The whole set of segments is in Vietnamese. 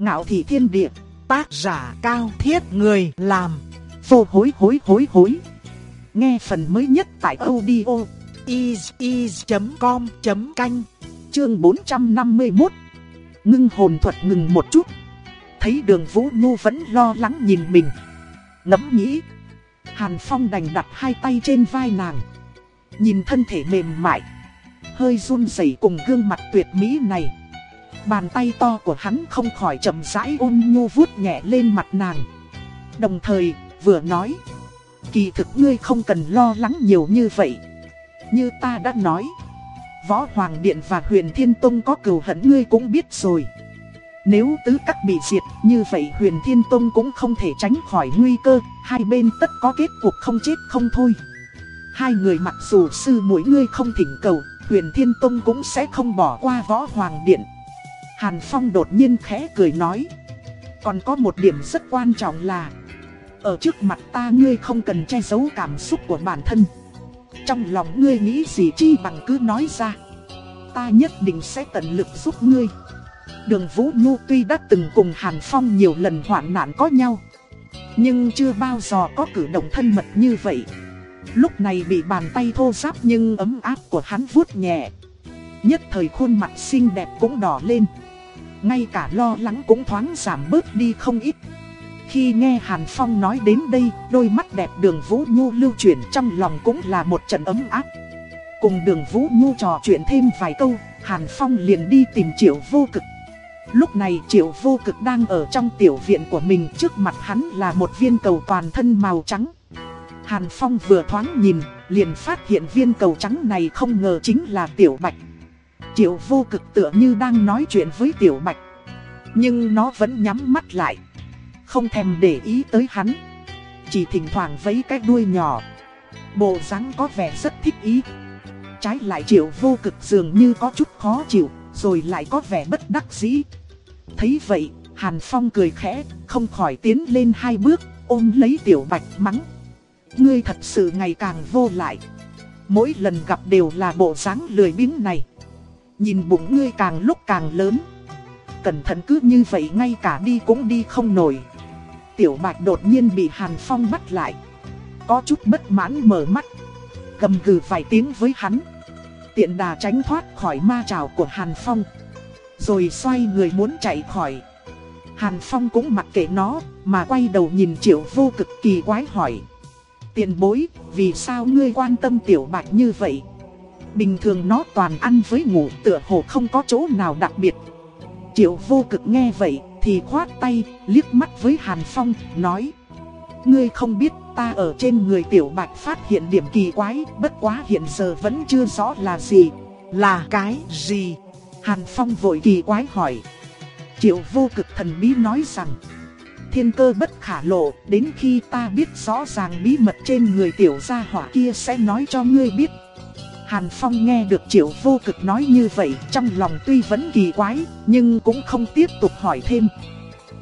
Ngạo thị thiên địa, tác giả cao thiết người làm, vô hối hối hối hối. Nghe phần mới nhất tại audio is.com.canh, chương 451. Ngưng hồn thuật ngừng một chút. Thấy đường Vũ Nhu vẫn lo lắng nhìn mình. Ngẫm nghĩ. Hàn Phong đành đặt hai tay trên vai nàng. Nhìn thân thể mềm mại. Hơi run rẩy cùng gương mặt tuyệt mỹ này. Bàn tay to của hắn không khỏi chậm rãi ôn nhu vuốt nhẹ lên mặt nàng. Đồng thời, vừa nói. Kỳ thực ngươi không cần lo lắng nhiều như vậy. Như ta đã nói. Võ Hoàng Điện và huyền Thiên Tông có cừu hận ngươi cũng biết rồi. Nếu tứ các bị diệt, như vậy huyền Thiên Tông cũng không thể tránh khỏi nguy cơ, hai bên tất có kết cuộc không chết không thôi. Hai người mặc dù sư mỗi ngươi không thỉnh cầu, huyền Thiên Tông cũng sẽ không bỏ qua Võ Hoàng Điện. Hàn Phong đột nhiên khẽ cười nói. Còn có một điểm rất quan trọng là, ở trước mặt ta ngươi không cần che giấu cảm xúc của bản thân. Trong lòng ngươi nghĩ gì chi bằng cứ nói ra. Ta nhất định sẽ tận lực giúp ngươi. Đường Vũ Nhu tuy đã từng cùng Hàn Phong nhiều lần hoạn nạn có nhau Nhưng chưa bao giờ có cử động thân mật như vậy. Lúc này bị bàn tay thô ráp nhưng ấm áp của hắn vuốt nhẹ. Nhất thời khuôn mặt xinh đẹp cũng đỏ lên. Ngay cả lo lắng cũng thoáng giảm bớt đi không ít khi nghe Hàn Phong nói đến đây, đôi mắt đẹp đường Vũ Nhu lưu chuyển trong lòng cũng là một trận ấm áp. Cùng đường Vũ Nhu trò chuyện thêm vài câu, Hàn Phong liền đi tìm triệu vô cực. Lúc này triệu vô cực đang ở trong tiểu viện của mình trước mặt hắn là một viên cầu toàn thân màu trắng. Hàn Phong vừa thoáng nhìn, liền phát hiện viên cầu trắng này không ngờ chính là tiểu bạch. Triệu vô cực tựa như đang nói chuyện với tiểu bạch. Nhưng nó vẫn nhắm mắt lại không thèm để ý tới hắn. Chỉ thỉnh thoảng vấy cái đuôi nhỏ. Bộ dáng có vẻ rất thích ý. Trái lại triệu vô cực dường như có chút khó chịu, rồi lại có vẻ bất đắc dĩ. Thấy vậy, Hàn Phong cười khẽ, không khỏi tiến lên hai bước, ôm lấy tiểu bạch mắng. Ngươi thật sự ngày càng vô lại. Mỗi lần gặp đều là bộ dáng lười biếng này. Nhìn bụng ngươi càng lúc càng lớn. Cẩn thận cứ như vậy ngay cả đi cũng đi không nổi. Tiểu Bạch đột nhiên bị Hàn Phong bắt lại. Có chút bất mãn mở mắt. Gầm gừ vài tiếng với hắn. Tiện đà tránh thoát khỏi ma trào của Hàn Phong. Rồi xoay người muốn chạy khỏi. Hàn Phong cũng mặc kệ nó, mà quay đầu nhìn triệu vô cực kỳ quái hỏi. Tiền bối, vì sao ngươi quan tâm tiểu bạch như vậy? Bình thường nó toàn ăn với ngủ tựa hồ không có chỗ nào đặc biệt. Triệu vô cực nghe vậy, thì khoát tay, liếc mắt với Hàn Phong, nói Ngươi không biết ta ở trên người tiểu bạch phát hiện điểm kỳ quái, bất quá hiện giờ vẫn chưa rõ là gì Là cái gì? Hàn Phong vội kỳ quái hỏi Triệu vô cực thần bí nói rằng Thiên cơ bất khả lộ, đến khi ta biết rõ ràng bí mật trên người tiểu gia hỏa kia sẽ nói cho ngươi biết Hàn Phong nghe được triệu vô cực nói như vậy trong lòng tuy vẫn kỳ quái nhưng cũng không tiếp tục hỏi thêm.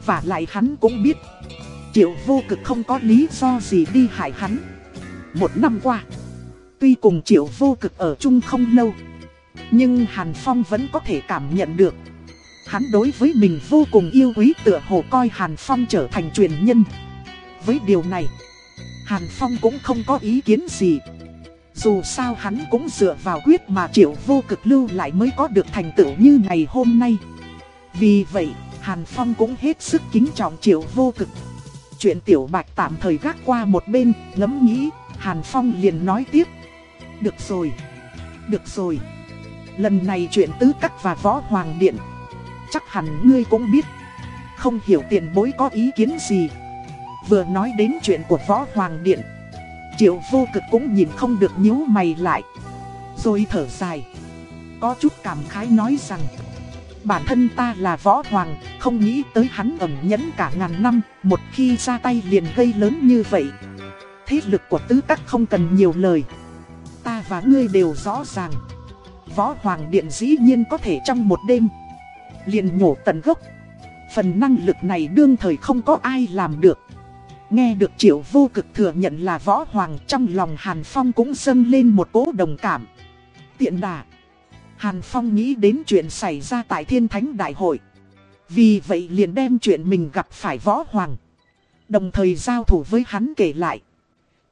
Và lại hắn cũng biết triệu vô cực không có lý do gì đi hại hắn. Một năm qua, tuy cùng triệu vô cực ở chung không lâu, nhưng Hàn Phong vẫn có thể cảm nhận được. Hắn đối với mình vô cùng yêu quý tựa hồ coi Hàn Phong trở thành truyền nhân. Với điều này, Hàn Phong cũng không có ý kiến gì. Dù sao hắn cũng dựa vào quyết mà triệu vô cực lưu lại mới có được thành tựu như ngày hôm nay. Vì vậy, Hàn Phong cũng hết sức kính trọng triệu vô cực. Chuyện tiểu bạch tạm thời gác qua một bên, ngẫm nghĩ, Hàn Phong liền nói tiếp. Được rồi, được rồi. Lần này chuyện tứ cắt và võ hoàng điện. Chắc hẳn ngươi cũng biết. Không hiểu tiền bối có ý kiến gì. Vừa nói đến chuyện của võ hoàng điện. Triệu vô cực cũng nhìn không được nhíu mày lại. Rồi thở dài. Có chút cảm khái nói rằng, Bản thân ta là võ hoàng, Không nghĩ tới hắn ẩn nhẫn cả ngàn năm, Một khi ra tay liền gây lớn như vậy. Thế lực của tứ các không cần nhiều lời. Ta và ngươi đều rõ ràng. Võ hoàng điện dĩ nhiên có thể trong một đêm, Liền nhổ tận gốc. Phần năng lực này đương thời không có ai làm được. Nghe được triệu vô cực thừa nhận là võ hoàng trong lòng Hàn Phong cũng dâng lên một cỗ đồng cảm. Tiện đà. Hàn Phong nghĩ đến chuyện xảy ra tại thiên thánh đại hội. Vì vậy liền đem chuyện mình gặp phải võ hoàng. Đồng thời giao thủ với hắn kể lại.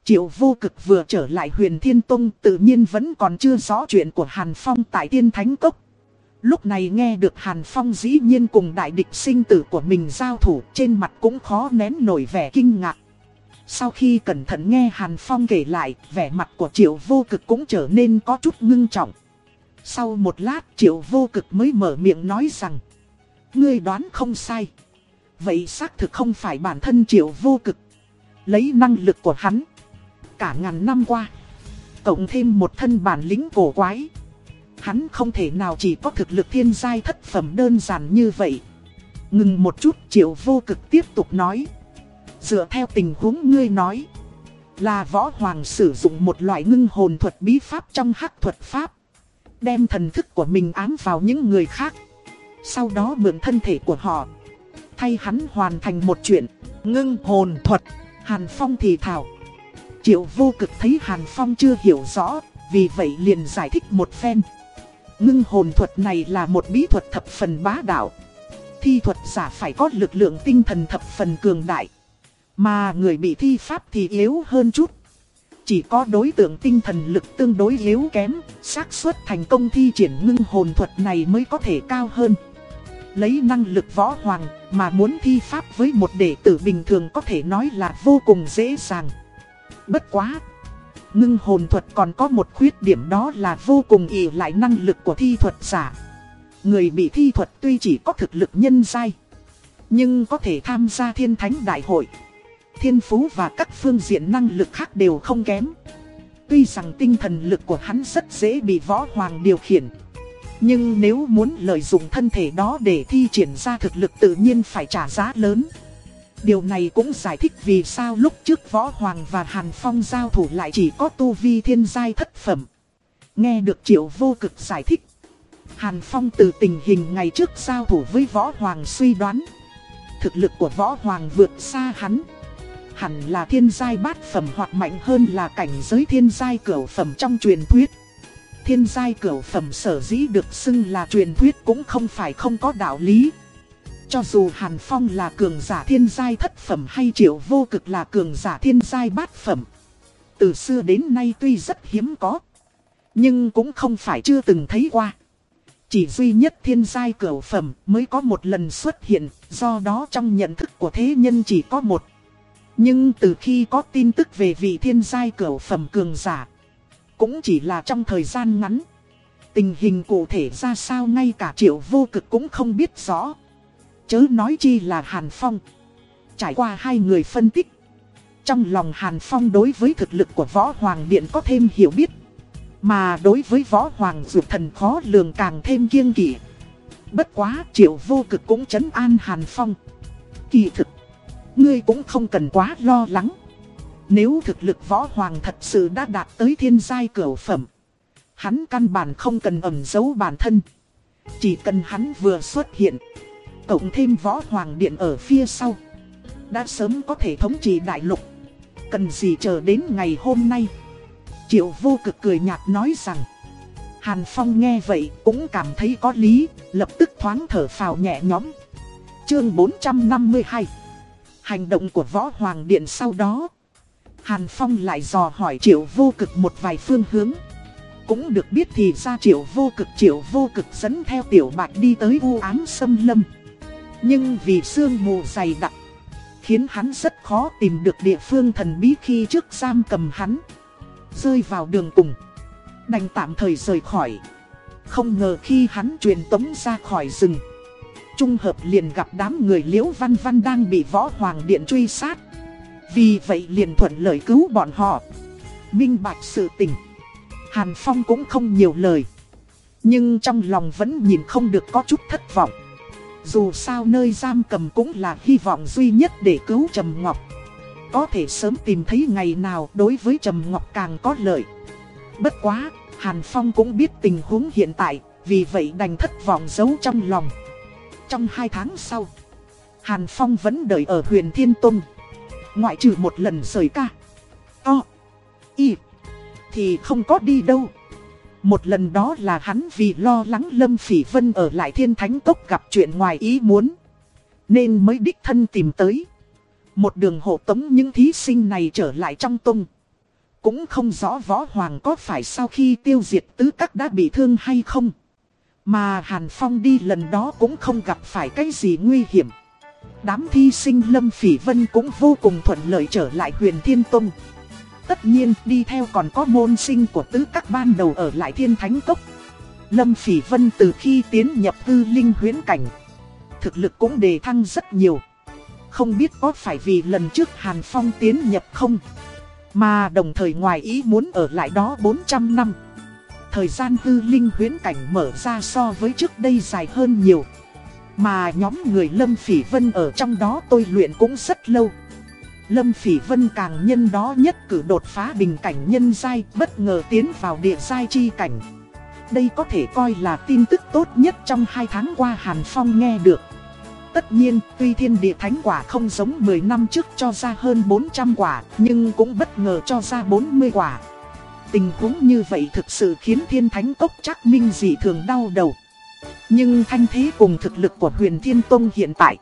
Triệu vô cực vừa trở lại huyền Thiên Tông tự nhiên vẫn còn chưa rõ chuyện của Hàn Phong tại thiên Thánh Cốc. Lúc này nghe được Hàn Phong dĩ nhiên cùng đại địch sinh tử của mình giao thủ trên mặt cũng khó nén nổi vẻ kinh ngạc. Sau khi cẩn thận nghe Hàn Phong kể lại, vẻ mặt của Triệu vô cực cũng trở nên có chút ngưng trọng. Sau một lát Triệu vô cực mới mở miệng nói rằng Ngươi đoán không sai. Vậy xác thực không phải bản thân Triệu vô cực. Lấy năng lực của hắn. Cả ngàn năm qua. Cộng thêm một thân bản lĩnh cổ quái. Hắn không thể nào chỉ có thực lực thiên giai thất phẩm đơn giản như vậy. Ngừng một chút, Triệu vô cực tiếp tục nói. Dựa theo tình huống ngươi nói. Là võ hoàng sử dụng một loại ngưng hồn thuật bí pháp trong hắc thuật pháp. Đem thần thức của mình ám vào những người khác. Sau đó mượn thân thể của họ. Thay hắn hoàn thành một chuyện. Ngưng hồn thuật. Hàn Phong thì thảo. Triệu vô cực thấy Hàn Phong chưa hiểu rõ. Vì vậy liền giải thích một phen. Ngưng hồn thuật này là một bí thuật thập phần bá đạo. Thi thuật giả phải có lực lượng tinh thần thập phần cường đại. Mà người bị thi pháp thì yếu hơn chút. Chỉ có đối tượng tinh thần lực tương đối yếu kém, xác suất thành công thi triển ngưng hồn thuật này mới có thể cao hơn. Lấy năng lực võ hoàng mà muốn thi pháp với một đệ tử bình thường có thể nói là vô cùng dễ dàng. Bất quá! Ngưng hồn thuật còn có một khuyết điểm đó là vô cùng ỉ lại năng lực của thi thuật giả. Người bị thi thuật tuy chỉ có thực lực nhân giai, nhưng có thể tham gia thiên thánh đại hội thiên phú và các phương diện năng lực khác đều không kém. Tuy rằng tinh thần lực của hắn rất dễ bị võ hoàng điều khiển. Nhưng nếu muốn lợi dụng thân thể đó để thi triển ra thực lực tự nhiên phải trả giá lớn. Điều này cũng giải thích vì sao lúc trước Võ Hoàng và Hàn Phong giao thủ lại chỉ có tu vi thiên giai thất phẩm. Nghe được triệu vô cực giải thích. Hàn Phong từ tình hình ngày trước giao thủ với Võ Hoàng suy đoán. Thực lực của Võ Hoàng vượt xa hắn hẳn là thiên giai bát phẩm hoặc mạnh hơn là cảnh giới thiên giai cửu phẩm trong truyền thuyết. Thiên giai cửu phẩm sở dĩ được xưng là truyền thuyết cũng không phải không có đạo lý. Cho dù Hàn Phong là cường giả thiên giai thất phẩm hay triệu vô cực là cường giả thiên giai bát phẩm. Từ xưa đến nay tuy rất hiếm có. Nhưng cũng không phải chưa từng thấy qua. Chỉ duy nhất thiên giai cửu phẩm mới có một lần xuất hiện, do đó trong nhận thức của thế nhân chỉ có một. Nhưng từ khi có tin tức về vị thiên giai cửu phẩm cường giả, cũng chỉ là trong thời gian ngắn. Tình hình cụ thể ra sao ngay cả triệu vô cực cũng không biết rõ. Chớ nói chi là Hàn Phong. Trải qua hai người phân tích. Trong lòng Hàn Phong đối với thực lực của Võ Hoàng Điện có thêm hiểu biết. Mà đối với Võ Hoàng Dược Thần khó lường càng thêm kiêng kỵ. Bất quá triệu vô cực cũng chấn an Hàn Phong. Kỳ thực ngươi cũng không cần quá lo lắng. Nếu thực lực võ hoàng thật sự đã đạt tới thiên giai cửu phẩm, hắn căn bản không cần ẩn giấu bản thân. Chỉ cần hắn vừa xuất hiện, cộng thêm võ hoàng điện ở phía sau, đã sớm có thể thống trị đại lục. Cần gì chờ đến ngày hôm nay? Triệu vô cực cười nhạt nói rằng, Hàn Phong nghe vậy cũng cảm thấy có lý, lập tức thoáng thở phào nhẹ nhõm. Chương 452 Hành động của Võ Hoàng Điện sau đó Hàn Phong lại dò hỏi triệu vô cực một vài phương hướng Cũng được biết thì ra triệu vô cực triệu vô cực dẫn theo tiểu bạch đi tới u ám xâm lâm nhưng vì sương mù dày đặc, Khiến hắn rất khó tìm được địa phương thần bí khi trước giam cầm hắn. Rơi vào đường cùng, Đành tạm thời rời khỏi. Không ngờ khi hắn truyền tống ra khỏi rừng Trung hợp liền gặp đám người liễu văn văn đang bị võ hoàng điện truy sát. Vì vậy liền thuận lời cứu bọn họ. Minh bạch sự tình, Hàn Phong cũng không nhiều lời. Nhưng trong lòng vẫn nhìn không được có chút thất vọng. Dù sao nơi giam cầm cũng là hy vọng duy nhất để cứu Trầm Ngọc Có thể sớm tìm thấy ngày nào đối với Trầm Ngọc càng có lợi Bất quá, Hàn Phong cũng biết tình huống hiện tại Vì vậy đành thất vọng giấu trong lòng trong hai tháng sau, Hàn Phong vẫn đợi ở huyền Thiên Tông. Ngoại trừ một lần rời ca. To. Y. Thì không có đi đâu. Một lần đó là hắn vì lo lắng Lâm Phỉ Vân ở lại Thiên Thánh tốc gặp chuyện ngoài ý muốn. Nên mới đích thân tìm tới. Một đường hộ tống những thí sinh này trở lại trong tung. Cũng không rõ võ hoàng có phải sau khi tiêu diệt tứ các đã bị thương hay không. Mà Hàn Phong đi lần đó cũng không gặp phải cái gì nguy hiểm. Đám thi sinh Lâm Phỉ Vân cũng vô cùng thuận lợi trở lại huyền Thiên Tông. Tất nhiên, đi theo còn có môn sinh của tứ các ban đầu ở lại Thiên Thánh Cốc. Lâm Phỉ Vân từ khi tiến nhập hư linh huyến cảnh. Thực lực cũng đề thăng rất nhiều. Không biết có phải vì lần trước Hàn Phong tiến nhập không? Mà đồng thời ngoài ý muốn ở lại đó 400 năm. Thời gian hư linh huyến cảnh mở ra so với trước đây dài hơn nhiều. Mà nhóm người Lâm Phỉ Vân ở trong đó tôi luyện cũng rất lâu. Lâm Phỉ Vân càng nhân đó nhất cử đột phá bình cảnh nhân giai, bất ngờ tiến vào địa giai chi cảnh. Đây có thể coi là tin tức tốt nhất trong 2 tháng qua Hàn Phong nghe được. Tất nhiên, tuy thiên địa thánh quả không giống 10 năm trước cho ra hơn 400 quả, nhưng cũng bất ngờ cho ra 40 quả. Tình huống như vậy thực sự khiến thiên thánh cốc chắc minh dị thường đau đầu. Nhưng thanh thế cùng thực lực của huyền thiên tông hiện tại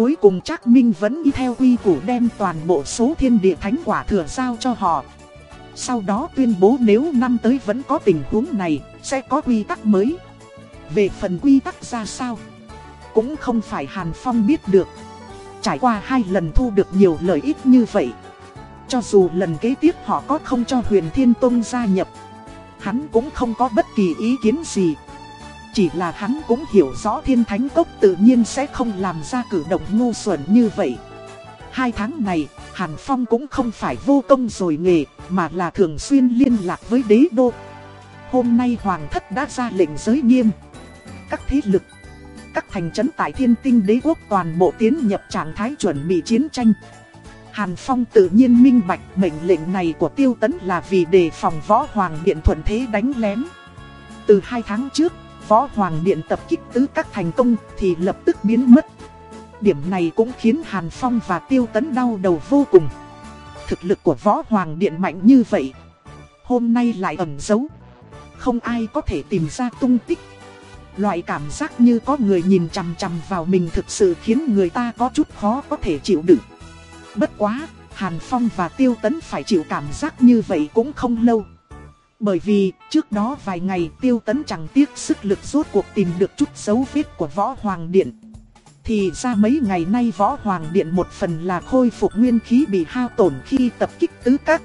Cuối cùng chắc minh vẫn y theo quy củ đem toàn bộ số thiên địa thánh quả thừa giao cho họ. Sau đó tuyên bố nếu năm tới vẫn có tình huống này, Sẽ có quy tắc mới. Về phần quy tắc ra sao, Cũng không phải Hàn Phong biết được. Trải qua hai lần thu được nhiều lợi ích như vậy, Cho dù lần kế tiếp họ có không cho huyền thiên tông gia nhập, Hắn cũng không có bất kỳ ý kiến gì chỉ là hắn cũng hiểu rõ thiên thánh cốc tự nhiên sẽ không làm ra cử động ngu xuẩn như vậy. Hai tháng này, Hàn Phong cũng không phải vô công rồi nghề, mà là thường xuyên liên lạc với đế đô. Hôm nay Hoàng thất đã ra lệnh giới nghiêm. Các thế lực, các thành trấn tại thiên tinh đế quốc toàn bộ tiến nhập trạng thái chuẩn bị chiến tranh. Hàn Phong tự nhiên minh bạch mệnh lệnh này của Tiêu Tấn là vì đề phòng võ hoàng điện thuận thế đánh lén. Từ hai tháng trước, Võ Hoàng Điện tập kích tứ các thành công thì lập tức biến mất. Điểm này cũng khiến Hàn Phong và Tiêu Tấn đau đầu vô cùng. Thực lực của Võ Hoàng Điện mạnh như vậy. Hôm nay lại ẩn giấu. Không ai có thể tìm ra tung tích. Loại cảm giác như có người nhìn chằm chằm vào mình thực sự khiến người ta có chút khó có thể chịu đựng. Bất quá, Hàn Phong và Tiêu Tấn phải chịu cảm giác như vậy cũng không lâu. Bởi vì, trước đó vài ngày tiêu tấn chẳng tiếc sức lực rốt cuộc tìm được chút dấu vết của Võ Hoàng Điện. Thì ra mấy ngày nay Võ Hoàng Điện một phần là khôi phục nguyên khí bị hao tổn khi tập kích tứ các.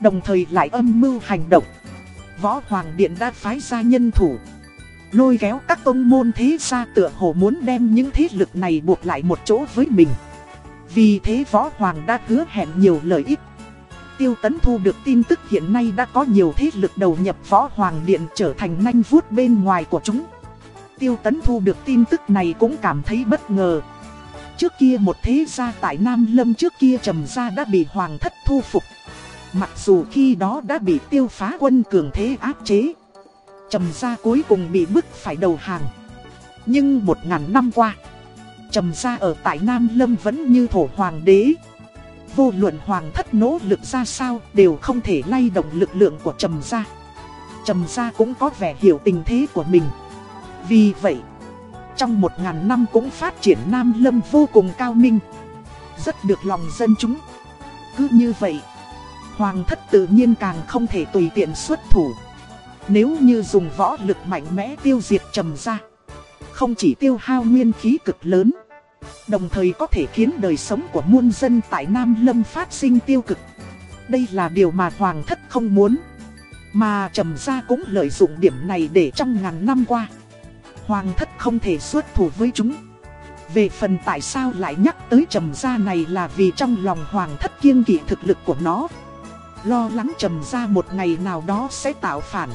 Đồng thời lại âm mưu hành động. Võ Hoàng Điện đã phái ra nhân thủ. Lôi kéo các tông môn thế gia tựa hồ muốn đem những thế lực này buộc lại một chỗ với mình. Vì thế Võ Hoàng đã hứa hẹn nhiều lợi ích Tiêu Tấn thu được tin tức hiện nay đã có nhiều thế lực đầu nhập Võ Hoàng Điện trở thành nanh vuốt bên ngoài của chúng. Tiêu Tấn thu được tin tức này cũng cảm thấy bất ngờ. Trước kia một thế gia tại Nam Lâm trước kia trầm gia đã bị Hoàng thất thu phục. Mặc dù khi đó đã bị tiêu phá quân cường thế áp chế. Trầm gia cuối cùng bị bức phải đầu hàng. Nhưng một ngàn năm qua, Trầm gia ở tại Nam Lâm vẫn như thổ hoàng đế. Vô luận hoàng thất nỗ lực ra sao đều không thể lay động lực lượng của trầm gia. Trầm gia cũng có vẻ hiểu tình thế của mình. Vì vậy, Trong một ngàn năm cũng phát triển Nam Lâm vô cùng cao minh. Rất được lòng dân chúng. Cứ như vậy, Hoàng thất tự nhiên càng không thể tùy tiện xuất thủ. Nếu như dùng võ lực mạnh mẽ tiêu diệt trầm gia, Không chỉ tiêu hao nguyên khí cực lớn Đồng thời có thể khiến đời sống của muôn dân tại Nam Lâm phát sinh tiêu cực. Đây là điều mà Hoàng thất không muốn, Mà Trầm Gia cũng lợi dụng điểm này để trong ngàn năm qua, Hoàng thất không thể xuất thủ với chúng. Về phần tại sao lại nhắc tới Trầm Gia này là vì trong lòng Hoàng thất kiêng kỵ thực lực của nó. Lo lắng Trầm Gia một ngày nào đó sẽ tạo phản.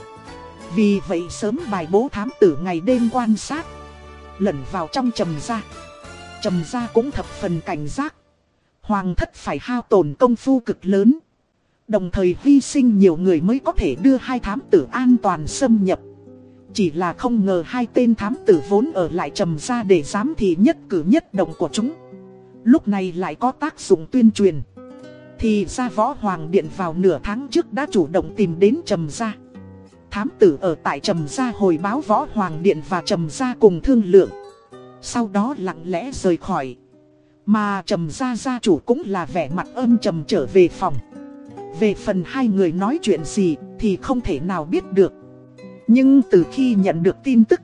Vì vậy sớm bài bố thám tử ngày đêm quan sát, Lẩn vào trong Trầm Gia trầm gia cũng thập phần cảnh giác. Hoàng thất phải hao tổn công phu cực lớn. Đồng thời hy sinh nhiều người mới có thể đưa hai thám tử an toàn xâm nhập. Chỉ là không ngờ hai tên thám tử vốn ở lại trầm gia để giám thị nhất cử nhất động của chúng. Lúc này lại có tác dụng tuyên truyền. Thì ra võ hoàng điện vào nửa tháng trước đã chủ động tìm đến trầm gia. Thám tử ở tại trầm gia hồi báo võ hoàng điện và trầm gia cùng thương lượng. Sau đó lặng lẽ rời khỏi. Mà trầm gia gia chủ cũng là vẻ mặt âm trầm trở về phòng. Về phần hai người nói chuyện gì thì không thể nào biết được. Nhưng từ khi nhận được tin tức,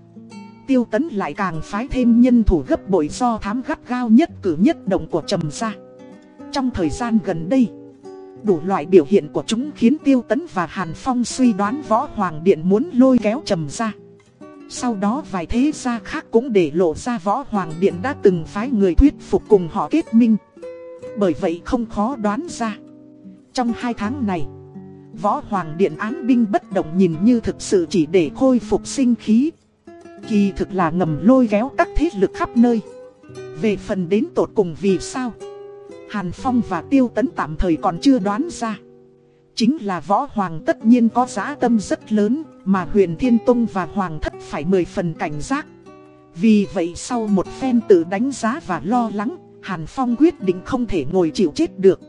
tiêu tấn lại càng phái thêm nhân thủ gấp bội do thám gắt gao nhất cử nhất động của trầm gia. Trong thời gian gần đây, đủ loại biểu hiện của chúng khiến tiêu tấn và Hàn Phong suy đoán võ hoàng điện muốn lôi kéo trầm gia. Sau đó vài thế gia khác cũng để lộ ra võ hoàng điện đã từng phái người thuyết phục cùng họ kết minh. Bởi vậy không khó đoán ra. Trong hai tháng này, võ hoàng điện án binh bất động nhìn như thực sự chỉ để khôi phục sinh khí. Kỳ thực là ngầm lôi kéo các thế lực khắp nơi. Về phần đến tột cùng vì sao? Hàn Phong và Tiêu Tấn tạm thời còn chưa đoán ra. Chính là võ hoàng tất nhiên có giá tâm rất lớn, mà huyền Thiên Tông và Hoàng thất phải mười phần cảnh giác. Vì vậy sau một phen tự đánh giá và lo lắng, Hàn Phong quyết định không thể ngồi chịu chết được.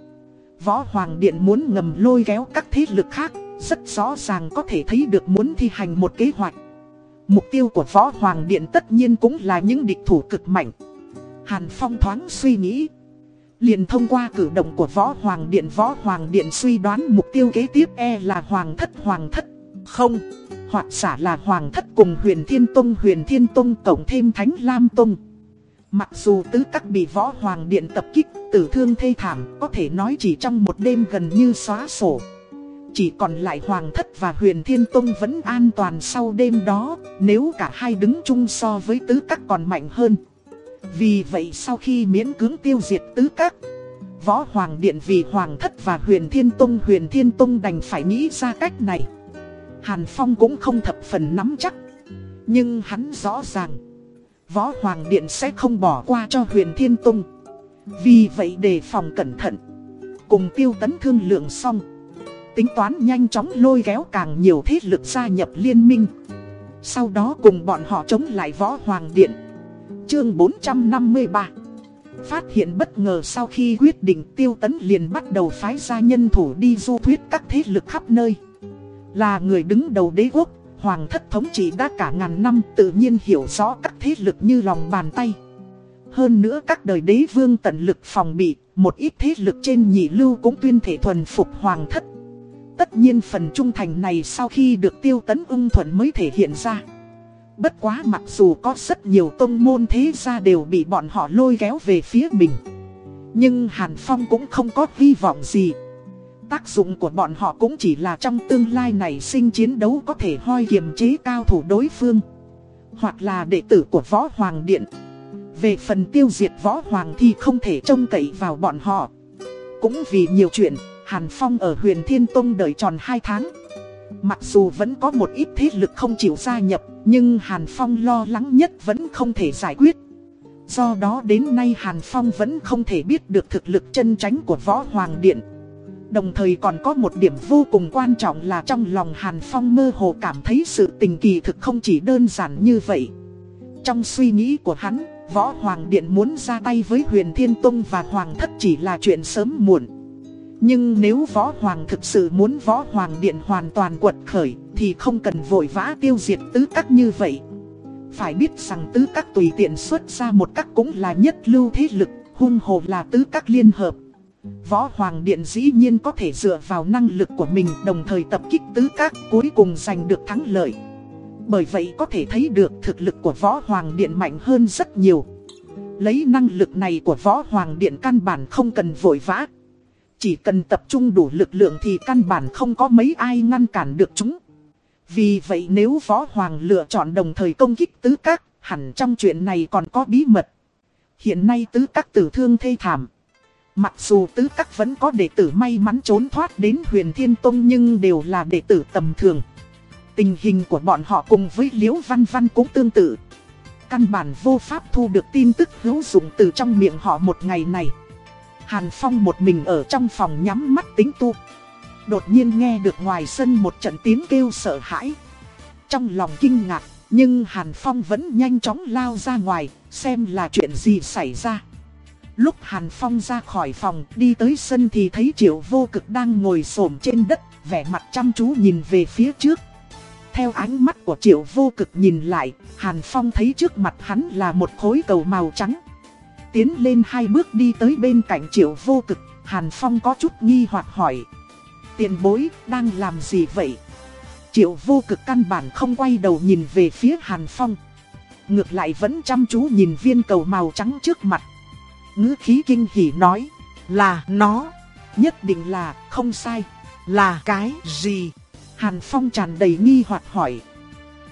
Võ Hoàng Điện muốn ngầm lôi kéo các thế lực khác, rất rõ ràng có thể thấy được muốn thi hành một kế hoạch. Mục tiêu của Võ Hoàng Điện tất nhiên cũng là những địch thủ cực mạnh. Hàn Phong thoáng suy nghĩ. Liền thông qua cử động của Võ Hoàng Điện Võ Hoàng Điện suy đoán mục tiêu kế tiếp e là Hoàng Thất Hoàng Thất. Không, hoặc giả là Hoàng Thất cùng Huyền Thiên Tông Huyền Thiên Tông cộng thêm Thánh Lam Tông. Mặc dù tứ các bị Võ Hoàng Điện tập kích, tử thương thê thảm, có thể nói chỉ trong một đêm gần như xóa sổ. Chỉ còn lại Hoàng Thất và Huyền Thiên Tông vẫn an toàn sau đêm đó, nếu cả hai đứng chung so với tứ các còn mạnh hơn. Vì vậy sau khi miễn cưỡng tiêu diệt tứ các, Võ Hoàng Điện vì Hoàng Thất và Huyền Thiên Tông Huyền Thiên Tông đành phải nghĩ ra cách này. Hàn Phong cũng không thập phần nắm chắc. Nhưng hắn rõ ràng, Võ Hoàng Điện sẽ không bỏ qua cho Huyền Thiên Tông. Vì vậy đề phòng cẩn thận, cùng tiêu tấn thương lượng xong. Tính toán nhanh chóng lôi kéo càng nhiều thế lực gia nhập liên minh. Sau đó cùng bọn họ chống lại Võ Hoàng Điện. Chương 453 Phát hiện bất ngờ sau khi quyết định tiêu tấn liền bắt đầu phái ra nhân thủ đi du thuyết các thế lực khắp nơi. Là người đứng đầu đế quốc, hoàng thất thống trị đã cả ngàn năm tự nhiên hiểu rõ các thế lực như lòng bàn tay. Hơn nữa các đời đế vương tận lực phòng bị, một ít thế lực trên nhị lưu cũng tuyên thể thuần phục hoàng thất. Tất nhiên phần trung thành này sau khi được tiêu tấn ưng thuận mới thể hiện ra. Bất quá mặc dù có rất nhiều tông môn thế gia đều bị bọn họ lôi kéo về phía mình. Nhưng Hàn Phong cũng không có hy vọng gì. Tác dụng của bọn họ cũng chỉ là trong tương lai này sinh chiến đấu có thể hoi kiềm chế cao thủ đối phương. Hoặc là đệ tử của Võ Hoàng Điện. Về phần tiêu diệt Võ Hoàng thì không thể trông cậy vào bọn họ. Cũng vì nhiều chuyện, Hàn Phong ở huyền Thiên Tông đợi tròn 2 tháng. Mặc dù vẫn có một ít thế lực không chịu gia nhập, nhưng Hàn Phong lo lắng nhất vẫn không thể giải quyết. Do đó đến nay Hàn Phong vẫn không thể biết được thực lực chân tránh của Võ Hoàng Điện. Đồng thời còn có một điểm vô cùng quan trọng là trong lòng Hàn Phong mơ hồ cảm thấy sự tình kỳ thực không chỉ đơn giản như vậy. Trong suy nghĩ của hắn, Võ Hoàng Điện muốn ra tay với Huyền Thiên Tông và Hoàng Thất chỉ là chuyện sớm muộn. Nhưng nếu Võ Hoàng thực sự muốn Võ Hoàng Điện hoàn toàn quật khởi, Thì không cần vội vã tiêu diệt tứ các như vậy. Phải biết rằng tứ các tùy tiện xuất ra một các cũng là nhất lưu thế lực, Hung hồ là tứ các liên hợp. Võ Hoàng Điện dĩ nhiên có thể dựa vào năng lực của mình đồng thời tập kích tứ các cuối cùng giành được thắng lợi. Bởi vậy có thể thấy được thực lực của Võ Hoàng Điện mạnh hơn rất nhiều. Lấy năng lực này của Võ Hoàng Điện căn bản không cần vội vã chỉ cần tập trung đủ lực lượng thì căn bản không có mấy ai ngăn cản được chúng. Vì vậy nếu Võ Hoàng lựa chọn đồng thời công kích tứ các, hẳn trong chuyện này còn có bí mật. Hiện nay tứ các tử thương thê thảm. Mặc dù tứ các vẫn có đệ tử may mắn trốn thoát đến huyền thiên tông nhưng đều là đệ tử tầm thường. Tình hình của bọn họ cùng với Liễu Văn Văn cũng tương tự. Căn bản vô pháp thu được tin tức hữu dụng từ trong miệng họ một ngày này. Hàn Phong một mình ở trong phòng nhắm mắt tính tu. Đột nhiên nghe được ngoài sân một trận tiếng kêu sợ hãi. Trong lòng kinh ngạc, nhưng Hàn Phong vẫn nhanh chóng lao ra ngoài, xem là chuyện gì xảy ra. Lúc Hàn Phong ra khỏi phòng, đi tới sân thì thấy Triệu Vô Cực đang ngồi xổm trên đất, vẻ mặt chăm chú nhìn về phía trước. Theo ánh mắt của triệu vô cực nhìn lại, Hàn Phong thấy trước mặt hắn là một khối cầu màu trắng. Tiến lên hai bước đi tới bên cạnh triệu vô cực, Hàn Phong có chút nghi hoặc hỏi. Tiền bối, đang làm gì vậy? Triệu vô cực căn bản không quay đầu nhìn về phía Hàn Phong. Ngược lại vẫn chăm chú nhìn viên cầu màu trắng trước mặt. ngữ khí kinh hỉ nói, là nó, nhất định là không sai, là cái gì? Hàn Phong tràn đầy nghi hoặc hỏi.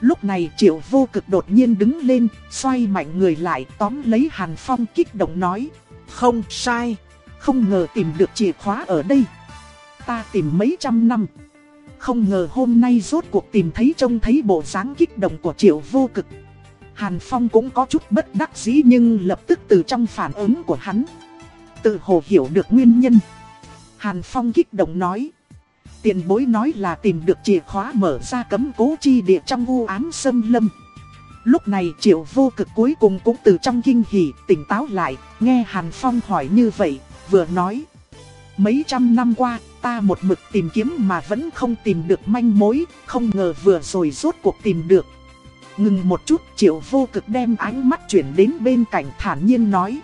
Lúc này triệu vô cực đột nhiên đứng lên, xoay mạnh người lại tóm lấy Hàn Phong kích động nói. Không sai, không ngờ tìm được chìa khóa ở đây. Ta tìm mấy trăm năm. Không ngờ hôm nay rốt cuộc tìm thấy trông thấy bộ dáng kích động của triệu vô cực. Hàn Phong cũng có chút bất đắc dĩ nhưng lập tức từ trong phản ứng của hắn. Tự hồ hiểu được nguyên nhân. Hàn Phong kích động nói. Tiền bối nói là tìm được chìa khóa mở ra cấm cố chi địa trong u ám sâm lâm. Lúc này triệu vô cực cuối cùng cũng từ trong kinh hỉ tỉnh táo lại, nghe Hàn Phong hỏi như vậy, vừa nói. Mấy trăm năm qua, ta một mực tìm kiếm mà vẫn không tìm được manh mối, không ngờ vừa rồi rốt cuộc tìm được. Ngừng một chút, triệu vô cực đem ánh mắt chuyển đến bên cạnh thản nhiên nói.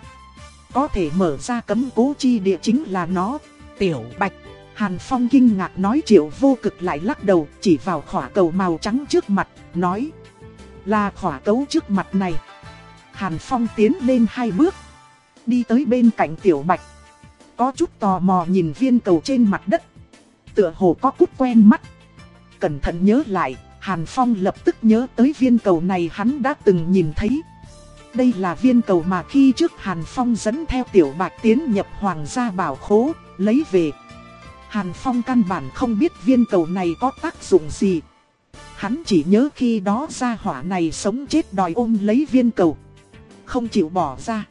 Có thể mở ra cấm cố chi địa chính là nó, tiểu bạch. Hàn Phong kinh ngạc nói triệu vô cực lại lắc đầu chỉ vào khỏa cầu màu trắng trước mặt, nói Là khỏa cấu trước mặt này. Hàn Phong tiến lên hai bước Đi tới bên cạnh tiểu bạch Có chút tò mò nhìn viên cầu trên mặt đất Tựa hồ có cút quen mắt. Cẩn thận nhớ lại Hàn Phong lập tức nhớ tới viên cầu này hắn đã từng nhìn thấy. Đây là viên cầu mà khi trước Hàn Phong dẫn theo tiểu bạch tiến nhập hoàng gia bảo khố Lấy về Hàn Phong căn bản không biết viên cầu này có tác dụng gì. Hắn chỉ nhớ khi đó gia hỏa này sống chết đòi ôm lấy viên cầu. Không chịu bỏ ra.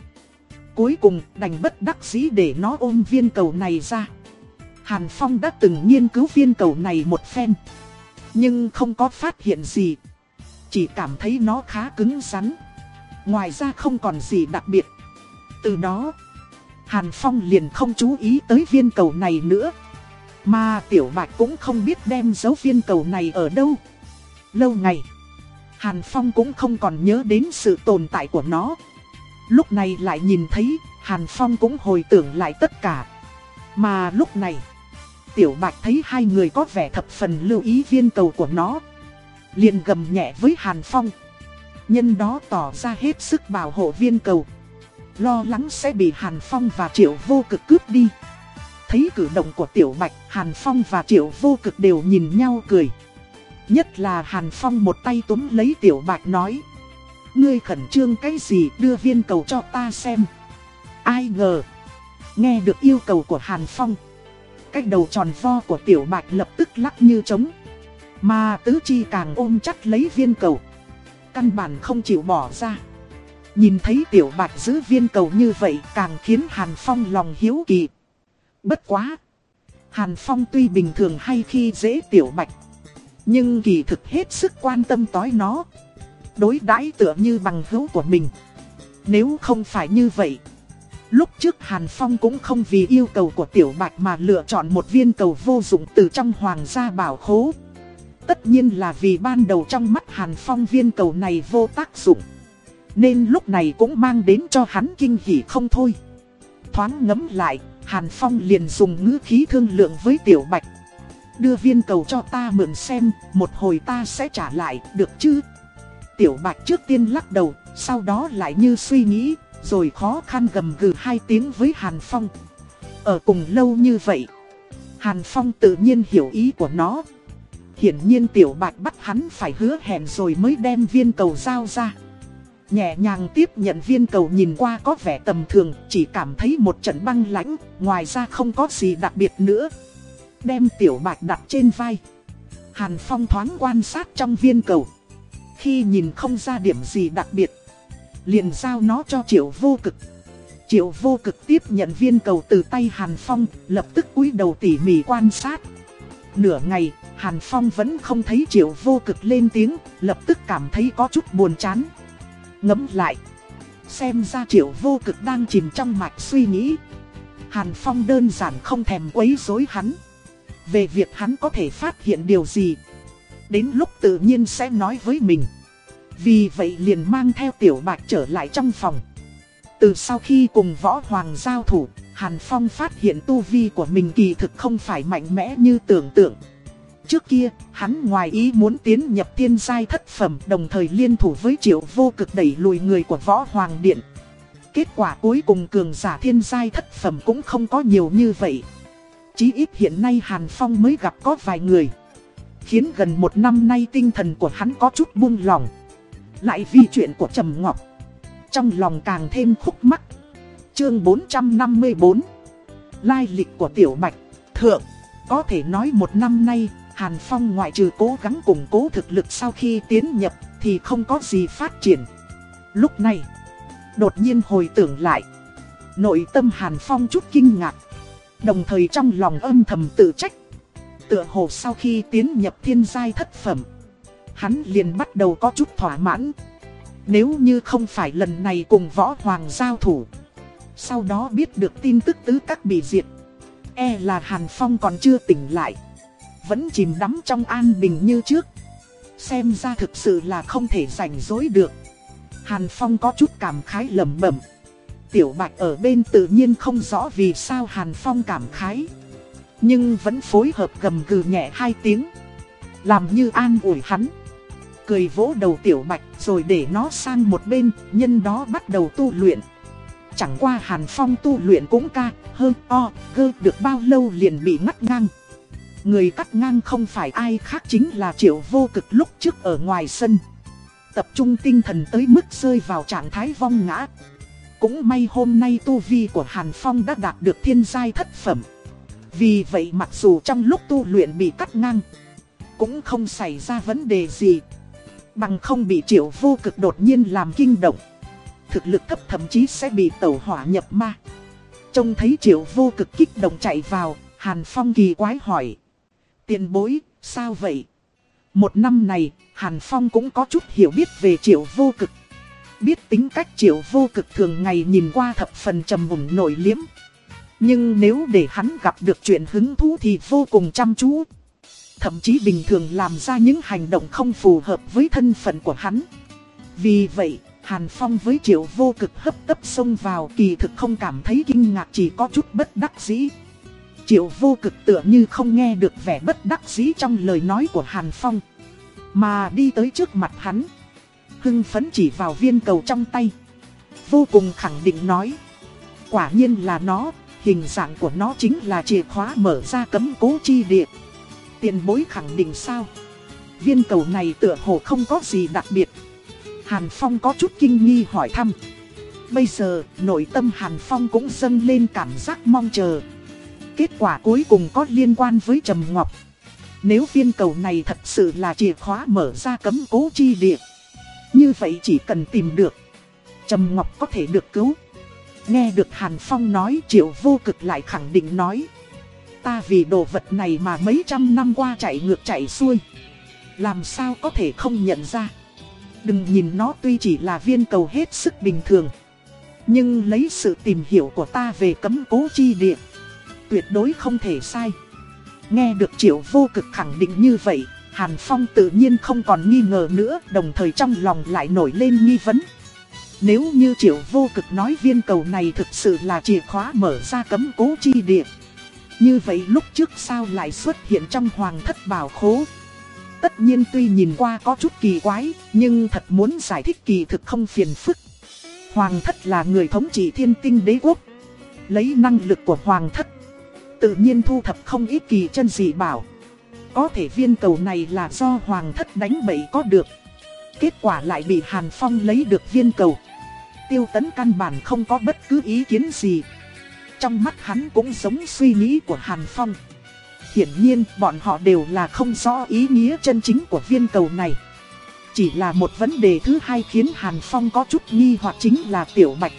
Cuối cùng đành bất đắc dĩ để nó ôm viên cầu này ra. Hàn Phong đã từng nghiên cứu viên cầu này một phen. Nhưng không có phát hiện gì. Chỉ cảm thấy nó khá cứng rắn. Ngoài ra không còn gì đặc biệt. Từ đó, Hàn Phong liền không chú ý tới viên cầu này nữa. Mà Tiểu Bạch cũng không biết đem dấu viên cầu này ở đâu. Lâu ngày, Hàn Phong cũng không còn nhớ đến sự tồn tại của nó. Lúc này lại nhìn thấy, Hàn Phong cũng hồi tưởng lại tất cả. Mà lúc này, Tiểu Bạch thấy hai người có vẻ thập phần lưu ý viên cầu của nó. liền gầm nhẹ với Hàn Phong. Nhân đó tỏ ra hết sức bảo hộ viên cầu. Lo lắng sẽ bị Hàn Phong và Triệu vô cực cướp đi. Thấy cử động của Tiểu Bạch, Hàn Phong và Triệu vô cực đều nhìn nhau cười. Nhất là Hàn Phong một tay túm lấy Tiểu Bạch nói. Ngươi khẩn trương cái gì đưa viên cầu cho ta xem. Ai ngờ. Nghe được yêu cầu của Hàn Phong. Cái đầu tròn vo của Tiểu Bạch lập tức lắc như trống. Mà tứ chi càng ôm chặt lấy viên cầu. Căn bản không chịu bỏ ra. Nhìn thấy Tiểu Bạch giữ viên cầu như vậy càng khiến Hàn Phong lòng hiếu kỳ. Bất quá. Hàn Phong tuy bình thường hay khi dễ tiểu bạch. Nhưng kỳ thực hết sức quan tâm tối nó. Đối đãi tựa như bằng hữu của mình. Nếu không phải như vậy. Lúc trước Hàn Phong cũng không vì yêu cầu của Tiểu Bạch mà lựa chọn một viên cầu vô dụng từ trong hoàng gia bảo khố. Tất nhiên là vì ban đầu trong mắt Hàn Phong viên cầu này vô tác dụng. Nên lúc này cũng mang đến cho hắn kinh hỉ không thôi. Thoáng ngấm lại, Hàn Phong liền dùng ngữ khí thương lượng với Tiểu Bạch. Đưa viên cầu cho ta mượn xem, một hồi ta sẽ trả lại, được chứ? Tiểu Bạch trước tiên lắc đầu, sau đó lại như suy nghĩ, rồi khó khăn gầm gừ hai tiếng với Hàn Phong. Ở cùng lâu như vậy, Hàn Phong tự nhiên hiểu ý của nó. Hiển nhiên Tiểu Bạch bắt hắn phải hứa hẹn rồi mới đem viên cầu giao ra. Nhẹ nhàng tiếp nhận viên cầu nhìn qua có vẻ tầm thường, chỉ cảm thấy một trận băng lãnh, ngoài ra không có gì đặc biệt nữa. Đem tiểu bạch đặt trên vai. Hàn Phong thoáng quan sát trong viên cầu. Khi nhìn không ra điểm gì đặc biệt, liền giao nó cho triệu vô cực. Triệu vô cực tiếp nhận viên cầu từ tay Hàn Phong, lập tức cúi đầu tỉ mỉ quan sát. Nửa ngày, Hàn Phong vẫn không thấy triệu vô cực lên tiếng, lập tức cảm thấy có chút buồn chán. Ngấm lại. Xem ra triệu vô cực đang chìm trong mạch suy nghĩ. Hàn Phong đơn giản không thèm quấy rối hắn. Về việc hắn có thể phát hiện điều gì. Đến lúc tự nhiên sẽ nói với mình. Vì vậy liền mang theo tiểu bạch trở lại trong phòng. Từ sau khi cùng võ hoàng giao thủ, Hàn Phong phát hiện tu vi của mình kỳ thực không phải mạnh mẽ như tưởng tượng. Trước kia, hắn ngoài ý muốn tiến nhập thiên giai thất phẩm đồng thời liên thủ với triệu vô cực đẩy lùi người của võ hoàng điện. Kết quả cuối cùng cường giả thiên giai thất phẩm cũng không có nhiều như vậy. Chí ít hiện nay Hàn Phong mới gặp có vài người. Khiến gần một năm nay tinh thần của hắn có chút buông lỏng. Lại vì chuyện của Trầm Ngọc. Trong lòng càng thêm khúc mắc. Chương 454 Lai lịch của Tiểu Bạch Thượng Có thể nói một năm nay Hàn Phong ngoại trừ cố gắng củng cố thực lực sau khi tiến nhập Thì không có gì phát triển. Lúc này, Đột nhiên hồi tưởng lại, Nội tâm Hàn Phong chút kinh ngạc. Đồng thời trong lòng âm thầm tự trách, Tựa hồ sau khi tiến nhập thiên giai thất phẩm, Hắn liền bắt đầu có chút thỏa mãn. Nếu như không phải lần này cùng võ hoàng giao thủ, Sau đó biết được tin tức tứ các bị diệt E là Hàn Phong còn chưa tỉnh lại. Vẫn chìm đắm trong an bình như trước. Xem ra thực sự là không thể rảnh rối được. Hàn Phong có chút cảm khái lẩm bẩm. Tiểu Bạch ở bên tự nhiên không rõ vì sao Hàn Phong cảm khái. Nhưng vẫn phối hợp gầm gừ nhẹ hai tiếng. Làm như an ủi hắn. Cười vỗ đầu Tiểu Bạch rồi để nó sang một bên Nhân đó bắt đầu tu luyện. Chẳng qua Hàn Phong tu luyện cũng ca, hơn o, gơ được bao lâu liền bị ngắt ngang. Người cắt ngang không phải ai khác chính là triệu vô cực lúc trước ở ngoài sân Tập trung tinh thần tới mức rơi vào trạng thái vong ngã cũng may hôm nay tu vi của Hàn Phong đã đạt được thiên giai thất phẩm. Vì vậy mặc dù trong lúc tu luyện bị cắt ngang, cũng không xảy ra vấn đề gì. Bằng không bị triệu vô cực đột nhiên làm kinh động. Thực lực thấp thậm chí sẽ bị tẩu hỏa nhập ma. Trông thấy triệu vô cực kích động chạy vào, Hàn Phong kỳ quái hỏi. Tiền bối, sao vậy? Một năm này, Hàn Phong cũng có chút hiểu biết về triệu vô cực. Biết tính cách triệu vô cực thường ngày nhìn qua thập phần trầm mùng nổi liếm. Nhưng nếu để hắn gặp được chuyện hứng thú thì vô cùng chăm chú. Thậm chí bình thường làm ra những hành động không phù hợp với thân phận của hắn. Vì vậy, Hàn Phong với triệu vô cực hấp tấp xông vào kỳ thực không cảm thấy kinh ngạc chỉ có chút bất đắc dĩ. Triệu vô cực tựa như không nghe được vẻ bất đắc dĩ trong lời nói của Hàn Phong. Mà đi tới trước mặt hắn hưng phấn chỉ vào viên cầu trong tay. Vô cùng khẳng định nói. Quả nhiên là nó, hình dạng của nó chính là chìa khóa mở ra cấm cố chi địa. Tiền bối khẳng định sao? Viên cầu này tựa hồ không có gì đặc biệt. Hàn Phong có chút kinh nghi hỏi thăm. Bây giờ, nội tâm Hàn Phong cũng dâng lên cảm giác mong chờ. Kết quả cuối cùng có liên quan với Trầm Ngọc. Nếu viên cầu này thật sự là chìa khóa mở ra cấm cố chi địa như vậy chỉ cần tìm được, Trầm Ngọc có thể được cứu. Nghe được Hàn Phong nói triệu vô cực lại khẳng định nói. Ta vì đồ vật này mà mấy trăm năm qua chạy ngược chạy xuôi. Làm sao có thể không nhận ra. Đừng nhìn nó tuy chỉ là viên cầu hết sức bình thường. Nhưng lấy sự tìm hiểu của ta về cấm cố chi địa. Tuyệt đối không thể sai. Nghe được triệu vô cực khẳng định như vậy. Hàn Phong tự nhiên không còn nghi ngờ nữa, đồng thời trong lòng lại nổi lên nghi vấn. Nếu như triệu vô cực nói viên cầu này thực sự là chìa khóa mở ra cấm cố chi địa. Như vậy lúc trước sao lại xuất hiện trong hoàng thất bảo khố? Tất nhiên tuy nhìn qua có chút kỳ quái, nhưng thật muốn giải thích kỳ thực không phiền phức. Hoàng thất là người thống trị thiên tinh đế quốc. Lấy năng lực của hoàng thất, tự nhiên thu thập không ít kỳ chân dị bảo. Có thể viên cầu này là do hoàng thất đánh bậy có được. Kết quả lại bị Hàn Phong lấy được viên cầu. Tiêu tấn căn bản không có bất cứ ý kiến gì. Trong mắt hắn cũng giống suy nghĩ của Hàn Phong. Hiển nhiên, bọn họ đều là không rõ ý nghĩa chân chính của viên cầu này. Chỉ là một vấn đề thứ hai khiến Hàn Phong có chút nghi hoặc chính là Tiểu Bạch.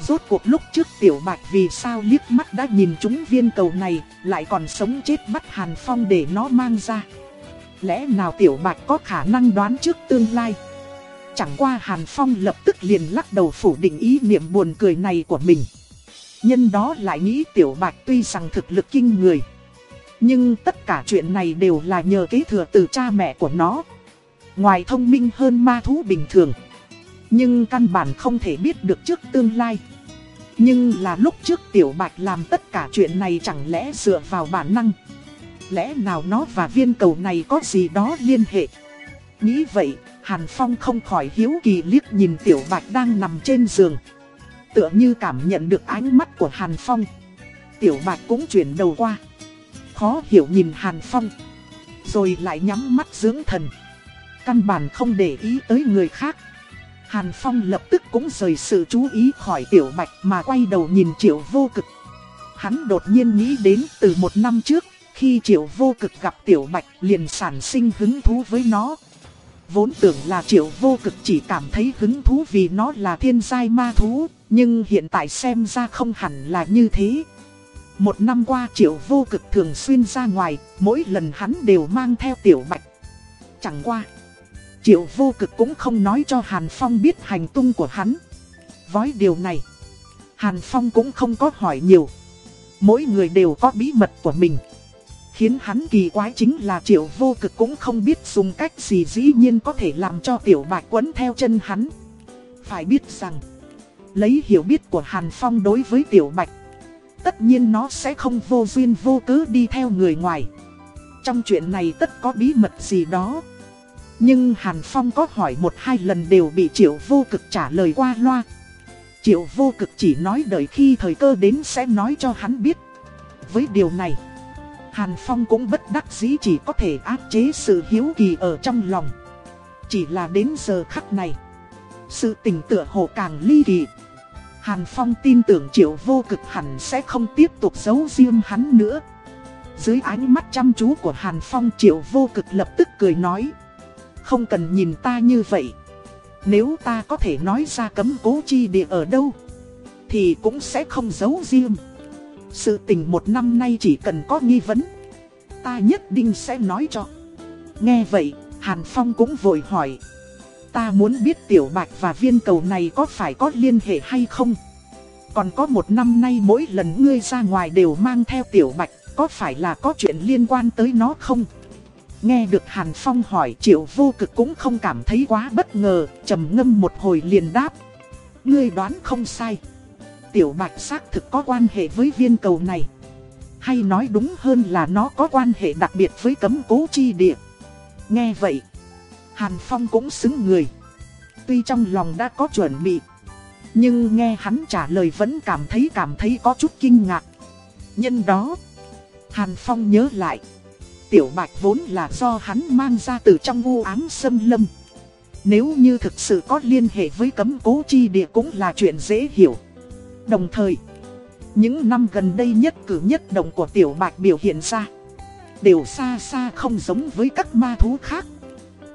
Rốt cuộc lúc trước Tiểu Bạch vì sao liếc mắt đã nhìn chúng viên cầu này, lại còn sống chết bắt Hàn Phong để nó mang ra. Lẽ nào Tiểu Bạch có khả năng đoán trước tương lai? Chẳng qua Hàn Phong lập tức liền lắc đầu phủ định ý niệm buồn cười này của mình. Nhân đó lại nghĩ Tiểu Bạch tuy rằng thực lực kinh người. Nhưng tất cả chuyện này đều là nhờ kế thừa từ cha mẹ của nó. Ngoài thông minh hơn ma thú bình thường. Nhưng căn bản không thể biết được trước tương lai. Nhưng là lúc trước Tiểu Bạch làm tất cả chuyện này chẳng lẽ dựa vào bản năng. Lẽ nào nó và viên cầu này có gì đó liên hệ. Nghĩ vậy, Hàn Phong không khỏi hiếu kỳ liếc nhìn Tiểu Bạch đang nằm trên giường. Tựa như cảm nhận được ánh mắt của Hàn Phong. Tiểu Bạch cũng chuyển đầu qua. Khó hiểu nhìn Hàn Phong. Rồi lại nhắm mắt dưỡng thần. Căn bản không để ý tới người khác. Hàn Phong lập tức cũng rời sự chú ý khỏi Tiểu Bạch mà quay đầu nhìn Triệu Vô Cực. Hắn đột nhiên nghĩ đến từ một năm trước, khi Triệu Vô Cực gặp Tiểu Bạch liền sản sinh hứng thú với nó. Vốn tưởng là Triệu Vô Cực chỉ cảm thấy hứng thú vì nó là thiên giai ma thú, nhưng hiện tại xem ra không hẳn là như thế. Một năm qua Triệu Vô Cực thường xuyên ra ngoài, mỗi lần hắn đều mang theo Tiểu Bạch. Chẳng qua. Triệu vô cực cũng không nói cho Hàn Phong biết hành tung của hắn. Với điều này, Hàn Phong cũng không có hỏi nhiều. Mỗi người đều có bí mật của mình. Khiến hắn kỳ quái chính là triệu vô cực cũng không biết dùng cách gì dĩ nhiên có thể làm cho tiểu bạch quấn theo chân hắn. Phải biết rằng, lấy hiểu biết của Hàn Phong đối với tiểu bạch, tất nhiên nó sẽ không vô duyên vô cớ đi theo người ngoài. Trong chuyện này tất có bí mật gì đó. Nhưng Hàn Phong có hỏi một hai lần đều bị triệu vô cực trả lời qua loa. Triệu vô cực chỉ nói đợi khi thời cơ đến sẽ nói cho hắn biết. Với điều này, Hàn Phong cũng bất đắc dĩ chỉ có thể áp chế sự hiếu kỳ ở trong lòng. Chỉ là đến giờ khắc này, sự tình tựa hồ càng ly kỳ. Hàn Phong tin tưởng triệu vô cực hẳn sẽ không tiếp tục giấu riêng hắn nữa. Dưới ánh mắt chăm chú của Hàn Phong triệu vô cực lập tức cười nói không cần nhìn ta như vậy. Nếu ta có thể nói ra cấm cố chi địa ở đâu, thì cũng sẽ không giấu riêng. Sự tình một năm nay chỉ cần có nghi vấn, ta nhất định sẽ nói cho. Nghe vậy, Hàn Phong cũng vội hỏi. Ta muốn biết tiểu bạch và viên cầu này có phải có liên hệ hay không? Còn có một năm nay mỗi lần ngươi ra ngoài đều mang theo tiểu bạch, có phải là có chuyện liên quan tới nó không? Nghe được Hàn Phong hỏi triệu vô cực cũng không cảm thấy quá bất ngờ, trầm ngâm một hồi liền đáp. Ngươi đoán không sai. Tiểu bạch xác thực có quan hệ với viên cầu này. Hay nói đúng hơn là nó có quan hệ đặc biệt với cấm cố chi địa. Nghe vậy, Hàn Phong cũng xứng người. Tuy trong lòng đã có chuẩn bị, nhưng nghe hắn trả lời vẫn cảm thấy cảm thấy có chút kinh ngạc. Nhân đó, Hàn Phong nhớ lại. Tiểu Bạch vốn là do hắn mang ra từ trong vu ám xâm lâm. Nếu như thực sự có liên hệ với cấm cố chi địa cũng là chuyện dễ hiểu. Đồng thời, những năm gần đây nhất cử nhất động của Tiểu Bạch biểu hiện ra đều xa xa không giống với các ma thú khác.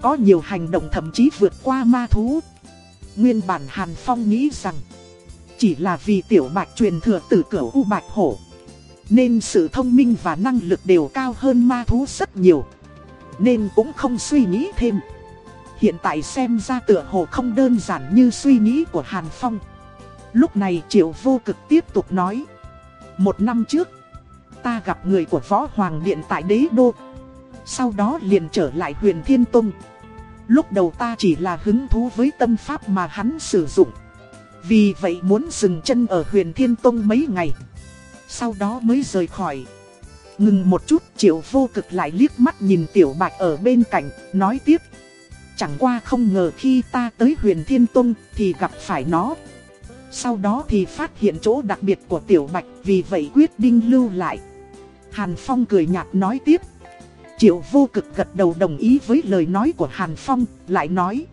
Có nhiều hành động thậm chí vượt qua ma thú. Nguyên bản Hàn Phong nghĩ rằng chỉ là vì Tiểu Bạch truyền thừa từ cửa U Bạch Hổ. Nên sự thông minh và năng lực đều cao hơn ma thú rất nhiều. Nên cũng không suy nghĩ thêm. Hiện tại xem ra tựa hồ không đơn giản như suy nghĩ của Hàn Phong. Lúc này Triệu Vô Cực tiếp tục nói. Một năm trước, Ta gặp người của Võ Hoàng Điện tại Đế Đô. Sau đó liền trở lại huyền Thiên Tông. Lúc đầu ta chỉ là hứng thú với tâm pháp mà hắn sử dụng. Vì vậy muốn dừng chân ở huyền Thiên Tông mấy ngày sau đó mới rời khỏi. Ngừng một chút triệu vô cực lại liếc mắt nhìn tiểu bạch ở bên cạnh, nói tiếp. Chẳng qua không ngờ khi ta tới huyền Thiên Tông thì gặp phải nó. Sau đó thì phát hiện chỗ đặc biệt của tiểu bạch vì vậy quyết định lưu lại. Hàn Phong cười nhạt nói tiếp. Triệu vô cực gật đầu đồng ý với lời nói của Hàn Phong, lại nói.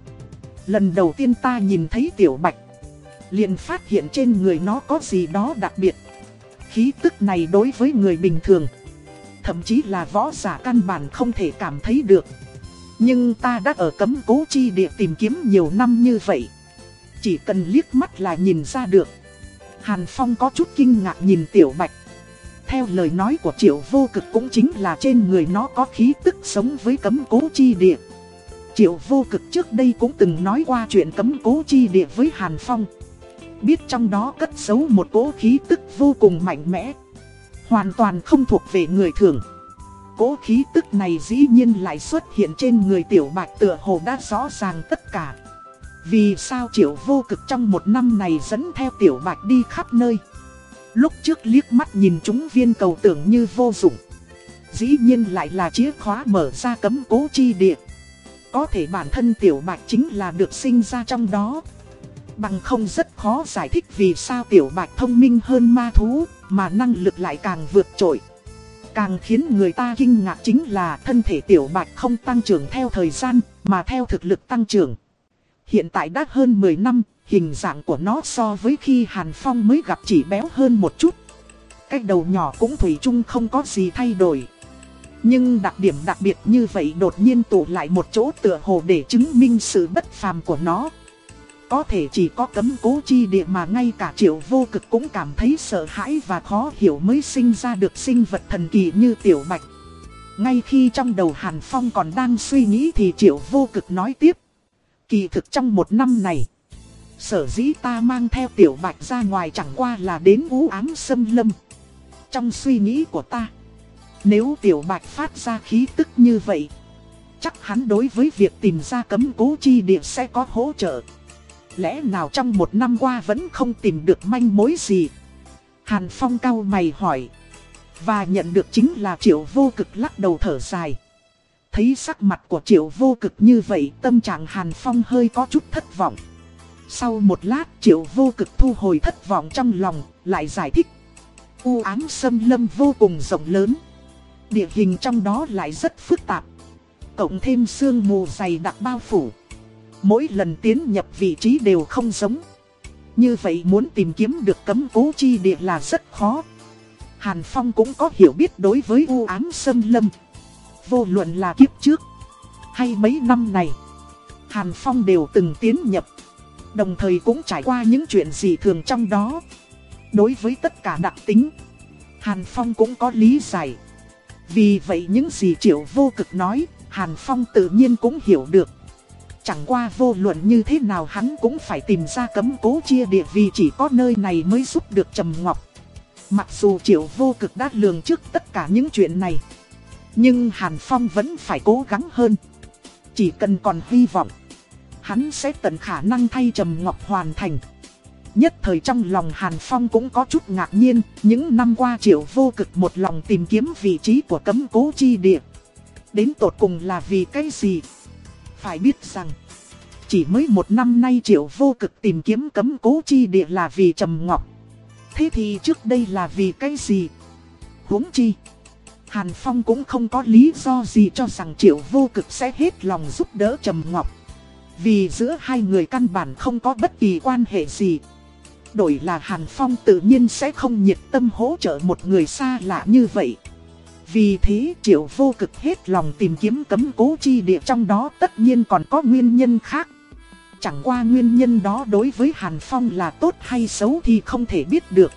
Lần đầu tiên ta nhìn thấy tiểu bạch, liền phát hiện trên người nó có gì đó đặc biệt. Khí tức này đối với người bình thường. Thậm chí là võ giả căn bản không thể cảm thấy được. Nhưng ta đã ở cấm cố chi địa tìm kiếm nhiều năm như vậy. Chỉ cần liếc mắt là nhìn ra được. Hàn Phong có chút kinh ngạc nhìn Tiểu Bạch. Theo lời nói của Triệu Vô Cực cũng chính là trên người nó có khí tức sống với cấm cố chi địa. Triệu Vô Cực trước đây cũng từng nói qua chuyện cấm cố chi địa với Hàn Phong. Biết trong đó cất giấu một cỗ khí tức vô cùng mạnh mẽ Hoàn toàn không thuộc về người thường cỗ khí tức này dĩ nhiên lại xuất hiện trên người tiểu bạch tựa hồ đã rõ ràng tất cả. Vì sao triệu vô cực trong một năm này dẫn theo tiểu bạch đi khắp nơi. Lúc trước liếc mắt nhìn chúng viên cầu tưởng như vô dụng. Dĩ nhiên lại là chìa khóa mở ra cấm cố chi địa. Có thể bản thân tiểu bạch chính là được sinh ra trong đó. Bằng không rất khó giải thích vì sao tiểu bạch thông minh hơn ma thú, mà năng lực lại càng vượt trội. Càng khiến người ta kinh ngạc chính là thân thể tiểu bạch không tăng trưởng theo thời gian, mà theo thực lực tăng trưởng. Hiện tại đã hơn 10 năm, hình dạng của nó so với khi Hàn Phong mới gặp chỉ béo hơn một chút. Cái đầu nhỏ cũng thủy chung không có gì thay đổi. Nhưng đặc điểm đặc biệt như vậy đột nhiên tụ lại một chỗ tựa hồ để chứng minh sự bất phàm của nó. Có thể chỉ có cấm cố chi địa mà ngay cả triệu vô cực cũng cảm thấy sợ hãi và khó hiểu mới sinh ra được sinh vật thần kỳ như tiểu bạch. Ngay khi trong đầu Hàn Phong còn đang suy nghĩ thì triệu vô cực nói tiếp. Kỳ thực trong một năm này, sở dĩ ta mang theo tiểu bạch ra ngoài chẳng qua là đến ú ám xâm lâm. Trong suy nghĩ của ta, nếu tiểu bạch phát ra khí tức như vậy, chắc hắn đối với việc tìm ra cấm cố chi địa sẽ có hỗ trợ. Lẽ nào trong một năm qua vẫn không tìm được manh mối gì? Hàn Phong cao mày hỏi. Và nhận được chính là triệu vô cực lắc đầu thở dài. Thấy sắc mặt của triệu vô cực như vậy tâm trạng Hàn Phong hơi có chút thất vọng. Sau một lát triệu vô cực thu hồi thất vọng trong lòng, lại giải thích. U ám xâm lâm vô cùng rộng lớn. Địa hình trong đó lại rất phức tạp. Cộng thêm sương mù dày đặc bao phủ. Mỗi lần tiến nhập vị trí đều không giống. Như vậy muốn tìm kiếm được cấm cố chi địa là rất khó. Hàn Phong cũng có hiểu biết đối với u ám xâm lâm. Vô luận là kiếp trước hay mấy năm này. Hàn Phong đều từng tiến nhập. Đồng thời cũng trải qua những chuyện gì thường trong đó. Đối với tất cả đặc tính, Hàn Phong cũng có lý giải. Vì vậy những gì Triệu vô cực nói, Hàn Phong tự nhiên cũng hiểu được. Chẳng qua vô luận như thế nào hắn cũng phải tìm ra cấm cố chia địa vì chỉ có nơi này mới giúp được Trầm Ngọc. Mặc dù Triệu vô cực đã lường trước tất cả những chuyện này. Nhưng Hàn Phong vẫn phải cố gắng hơn. Chỉ cần còn hy vọng, hắn sẽ tận khả năng thay Trầm Ngọc hoàn thành. Nhất thời trong lòng Hàn Phong cũng có chút ngạc nhiên, những năm qua Triệu vô cực một lòng tìm kiếm vị trí của cấm cố chi địa. Đến tột cùng là vì cái gì? Phải biết rằng, chỉ mới một năm nay triệu vô cực tìm kiếm cấm cố chi địa là vì trầm ngọc. Thế thì trước đây là vì cái gì? huống chi. Hàn Phong cũng không có lý do gì cho rằng triệu vô cực sẽ hết lòng giúp đỡ trầm ngọc. Vì giữa hai người căn bản không có bất kỳ quan hệ gì. Đổi là Hàn Phong tự nhiên sẽ không nhiệt tâm hỗ trợ một người xa lạ như vậy. Vì thế triệu vô cực hết lòng tìm kiếm cấm cố chi địa trong đó tất nhiên còn có nguyên nhân khác. Chẳng qua nguyên nhân đó đối với Hàn Phong là tốt hay xấu thì không thể biết được.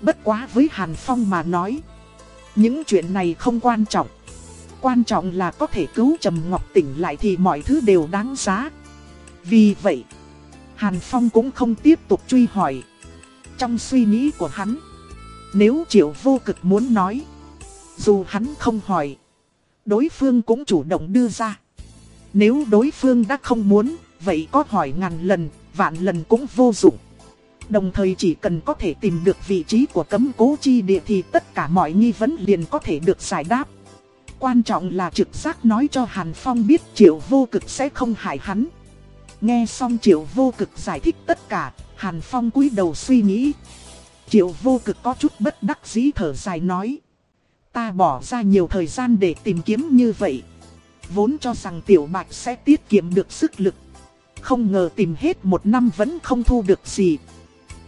Bất quá với Hàn Phong mà nói. Những chuyện này không quan trọng. Quan trọng là có thể cứu Trầm Ngọc tỉnh lại thì mọi thứ đều đáng giá. Vì vậy, Hàn Phong cũng không tiếp tục truy hỏi. Trong suy nghĩ của hắn, nếu Triệu Vô Cực muốn nói, dù hắn không hỏi, đối phương cũng chủ động đưa ra. Nếu đối phương đã không muốn, vậy có hỏi ngàn lần, vạn lần cũng vô dụng. Đồng thời chỉ cần có thể tìm được vị trí của cấm cố chi địa thì tất cả mọi nghi vấn liền có thể được giải đáp. Quan trọng là trực giác nói cho Hàn Phong biết triệu vô cực sẽ không hại hắn. Nghe xong triệu vô cực giải thích tất cả, Hàn Phong cúi đầu suy nghĩ. Triệu vô cực có chút bất đắc dĩ thở dài nói. Ta bỏ ra nhiều thời gian để tìm kiếm như vậy. Vốn cho rằng tiểu bạch sẽ tiết kiệm được sức lực. Không ngờ tìm hết một năm vẫn không thu được gì.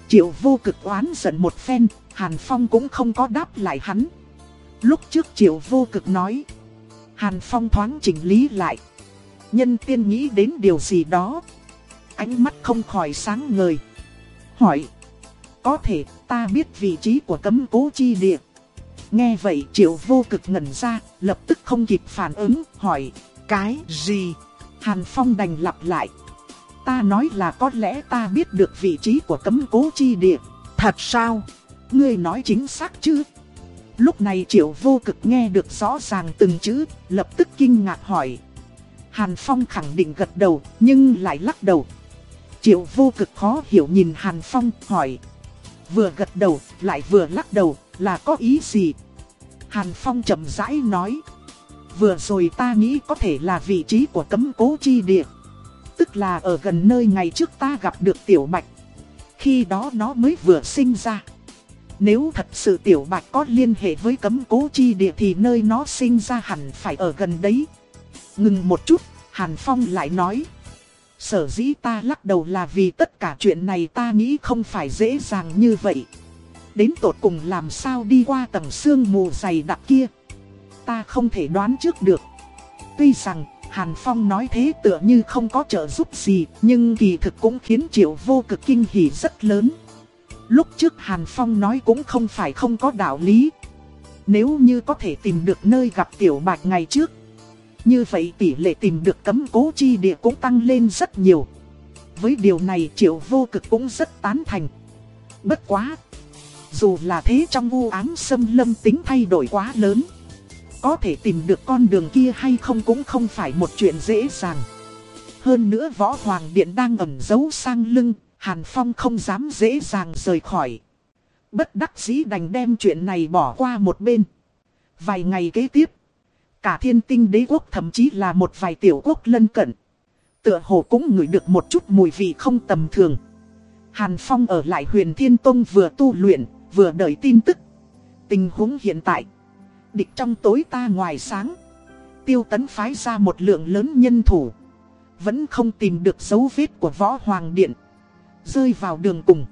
Triệu vô cực oán giận một phen, Hàn Phong cũng không có đáp lại hắn. Lúc trước triệu vô cực nói. Hàn Phong thoáng chỉnh lý lại. Nhân tiên nghĩ đến điều gì đó. Ánh mắt không khỏi sáng ngời. Hỏi. Có thể ta biết vị trí của cấm cố chi địa. Nghe vậy triệu vô cực ngẩn ra, lập tức không kịp phản ứng, hỏi, cái gì? Hàn Phong đành lặp lại. Ta nói là có lẽ ta biết được vị trí của cấm cố chi địa. Thật sao? Ngươi nói chính xác chứ? Lúc này triệu vô cực nghe được rõ ràng từng chữ, lập tức kinh ngạc hỏi. Hàn Phong khẳng định gật đầu, nhưng lại lắc đầu. Triệu vô cực khó hiểu nhìn Hàn Phong, hỏi. Vừa gật đầu, lại vừa lắc đầu, là có ý gì? Hàn Phong chậm rãi nói. Vừa rồi ta nghĩ có thể là vị trí của cấm cố chi địa. Tức là ở gần nơi ngày trước ta gặp được Tiểu Bạch. Khi đó nó mới vừa sinh ra. Nếu thật sự Tiểu Bạch có liên hệ với cấm cố chi địa thì nơi nó sinh ra hẳn phải ở gần đấy. Ngừng một chút, Hàn Phong lại nói. Sở dĩ ta lắc đầu là vì tất cả chuyện này ta nghĩ không phải dễ dàng như vậy. Đến tột cùng làm sao đi qua tầng sương mù dày đặc kia. Ta không thể đoán trước được. Tuy rằng Hàn Phong nói thế tựa như không có trợ giúp gì, nhưng kỳ thực cũng khiến Triệu vô cực kinh hỉ rất lớn. Lúc trước Hàn Phong nói cũng không phải không có đạo lý. Nếu như có thể tìm được nơi gặp Tiểu Bạch ngày trước, như vậy tỷ lệ tìm được cấm cố chi địa cũng tăng lên rất nhiều. Với điều này Triệu vô cực cũng rất tán thành. Bất quá! Dù là thế trong u ám xâm lâm tính thay đổi quá lớn. Có thể tìm được con đường kia hay không cũng không phải một chuyện dễ dàng. Hơn nữa võ hoàng điện đang ẩn giấu sang lưng, Hàn Phong không dám dễ dàng rời khỏi. Bất đắc dĩ đành đem chuyện này bỏ qua một bên. Vài ngày kế tiếp, cả thiên tinh đế quốc thậm chí là một vài tiểu quốc lân cận. Tựa hồ cũng ngửi được một chút mùi vị không tầm thường. Hàn Phong ở lại huyền Thiên Tông vừa tu luyện, vừa đợi tin tức. Tình huống hiện tại, địch trong tối ta ngoài sáng. Tiêu tấn phái ra một lượng lớn nhân thủ. Vẫn không tìm được dấu vết của võ hoàng điện. Rơi vào đường cùng.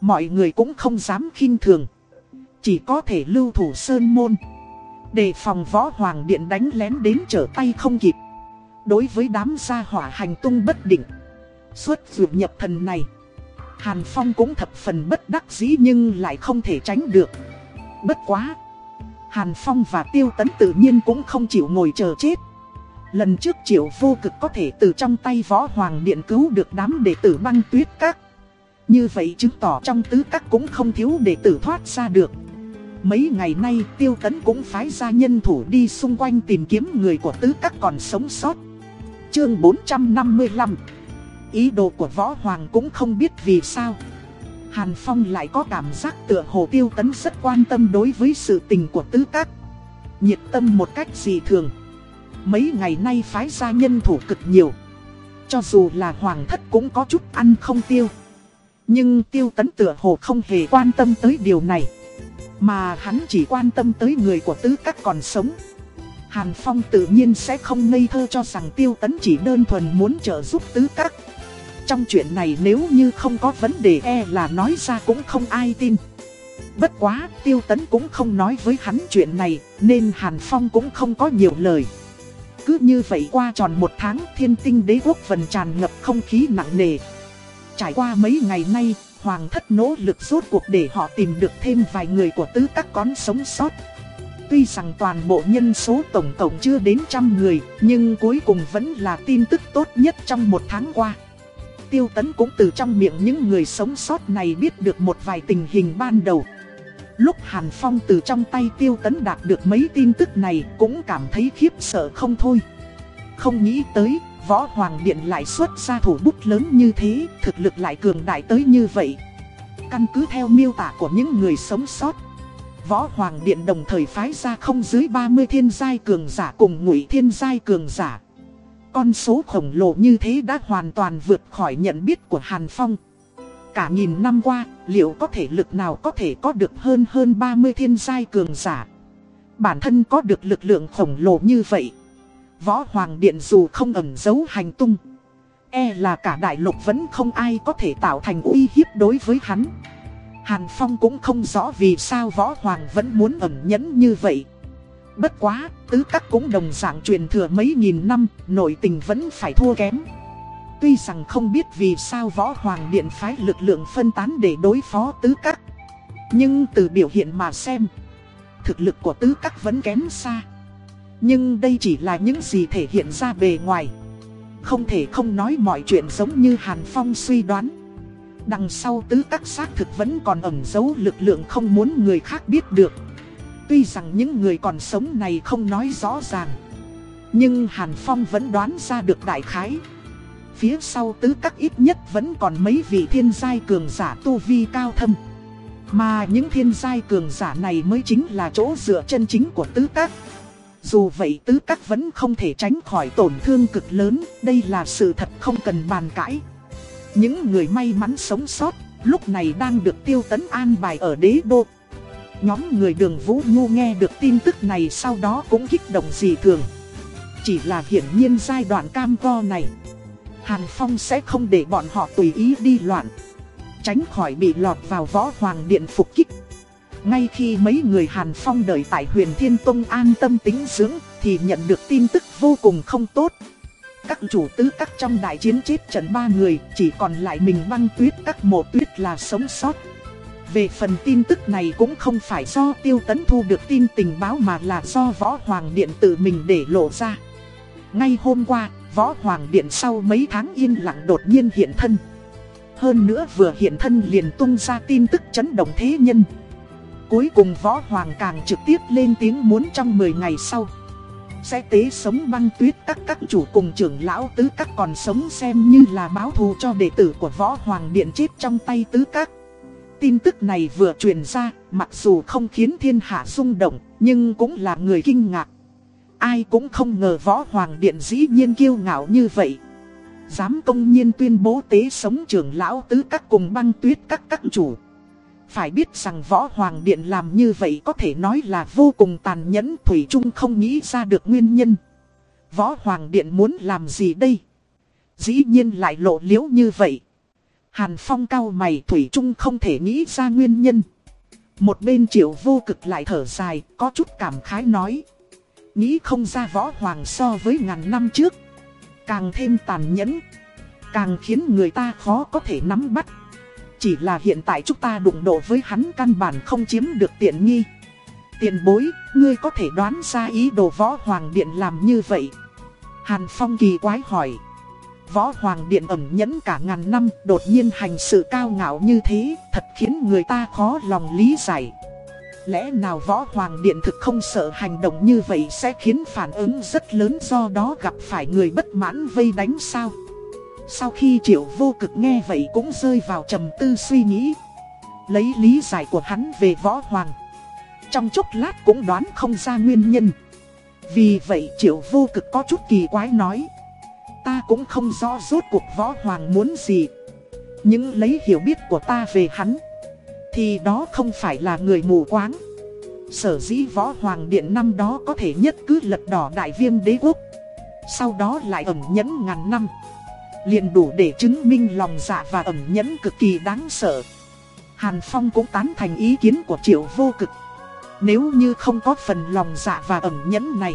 Mọi người cũng không dám khinh thường. Chỉ có thể lưu thủ sơn môn. Đề phòng võ hoàng điện đánh lén đến trở tay không kịp. Đối với đám gia hỏa hành tung bất định. Suốt dụng nhập thần này. Hàn Phong cũng thập phần bất đắc dĩ nhưng lại không thể tránh được. Bất quá. Hàn Phong và Tiêu Tấn tự nhiên cũng không chịu ngồi chờ chết. Lần trước triệu vô cực có thể từ trong tay võ hoàng điện cứu được đám đệ tử băng tuyết các. Như vậy chứng tỏ trong tứ các cũng không thiếu đệ tử thoát ra được. Mấy ngày nay, tiêu tấn cũng phái ra nhân thủ đi xung quanh tìm kiếm người của tứ các còn sống sót. Chương 455 Ý đồ của võ hoàng cũng không biết vì sao. Hàn Phong lại có cảm giác tựa hồ tiêu tấn rất quan tâm đối với sự tình của tứ các. Nhiệt tâm một cách gì thường. Mấy ngày nay phái ra nhân thủ cực nhiều. Cho dù là hoàng thất cũng có chút ăn không tiêu. Nhưng tiêu tấn tựa hồ không hề quan tâm tới điều này. Mà hắn chỉ quan tâm tới người của tứ các còn sống. Hàn Phong tự nhiên sẽ không ngây thơ cho rằng tiêu tấn chỉ đơn thuần muốn trợ giúp tứ các. Trong chuyện này nếu như không có vấn đề e là nói ra cũng không ai tin. Bất quá, tiêu tấn cũng không nói với hắn chuyện này, nên Hàn Phong cũng không có nhiều lời. Cứ như vậy qua tròn một tháng thiên tinh đế quốc vần tràn ngập không khí nặng nề. Trải qua mấy ngày nay, Hoàng thất nỗ lực rốt cuộc để họ tìm được thêm vài người của tứ các con sống sót. Tuy rằng toàn bộ nhân số tổng cộng chưa đến trăm người, nhưng cuối cùng vẫn là tin tức tốt nhất trong một tháng qua. Tiêu Tấn cũng từ trong miệng những người sống sót này biết được một vài tình hình ban đầu. Lúc Hàn Phong từ trong tay Tiêu Tấn đạt được mấy tin tức này cũng cảm thấy khiếp sợ không thôi. Không nghĩ tới, Võ Hoàng Điện lại xuất ra thủ bút lớn như thế, thực lực lại cường đại tới như vậy. Căn cứ theo miêu tả của những người sống sót, Võ Hoàng Điện đồng thời phái ra không dưới 30 thiên giai cường giả cùng ngụy thiên giai cường giả. Con số khổng lồ như thế đã hoàn toàn vượt khỏi nhận biết của Hàn Phong. Cả nghìn năm qua, liệu có thể lực nào có thể có được hơn hơn 30 thiên giai cường giả? Bản thân có được lực lượng khổng lồ như vậy. Võ Hoàng Điện dù không ẩn giấu hành tung. E là cả đại lục vẫn không ai có thể tạo thành uy hiếp đối với hắn. Hàn Phong cũng không rõ vì sao Võ Hoàng vẫn muốn ẩn nhẫn như vậy. Bất quá, tứ các cũng đồng dạng truyền thừa mấy nghìn năm, nội tình vẫn phải thua kém. Tuy rằng không biết vì sao Võ Hoàng Điện phái lực lượng phân tán để đối phó tứ các. Nhưng từ biểu hiện mà xem, thực lực của tứ các vẫn kém xa. Nhưng đây chỉ là những gì thể hiện ra bề ngoài. Không thể không nói mọi chuyện giống như Hàn Phong suy đoán. Đằng sau tứ các xác thực vẫn còn ẩn giấu lực lượng không muốn người khác biết được. Tuy rằng những người còn sống này không nói rõ ràng, Nhưng Hàn Phong vẫn đoán ra được đại khái. Phía sau tứ các ít nhất vẫn còn mấy vị thiên giai cường giả tu vi cao thâm. Mà những thiên giai cường giả này mới chính là chỗ dựa chân chính của tứ các. Dù vậy tứ các vẫn không thể tránh khỏi tổn thương cực lớn, Đây là sự thật không cần bàn cãi. Những người may mắn sống sót, lúc này đang được tiêu tấn an bài ở đế đô. Nhóm người đường Vũ Nhu nghe được tin tức này sau đó cũng kích động gì thường. Chỉ là hiển nhiên giai đoạn cam go này, Hàn Phong sẽ không để bọn họ tùy ý đi loạn. Tránh khỏi bị lọt vào võ hoàng điện phục kích. Ngay khi mấy người Hàn Phong đợi tại huyền Thiên Tông an tâm tính dưỡng Thì nhận được tin tức vô cùng không tốt. Các chủ tứ, các trong đại chiến chết trận ba người, Chỉ còn lại mình băng tuyết, các mộ tuyết là sống sót về phần tin tức này cũng không phải do tiêu tấn thu được tin tình báo mà là do Võ Hoàng Điện tự mình để lộ ra. Ngay hôm qua, Võ Hoàng Điện sau mấy tháng yên lặng đột nhiên hiện thân. Hơn nữa vừa hiện thân liền tung ra tin tức chấn động thế nhân. Cuối cùng Võ Hoàng càng trực tiếp lên tiếng muốn trong 10 ngày sau. Sẽ tế sống băng tuyết các các chủ cùng trưởng lão tứ các còn sống xem như là báo thù cho đệ tử của Võ Hoàng Điện chết trong tay tứ các. Tin tức này vừa truyền ra, mặc dù không khiến thiên hạ rung động, nhưng cũng là người kinh ngạc. Ai cũng không ngờ võ hoàng điện dĩ nhiên kiêu ngạo như vậy. Dám công nhiên tuyên bố tế sống trưởng lão tứ các cùng băng tuyết các các chủ. Phải biết rằng võ hoàng điện làm như vậy có thể nói là vô cùng tàn nhẫn Thủy Trung không nghĩ ra được nguyên nhân. Võ hoàng điện muốn làm gì đây? Dĩ nhiên lại lộ liễu như vậy. Hàn Phong cao mày Thủy Trung không thể nghĩ ra nguyên nhân. Một bên triệu vô cực lại thở dài, có chút cảm khái nói. Nghĩ không ra võ hoàng so với ngàn năm trước. Càng thêm tàn nhẫn. Càng khiến người ta khó có thể nắm bắt. Chỉ là hiện tại chúng ta đụng độ với hắn căn bản không chiếm được tiện nghi. Tiền bối, ngươi có thể đoán ra ý đồ võ hoàng điện làm như vậy. Hàn Phong kỳ quái hỏi. Võ Hoàng Điện ẩn nhẫn cả ngàn năm, đột nhiên hành sự cao ngạo như thế, thật khiến người ta khó lòng lý giải. Lẽ nào Võ Hoàng Điện thực không sợ hành động như vậy sẽ khiến phản ứng rất lớn do đó gặp phải người bất mãn vây đánh sao? Sau khi triệu vô cực nghe vậy cũng rơi vào trầm tư suy nghĩ. Lấy lý giải của hắn về Võ Hoàng. Trong chốc lát cũng đoán không ra nguyên nhân. Vì vậy triệu vô cực có chút kỳ quái nói. Ta cũng không rõ rốt cuộc võ hoàng muốn gì. Nhưng lấy hiểu biết của ta về hắn, Thì đó không phải là người mù quáng. Sở dĩ võ hoàng điện năm đó có thể nhất cứ lật đỏ đại viêm đế quốc, Sau đó lại ẩn nhẫn ngàn năm, liền đủ để chứng minh lòng dạ và ẩn nhẫn cực kỳ đáng sợ. Hàn Phong cũng tán thành ý kiến của triệu vô cực. Nếu như không có phần lòng dạ và ẩn nhẫn này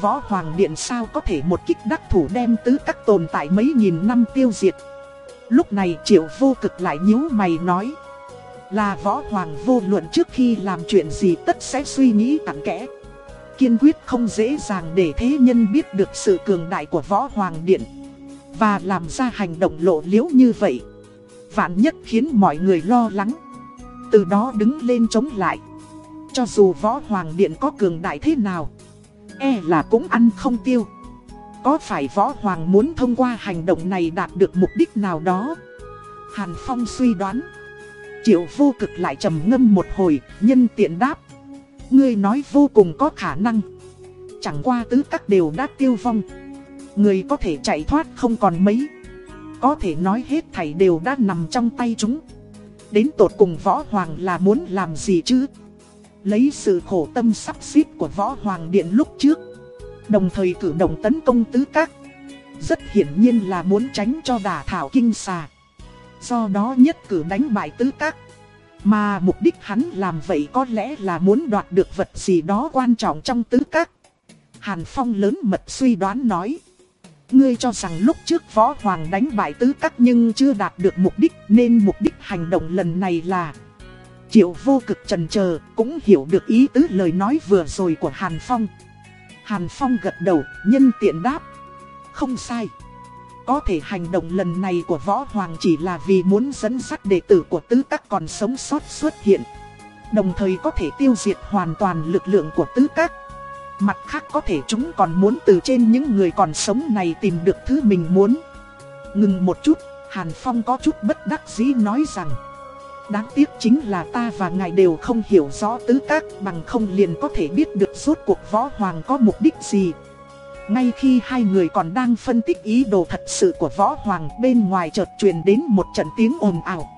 Võ Hoàng Điện sao có thể một kích đắc thủ đem tứ các tồn tại mấy nghìn năm tiêu diệt? Lúc này triệu vô cực lại nhíu mày nói, Là Võ Hoàng vô luận trước khi làm chuyện gì tất sẽ suy nghĩ cặn kẽ. Kiên quyết không dễ dàng để thế nhân biết được sự cường đại của Võ Hoàng Điện Và làm ra hành động lộ liễu như vậy. Vạn nhất khiến mọi người lo lắng. Từ đó đứng lên chống lại. Cho dù Võ Hoàng Điện có cường đại thế nào E là cũng ăn không tiêu. Có phải Võ Hoàng muốn thông qua hành động này đạt được mục đích nào đó? Hàn Phong suy đoán. Triệu vô cực lại trầm ngâm một hồi, Nhân tiện đáp. Ngươi nói vô cùng có khả năng. Chẳng qua tứ các đều đã tiêu vong. Người có thể chạy thoát không còn mấy. Có thể nói hết thảy đều đã nằm trong tay chúng. Đến tột cùng võ hoàng là muốn làm gì chứ? Lấy sự khổ tâm sắp xếp của Võ Hoàng Điện lúc trước, Đồng thời cử động tấn công tứ các. Rất hiển nhiên là muốn tránh cho đả thảo kinh xà. Do đó nhất cử đánh bại tứ các. Mà mục đích hắn làm vậy có lẽ là muốn đoạt được vật gì đó quan trọng trong tứ các. Hàn Phong lớn mật suy đoán nói, Ngươi cho rằng lúc trước Võ Hoàng đánh bại tứ các nhưng chưa đạt được mục đích, Nên mục đích hành động lần này là Triệu vô cực trần chờ cũng hiểu được ý tứ lời nói vừa rồi của Hàn Phong. Hàn Phong gật đầu, nhân tiện đáp. Không sai. Có thể hành động lần này của Võ Hoàng chỉ là vì muốn dẫn dắt đệ tử của tứ các còn sống sót xuất hiện. Đồng thời có thể tiêu diệt hoàn toàn lực lượng của tứ các Mặt khác có thể chúng còn muốn từ trên những người còn sống này tìm được thứ mình muốn Ngừng một chút, Hàn Phong có chút bất đắc dĩ nói rằng Đáng tiếc chính là ta và ngài đều không hiểu rõ tứ các bằng không liền có thể biết được rốt cuộc võ hoàng có mục đích gì ngay khi hai người còn đang phân tích ý đồ thật sự của võ hoàng bên ngoài chợt truyền đến một trận tiếng ồn ào.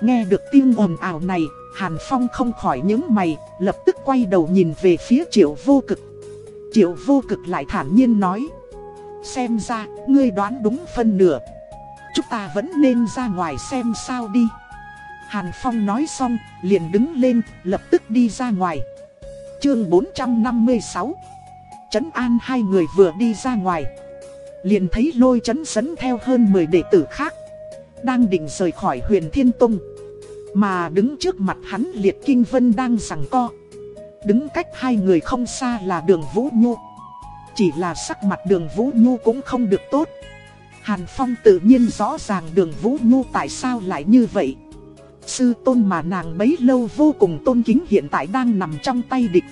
Nghe được tiếng ồn ào này, Hàn Phong không khỏi những mày, lập tức quay đầu nhìn về phía triệu vô cực. Triệu vô cực lại thản nhiên nói. Xem ra, ngươi đoán đúng phân nửa. Chúng ta vẫn nên ra ngoài xem sao đi. Hàn Phong nói xong, liền đứng lên, lập tức đi ra ngoài. Chương 456 Trấn an hai người vừa đi ra ngoài. Liền thấy lôi chấn dẫn theo hơn 10 đệ tử khác Đang định rời khỏi huyền Thiên Tông. Mà đứng trước mặt hắn Liệt Kinh Vân đang rằng co. Đứng cách hai người không xa là đường Vũ Nhu. Chỉ là sắc mặt đường Vũ Nhu cũng không được tốt. Hàn Phong tự nhiên rõ ràng đường Vũ Nhu tại sao lại như vậy. Sư tôn mà nàng bấy lâu vô cùng tôn kính hiện tại đang nằm trong tay địch.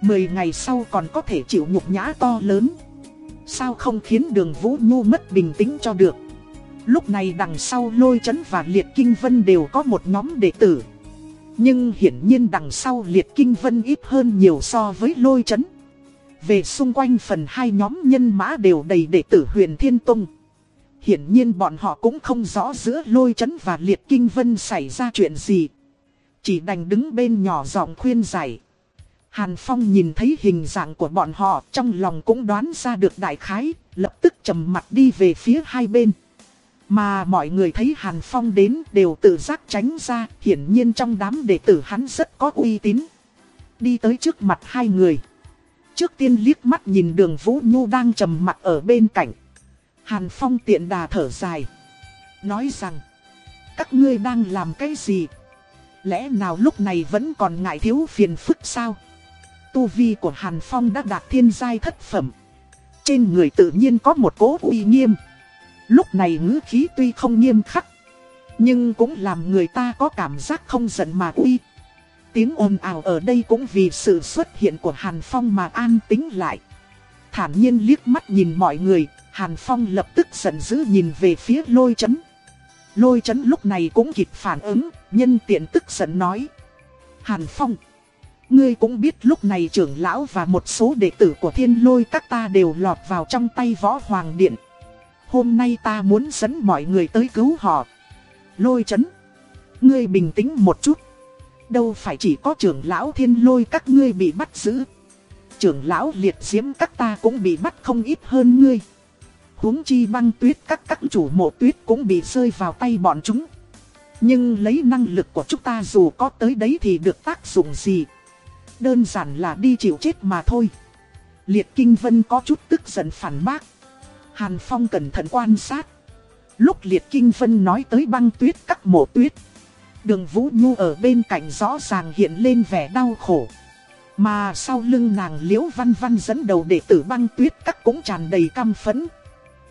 Mười ngày sau còn có thể chịu nhục nhã to lớn. Sao không khiến đường Vũ Nhu mất bình tĩnh cho được? Lúc này đằng sau lôi chấn và liệt kinh vân đều có một nhóm đệ tử. Nhưng hiển nhiên đằng sau liệt kinh vân ít hơn nhiều so với lôi chấn. Về xung quanh phần hai nhóm nhân mã đều đầy đệ tử huyền Thiên Tông. Hiển nhiên bọn họ cũng không rõ giữa lôi chấn và liệt kinh vân xảy ra chuyện gì Chỉ đành đứng bên nhỏ giọng khuyên giải Hàn Phong nhìn thấy hình dạng của bọn họ trong lòng cũng đoán ra được đại khái, lập tức trầm mặt đi về phía hai bên. Mà mọi người thấy Hàn Phong đến đều tự giác tránh ra, hiển nhiên trong đám đệ tử hắn rất có uy tín. Đi tới trước mặt hai người. Trước tiên liếc mắt nhìn đường Vũ Nhu đang trầm mặt ở bên cạnh. Hàn Phong tiện đà thở dài. Nói rằng, các ngươi đang làm cái gì? Lẽ nào lúc này vẫn còn ngại thiếu phiền phức sao? Tu vi của Hàn Phong đã đạt thiên giai thất phẩm. Trên người tự nhiên có một cố uy nghiêm. Lúc này ngữ khí tuy không nghiêm khắc. Nhưng cũng làm người ta có cảm giác không giận mà uy. Tiếng ồn ào ở đây cũng vì sự xuất hiện của Hàn Phong mà an tính lại. Thản nhiên liếc mắt nhìn mọi người, Hàn Phong lập tức giận dữ nhìn về phía lôi chấn. Lôi chấn lúc này cũng kịp phản ứng, nhân tiện tức giận nói. Hàn Phong. Ngươi cũng biết lúc này trưởng lão và một số đệ tử của thiên lôi các ta đều lọt vào trong tay võ hoàng điện. Hôm nay ta muốn dẫn mọi người tới cứu họ. Lôi chấn. Ngươi bình tĩnh một chút. Đâu phải chỉ có trưởng lão thiên lôi các ngươi bị bắt giữ. Trưởng lão liệt diễm các ta cũng bị bắt không ít hơn ngươi huống chi băng tuyết, các các chủ mộ tuyết cũng bị rơi vào tay bọn chúng. Nhưng lấy năng lực của chúng ta dù có tới đấy thì được tác dụng gì. Đơn giản là đi chịu chết mà thôi. Liệt Kinh Vân có chút tức giận phản bác. Hàn Phong cẩn thận quan sát. Lúc Liệt Kinh Vân nói tới băng tuyết, các mộ tuyết. Đường Vũ Nhu ở bên cạnh rõ ràng hiện lên vẻ đau khổ. Mà sau lưng nàng liễu văn văn dẫn đầu đệ tử băng tuyết, các cũng tràn đầy căm phẫn.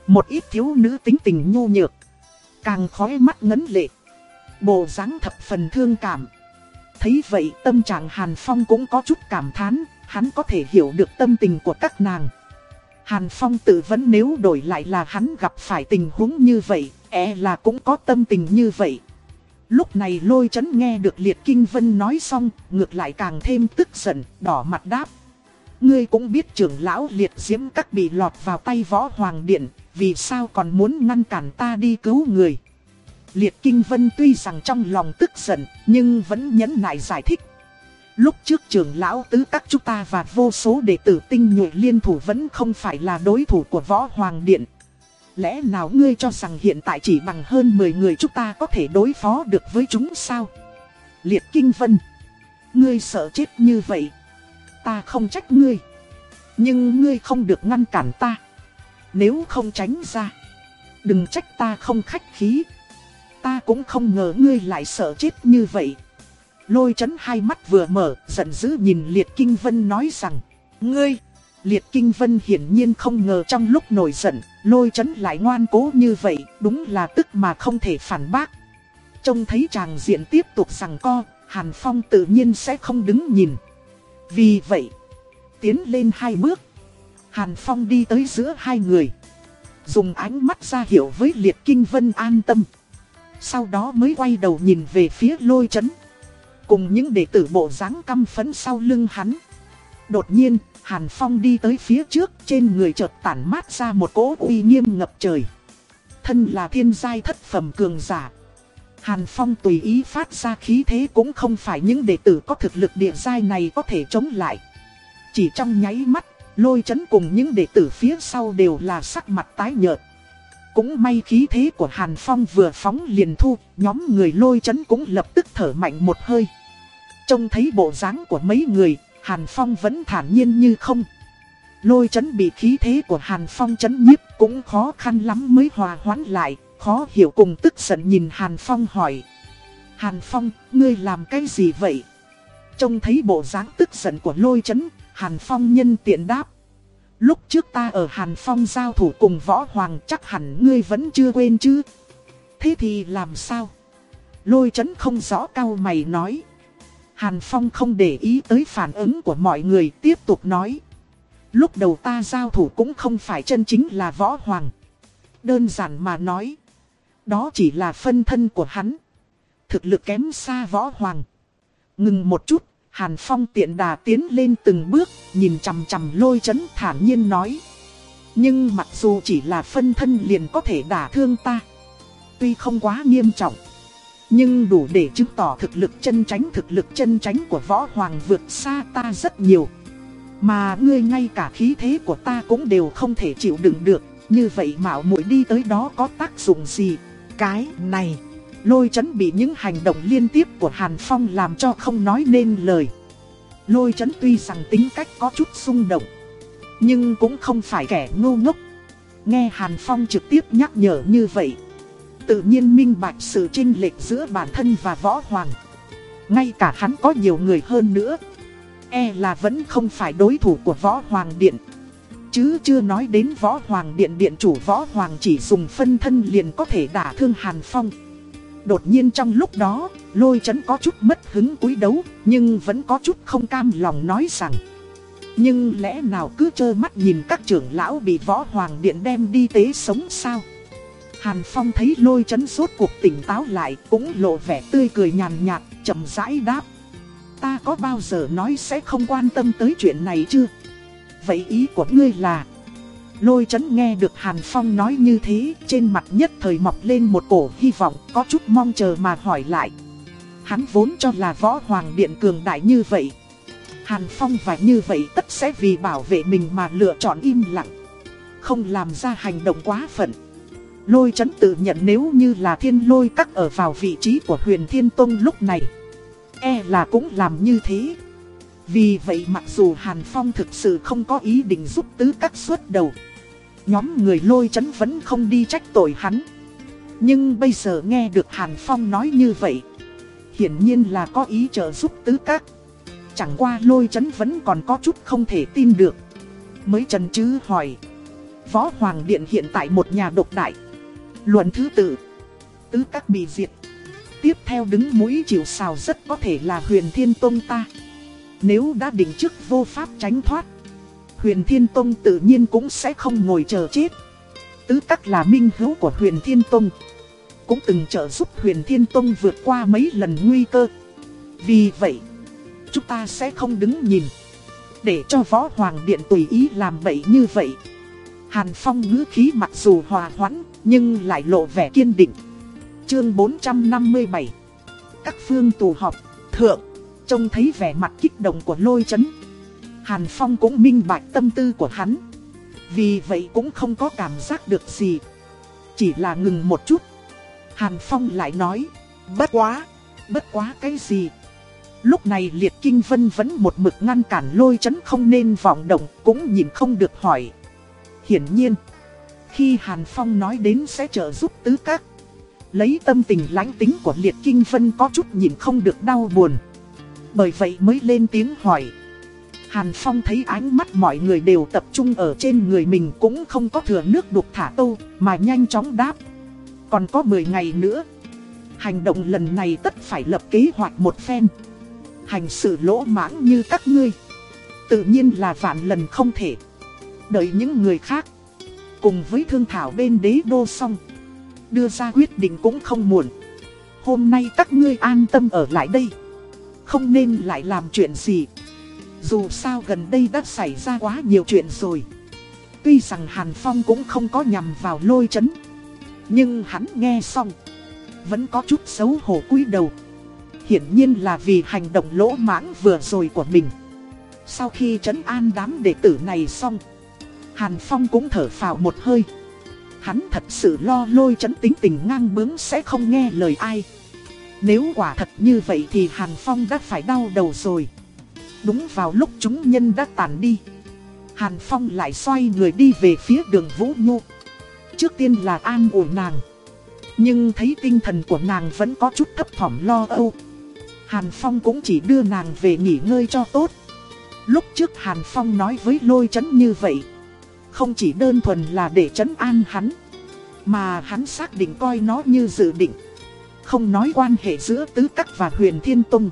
Một ít thiếu nữ tính tình nhu nhược. Càng khói mắt ngấn lệ. Bộ dáng thập phần thương cảm. Thấy vậy tâm trạng Hàn Phong cũng có chút cảm thán, hắn có thể hiểu được tâm tình của các nàng. Hàn Phong tự vấn nếu đổi lại là hắn gặp phải tình huống như vậy, e là cũng có tâm tình như vậy. Lúc này lôi chấn nghe được Liệt Kinh Vân nói xong, ngược lại càng thêm tức giận, đỏ mặt đáp. Ngươi cũng biết trưởng lão liệt diễm các bị lọt vào tay võ hoàng điện, vì sao còn muốn ngăn cản ta đi cứu người. Liệt Kinh Vân tuy rằng trong lòng tức giận, nhưng vẫn nhẫn nại giải thích. Lúc trước trưởng lão tứ các chúng ta và vô số đệ tử tinh nhuệ liên thủ vẫn không phải là đối thủ của võ hoàng điện. Lẽ nào ngươi cho rằng hiện tại chỉ bằng hơn 10 người chúng ta có thể đối phó được với chúng sao? Liệt Kinh Vân, ngươi sợ chết như vậy. Ta không trách ngươi. Nhưng ngươi không được ngăn cản ta. Nếu không tránh ra, đừng trách ta không khách khí. Ta cũng không ngờ ngươi lại sợ chết như vậy. Lôi chấn hai mắt vừa mở, giận dữ nhìn Liệt Kinh Vân nói rằng, ngươi, Liệt Kinh Vân hiển nhiên không ngờ trong lúc nổi giận, lôi chấn lại ngoan cố như vậy, đúng là tức mà không thể phản bác. Trông thấy chàng diện tiếp tục rằng co, Hàn Phong tự nhiên sẽ không đứng nhìn. Vì vậy, tiến lên hai bước. Hàn Phong đi tới giữa hai người. Dùng ánh mắt ra hiệu với liệt kinh vân an tâm. Sau đó mới quay đầu nhìn về phía lôi chấn. Cùng những đệ tử bộ dáng căm phấn sau lưng hắn. Đột nhiên, Hàn Phong đi tới phía trước, trên người chợt tản mát ra một cỗ uy nghiêm ngập trời. Thân là thiên giai thất phẩm cường giả. Hàn Phong tùy ý phát ra khí thế cũng không phải những đệ tử có thực lực địa giai này có thể chống lại. Chỉ trong nháy mắt, lôi chấn cùng những đệ tử phía sau đều là sắc mặt tái nhợt. Cũng may khí thế của Hàn Phong vừa phóng liền thu, nhóm người lôi chấn cũng lập tức thở mạnh một hơi. Trông thấy bộ dáng của mấy người, Hàn Phong vẫn thản nhiên như không. Lôi chấn bị khí thế của Hàn Phong chấn nhiếp cũng khó khăn lắm mới hòa hoãn lại, khó hiểu cùng tức giận nhìn Hàn Phong hỏi. Hàn Phong, ngươi làm cái gì vậy? Trông thấy bộ dáng tức giận của lôi chấn, Hàn Phong nhân tiện đáp. Lúc trước ta ở Hàn Phong giao thủ cùng võ hoàng chắc hẳn ngươi vẫn chưa quên chứ? Thế thì làm sao? Lôi chấn không rõ cao mày nói. Hàn Phong không để ý tới phản ứng của mọi người tiếp tục nói. Lúc đầu ta giao thủ cũng không phải chân chính là võ hoàng. Đơn giản mà nói. Đó chỉ là phân thân của hắn. Thực lực kém xa võ hoàng. Ngừng một chút, Hàn Phong tiện đà tiến lên từng bước, nhìn chằm chằm lôi chấn thản nhiên nói. Nhưng mặc dù chỉ là phân thân liền có thể đả thương ta. Tuy không quá nghiêm trọng. Nhưng đủ để chứng tỏ thực lực chân tránh thực lực chân tránh của võ hoàng vượt xa ta rất nhiều. Mà ngươi ngay cả khí thế của ta cũng đều không thể chịu đựng được. Như vậy mạo muội đi tới đó có tác dụng gì? Cái này, lôi chấn bị những hành động liên tiếp của Hàn Phong làm cho không nói nên lời. Lôi chấn tuy rằng tính cách có chút xung động, nhưng cũng không phải kẻ ngu ngốc. Nghe Hàn Phong trực tiếp nhắc nhở như vậy, tự nhiên minh bạch sự chênh lệch giữa bản thân và võ hoàng. Ngay cả hắn có nhiều người hơn nữa, e là vẫn không phải đối thủ của võ hoàng điện. Chứ chưa nói đến võ hoàng điện điện chủ võ hoàng chỉ dùng phân thân liền có thể đả thương Hàn Phong. Đột nhiên trong lúc đó, lôi chấn có chút mất hứng cúi đấu, nhưng vẫn có chút không cam lòng nói rằng. Nhưng lẽ nào cứ trơ mắt nhìn các trưởng lão bị võ hoàng điện đem đi tế sống sao? Hàn Phong thấy lôi chấn suốt cuộc tỉnh táo lại cũng lộ vẻ tươi cười nhàn nhạt, chậm rãi đáp. Ta có bao giờ nói sẽ không quan tâm tới chuyện này chưa? Vậy ý của ngươi là... Lôi chấn nghe được Hàn Phong nói như thế, trên mặt nhất thời mọc lên một cổ hy vọng, có chút mong chờ mà hỏi lại. Hắn vốn cho là võ hoàng điện cường đại như vậy. Hàn Phong và như vậy tất sẽ vì bảo vệ mình mà lựa chọn im lặng. Không làm ra hành động quá phận. Lôi chấn tự nhận nếu như là thiên lôi cắt ở vào vị trí của huyền thiên tông lúc này. E là cũng làm như thế. Vì vậy mặc dù Hàn Phong thực sự không có ý định giúp tứ các suốt đầu. Nhóm người lôi chấn vẫn không đi trách tội hắn. Nhưng bây giờ nghe được Hàn Phong nói như vậy. Hiển nhiên là có ý trợ giúp tứ các. Chẳng qua lôi chấn vẫn còn có chút không thể tin được. Mới trần chứ hỏi. Võ Hoàng Điện hiện tại một nhà độc đại. Luận thứ tự. Tứ các bị diệt. Tiếp theo đứng mũi chịu sào rất có thể là huyền thiên tôn ta. Nếu đã định trước vô pháp tránh thoát, Huyền Thiên Tông tự nhiên cũng sẽ không ngồi chờ chết. Tứ tắc là minh hữu của Huyền Thiên Tông, Cũng từng trợ giúp Huyền Thiên Tông vượt qua mấy lần nguy cơ. Vì vậy, Chúng ta sẽ không đứng nhìn, Để cho Võ Hoàng Điện tùy ý làm bậy như vậy. Hàn Phong ngữ khí mặc dù hòa hoãn, Nhưng lại lộ vẻ kiên định. Chương 457 Các phương tù họp, Thượng. Trông thấy vẻ mặt kích động của lôi chấn. Hàn Phong cũng minh bạch tâm tư của hắn. Vì vậy cũng không có cảm giác được gì. Chỉ là ngừng một chút. Hàn Phong lại nói, Bất quá Bất quá cái gì? Lúc này Liệt Kinh Vân vẫn một mực ngăn cản lôi chấn không nên vọng động, Cũng nhìn không được hỏi. Hiển nhiên, Khi Hàn Phong nói đến sẽ trợ giúp tứ các, Lấy tâm tình lãnh tính của Liệt Kinh Vân có chút nhìn không được đau buồn bởi vậy mới lên tiếng hỏi. Hàn Phong thấy ánh mắt mọi người đều tập trung ở trên người mình cũng không có thừa nước đục thả câu mà nhanh chóng đáp. Còn có 10 ngày nữa. Hành động lần này tất phải lập kế hoạch một phen. Hành sự lỗ mãng như các ngươi. Tự nhiên là vạn lần không thể. Đợi những người khác. Cùng với thương thảo bên đế đô xong. Đưa ra quyết định cũng không muộn. Hôm nay các ngươi an tâm ở lại đây. Không nên lại làm chuyện gì. Dù sao gần đây đã xảy ra quá nhiều chuyện rồi. Tuy rằng Hàn Phong cũng không có nhằm vào lôi chấn, Nhưng hắn nghe xong, Vẫn có chút xấu hổ cúi đầu. Hiển nhiên là vì hành động lỗ mãng vừa rồi của mình. Sau khi trấn an đám đệ tử này xong, Hàn Phong cũng thở phào một hơi. Hắn thật sự lo lôi chấn tính tình ngang bướng sẽ không nghe lời ai. Nếu quả thật như vậy thì Hàn Phong đã phải đau đầu rồi. Đúng vào lúc chúng nhân đã tàn đi, Hàn Phong lại xoay người đi về phía đường Vũ Nhu. Trước tiên là an ủi nàng, Nhưng thấy tinh thần của nàng vẫn có chút thấp thỏm lo âu. Hàn Phong cũng chỉ đưa nàng về nghỉ ngơi cho tốt. Lúc trước Hàn Phong nói với lôi chấn như vậy, Không chỉ đơn thuần là để chấn an hắn, Mà hắn xác định coi nó như dự định. Không nói quan hệ giữa Tứ Cắc và Huyền Thiên Tông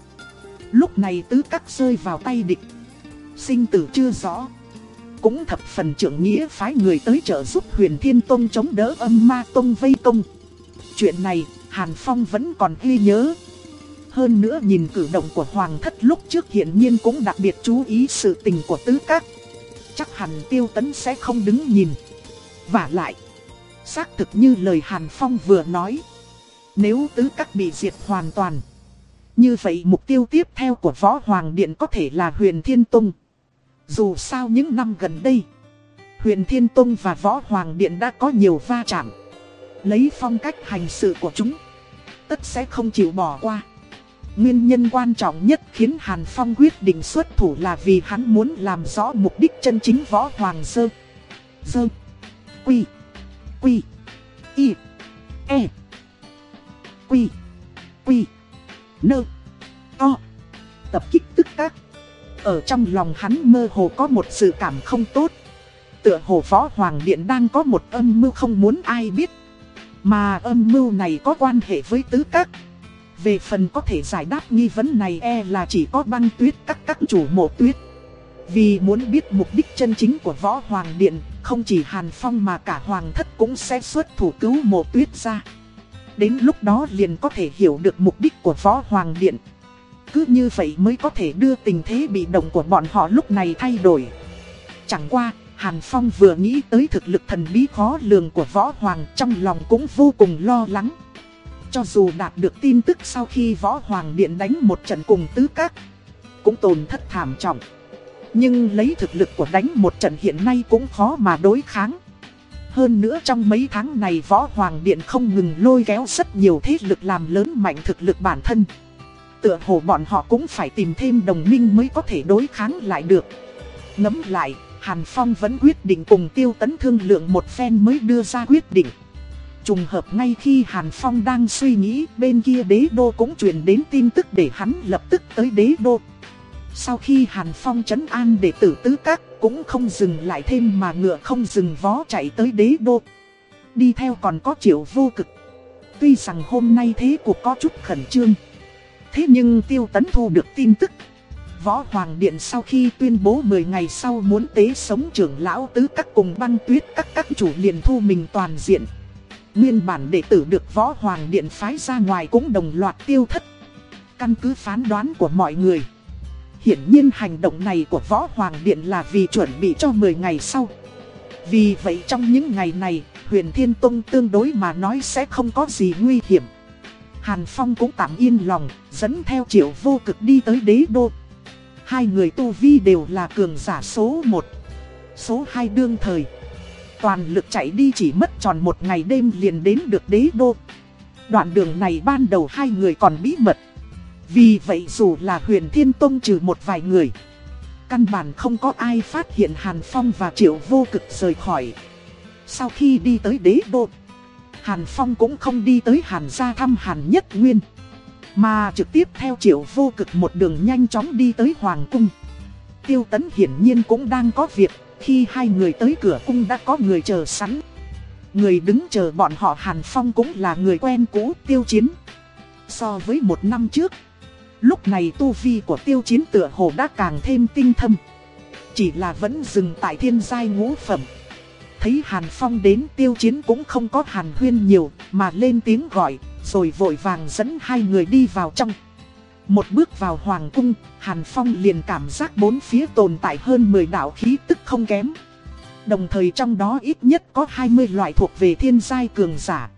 Lúc này Tứ Cắc rơi vào tay địch Sinh tử chưa rõ cũng thập phần trưởng nghĩa phái người tới trợ giúp huyền thiên tông chống đỡ âm ma tông vây công. Chuyện này, Hàn Phong vẫn còn ghi nhớ. Hơn nữa nhìn cử động của Hoàng thất lúc trước hiện nhiên cũng đặc biệt chú ý sự tình của tứ các. Chắc hẳn tiêu tấn sẽ không đứng nhìn. Và lại, xác thực như lời Hàn Phong vừa nói. Nếu tứ các bị diệt hoàn toàn, như vậy mục tiêu tiếp theo của Võ Hoàng Điện có thể là huyền thiên tông. Dù sao những năm gần đây, huyền Thiên Tông và Võ Hoàng Điện đã có nhiều va chạm. Lấy phong cách hành sự của chúng, tất sẽ không chịu bỏ qua. Nguyên nhân quan trọng nhất khiến Hàn Phong quyết định xuất thủ là vì hắn muốn làm rõ mục đích chân chính Võ Hoàng Dơ. Dơ. Quy. Quy. Y. E. Quy. Quy. Nơ. To. Tập kích tức các. Ở trong lòng hắn mơ hồ có một sự cảm không tốt Tựa hồ Võ Hoàng Điện đang có một âm mưu không muốn ai biết Mà âm mưu này có quan hệ với tứ các Về phần có thể giải đáp nghi vấn này e là chỉ có băng tuyết các các chủ mộ tuyết Vì muốn biết mục đích chân chính của Võ Hoàng Điện, Không chỉ Hàn Phong mà cả Hoàng Thất cũng sẽ xuất thủ cứu mộ tuyết ra Đến lúc đó liền có thể hiểu được mục đích của Võ Hoàng Điện cứ như vậy mới có thể đưa tình thế bị động của bọn họ lúc này thay đổi. Chẳng qua, Hàn Phong vừa nghĩ tới thực lực thần bí khó lường của Võ Hoàng trong lòng cũng vô cùng lo lắng. Cho dù đạt được tin tức sau khi Võ Hoàng Điện đánh một trận cùng tứ các, cũng tổn thất thảm trọng. Nhưng lấy thực lực của đánh một trận hiện nay cũng khó mà đối kháng. Hơn nữa trong mấy tháng này Võ Hoàng Điện không ngừng lôi kéo rất nhiều thế lực làm lớn mạnh thực lực bản thân tựa hồ bọn họ cũng phải tìm thêm đồng minh mới có thể đối kháng lại được. Ngấm lại, Hàn Phong vẫn quyết định cùng tiêu tấn thương lượng một phen mới đưa ra quyết định. Trùng hợp ngay khi Hàn Phong đang suy nghĩ bên kia đế đô cũng truyền đến tin tức để hắn lập tức tới đế đô. Sau khi Hàn Phong chấn an để tử tứ các, cũng không dừng lại thêm mà ngựa không dừng vó chạy tới đế đô. Đi theo còn có triệu vô cực. Tuy rằng hôm nay thế cuộc có chút khẩn trương. Thế nhưng Tiêu Tấn thu được tin tức. Võ Hoàng Điện sau khi tuyên bố 10 ngày sau muốn tế sống trưởng lão tứ các cùng băng tuyết các các chủ liền thu mình toàn diện. Nguyên bản đệ tử được Võ Hoàng Điện phái ra ngoài cũng đồng loạt tiêu thất. Căn cứ phán đoán của mọi người. Hiển nhiên hành động này của Võ Hoàng Điện là vì chuẩn bị cho 10 ngày sau. Vì vậy trong những ngày này, huyền Thiên Tông tương đối mà nói sẽ không có gì nguy hiểm. Hàn Phong cũng tạm yên lòng, dẫn theo triệu vô cực đi tới đế đô. Hai người tu vi đều là cường giả số 1, số 2 đương thời. Toàn lực chạy đi chỉ mất tròn một ngày đêm liền đến được đế đô. Đoạn đường này ban đầu hai người còn bí mật. Vì vậy dù là huyền thiên tông trừ một vài người. Căn bản không có ai phát hiện Hàn Phong và triệu vô cực rời khỏi. Sau khi đi tới đế đô. Hàn Phong cũng không đi tới Hàn gia thăm Hàn Nhất Nguyên. Mà trực tiếp theo triệu vô cực một đường nhanh chóng đi tới Hoàng Cung. Tiêu Tấn hiển nhiên cũng đang có việc, khi hai người tới cửa cung đã có người chờ sẵn. Người đứng chờ bọn họ Hàn Phong cũng là người quen cũ Tiêu Chiến. So với một năm trước, lúc này tu vi của tiêu chiến tựa hồ đã càng thêm tinh thâm. Chỉ là vẫn dừng tại thiên giai ngũ phẩm. Thấy Hàn Phong đến tiêu chiến cũng không có hàn huyên nhiều mà lên tiếng gọi, rồi vội vàng dẫn hai người đi vào trong. Một bước vào hoàng cung, Hàn Phong liền cảm giác bốn phía tồn tại hơn 10 đạo khí tức không kém. Đồng thời trong đó ít nhất có 20 loại thuộc về thiên giai cường giả.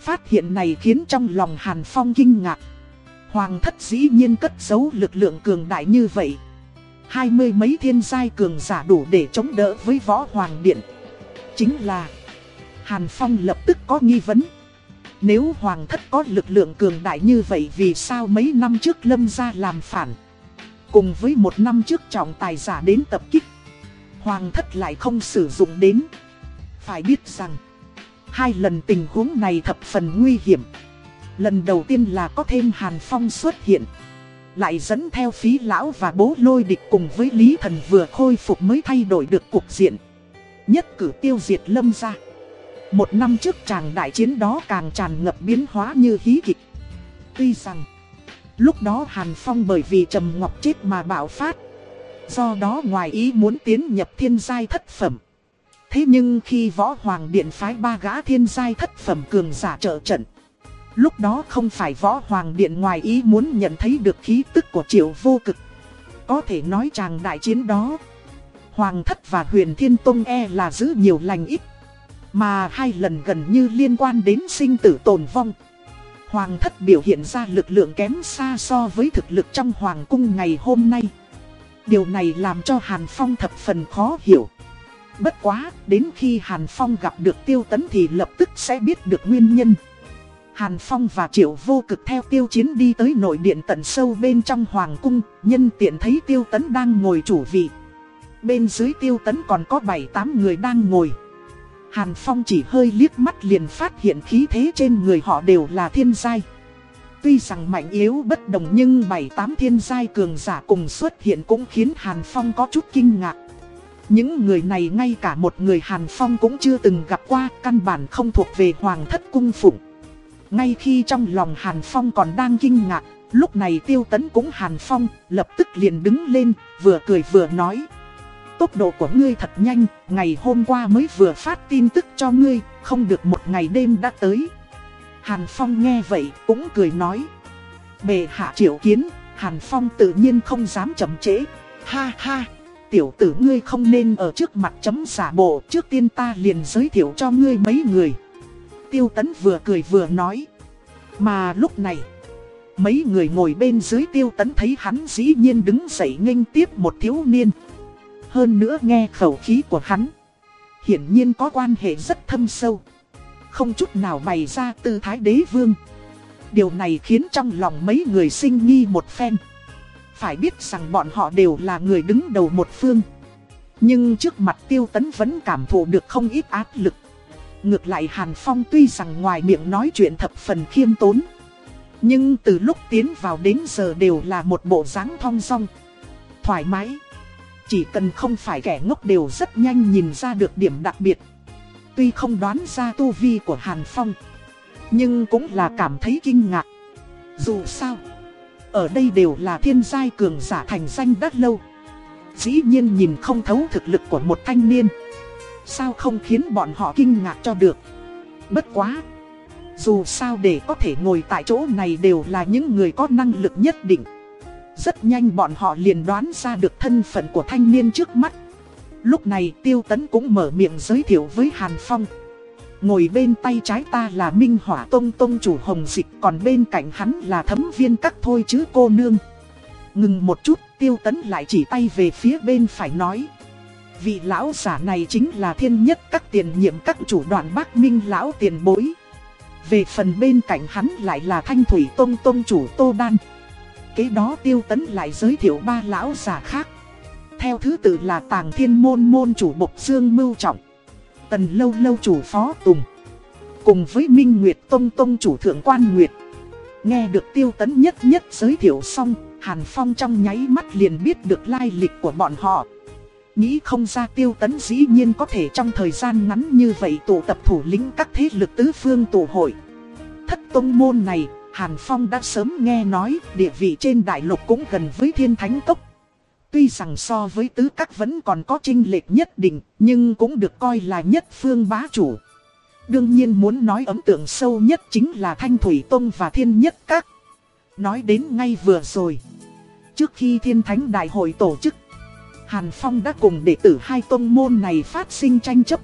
Phát hiện này khiến trong lòng Hàn Phong kinh ngạc. Hoàng thất dĩ nhiên cất giấu lực lượng cường đại như vậy. Hai mươi mấy thiên giai cường giả đủ để chống đỡ với võ hoàng điện. Chính là, Hàn Phong lập tức có nghi vấn. Nếu hoàng thất có lực lượng cường đại như vậy vì sao mấy năm trước lâm gia làm phản. Cùng với một năm trước trọng tài giả đến tập kích. Hoàng thất lại không sử dụng đến. Phải biết rằng, Hai lần tình huống này thập phần nguy hiểm. Lần đầu tiên là có thêm Hàn Phong xuất hiện. Lại dẫn theo phí lão và bố lôi địch cùng với Lý Thần vừa khôi phục mới thay đổi được cục diện. Nhất cử tiêu diệt lâm ra. Một năm trước chàng đại chiến đó càng tràn ngập biến hóa như hí kịch. Tuy rằng, lúc đó Hàn Phong bởi vì Trầm Ngọc chết mà bạo phát. Do đó ngoài ý muốn tiến nhập thiên giai thất phẩm. Thế nhưng khi võ hoàng điện phái ba gã thiên giai thất phẩm cường giả trợ trận Lúc đó không phải võ hoàng điện ngoài ý muốn nhận thấy được khí tức của triệu vô cực. Có thể nói chàng đại chiến đó Hoàng thất và huyền thiên tông e là giữ nhiều lành ít. Mà hai lần gần như liên quan đến sinh tử tồn vong. Hoàng thất biểu hiện ra lực lượng kém xa so với thực lực trong hoàng cung ngày hôm nay. Điều này làm cho Hàn Phong thập phần khó hiểu. Bất quá, đến khi Hàn Phong gặp được tiêu tấn thì lập tức sẽ biết được nguyên nhân. Hàn Phong và Triệu vô cực theo tiêu chiến đi tới nội điện tận sâu bên trong Hoàng cung, nhân tiện thấy tiêu tấn đang ngồi chủ vị. Bên dưới tiêu tấn còn có 7-8 người đang ngồi. Hàn Phong chỉ hơi liếc mắt liền phát hiện khí thế trên người họ đều là thiên giai. Tuy rằng mạnh yếu bất đồng nhưng 7-8 thiên giai cường giả cùng xuất hiện cũng khiến Hàn Phong có chút kinh ngạc. Những người này ngay cả một người Hàn Phong cũng chưa từng gặp qua, căn bản không thuộc về Hoàng thất cung phụng. Ngay khi trong lòng Hàn Phong còn đang kinh ngạc, lúc này tiêu tấn cũng Hàn Phong, lập tức liền đứng lên, vừa cười vừa nói. Tốc độ của ngươi thật nhanh, ngày hôm qua mới vừa phát tin tức cho ngươi, không được một ngày đêm đã tới. Hàn Phong nghe vậy, cũng cười nói. Bề hạ triệu kiến, Hàn Phong tự nhiên không dám chậm trễ. Ha ha! tiểu tử ngươi không nên ở trước mặt chấm giả bộ, trước tiên ta liền giới thiệu cho ngươi mấy người. Tiêu tấn vừa cười vừa nói. Mà lúc này, mấy người ngồi bên dưới tiêu tấn thấy hắn dĩ nhiên đứng dậy nghênh tiếp một thiếu niên. Hơn nữa nghe khẩu khí của hắn, hiển nhiên có quan hệ rất thâm sâu. Không chút nào bày ra tư thái đế vương. Điều này khiến trong lòng mấy người sinh nghi một phen. Phải biết rằng bọn họ đều là người đứng đầu một phương. Nhưng trước mặt tiêu tấn vẫn cảm thụ được không ít áp lực. Ngược lại Hàn Phong tuy rằng ngoài miệng nói chuyện thập phần khiêm tốn. Nhưng từ lúc tiến vào đến giờ đều là một bộ dáng thong song. Thoải mái. Chỉ cần không phải kẻ ngốc đều rất nhanh nhìn ra được điểm đặc biệt. Tuy không đoán ra tu vi của Hàn Phong. Nhưng cũng là cảm thấy kinh ngạc. Dù sao. Ở đây đều là thiên giai cường giả thành danh đắt lâu Dĩ nhiên nhìn không thấu thực lực của một thanh niên Sao không khiến bọn họ kinh ngạc cho được? Bất quá. Dù sao để có thể ngồi tại chỗ này đều là những người có năng lực nhất định. Rất nhanh bọn họ liền đoán ra được thân phận của thanh niên trước mắt. Lúc này Tiêu Tấn cũng mở miệng giới thiệu với Hàn Phong. Ngồi bên tay trái ta là Minh Hỏa Tông Tông chủ Hồng Dịch, Còn bên cạnh hắn là thấm viên các thôi chứ cô nương. Ngừng một chút, tiêu tấn lại chỉ tay về phía bên phải nói. Vị lão giả này chính là thiên nhất, các tiền nhiệm, các chủ đoàn Bắc Minh lão tiền bối. Về phần bên cạnh hắn lại là Thanh Thủy Tông Tông chủ Tô Đan. Kế đó tiêu tấn lại giới thiệu ba lão giả khác. Theo thứ tự là Tàng Thiên Môn Môn chủ Bộc Dương Mưu Trọng, Tần Lâu Lâu chủ Phó Tùng. Cùng với Minh Nguyệt Tông Tông chủ Thượng Quan Nguyệt. Nghe được tiêu tấn nhất nhất giới thiệu xong, Hàn Phong trong nháy mắt liền biết được lai lịch của bọn họ. Nghĩ không ra tiêu tấn dĩ nhiên có thể trong thời gian ngắn như vậy tụ tập thủ lĩnh các thế lực tứ phương tụ hội Thất tông môn này, Hàn Phong đã sớm nghe nói địa vị trên đại lục cũng gần với thiên thánh cốc. Tuy rằng so với tứ các vẫn còn có trinh lệch nhất định, nhưng cũng được coi là nhất phương bá chủ. Đương nhiên muốn nói ấn tượng sâu nhất chính là Thanh Thủy Tông và Thiên Nhất Các. Nói đến ngay vừa rồi. Trước khi Thiên Thánh Đại hội tổ chức, Hàn Phong đã cùng đệ tử hai tông môn này phát sinh tranh chấp.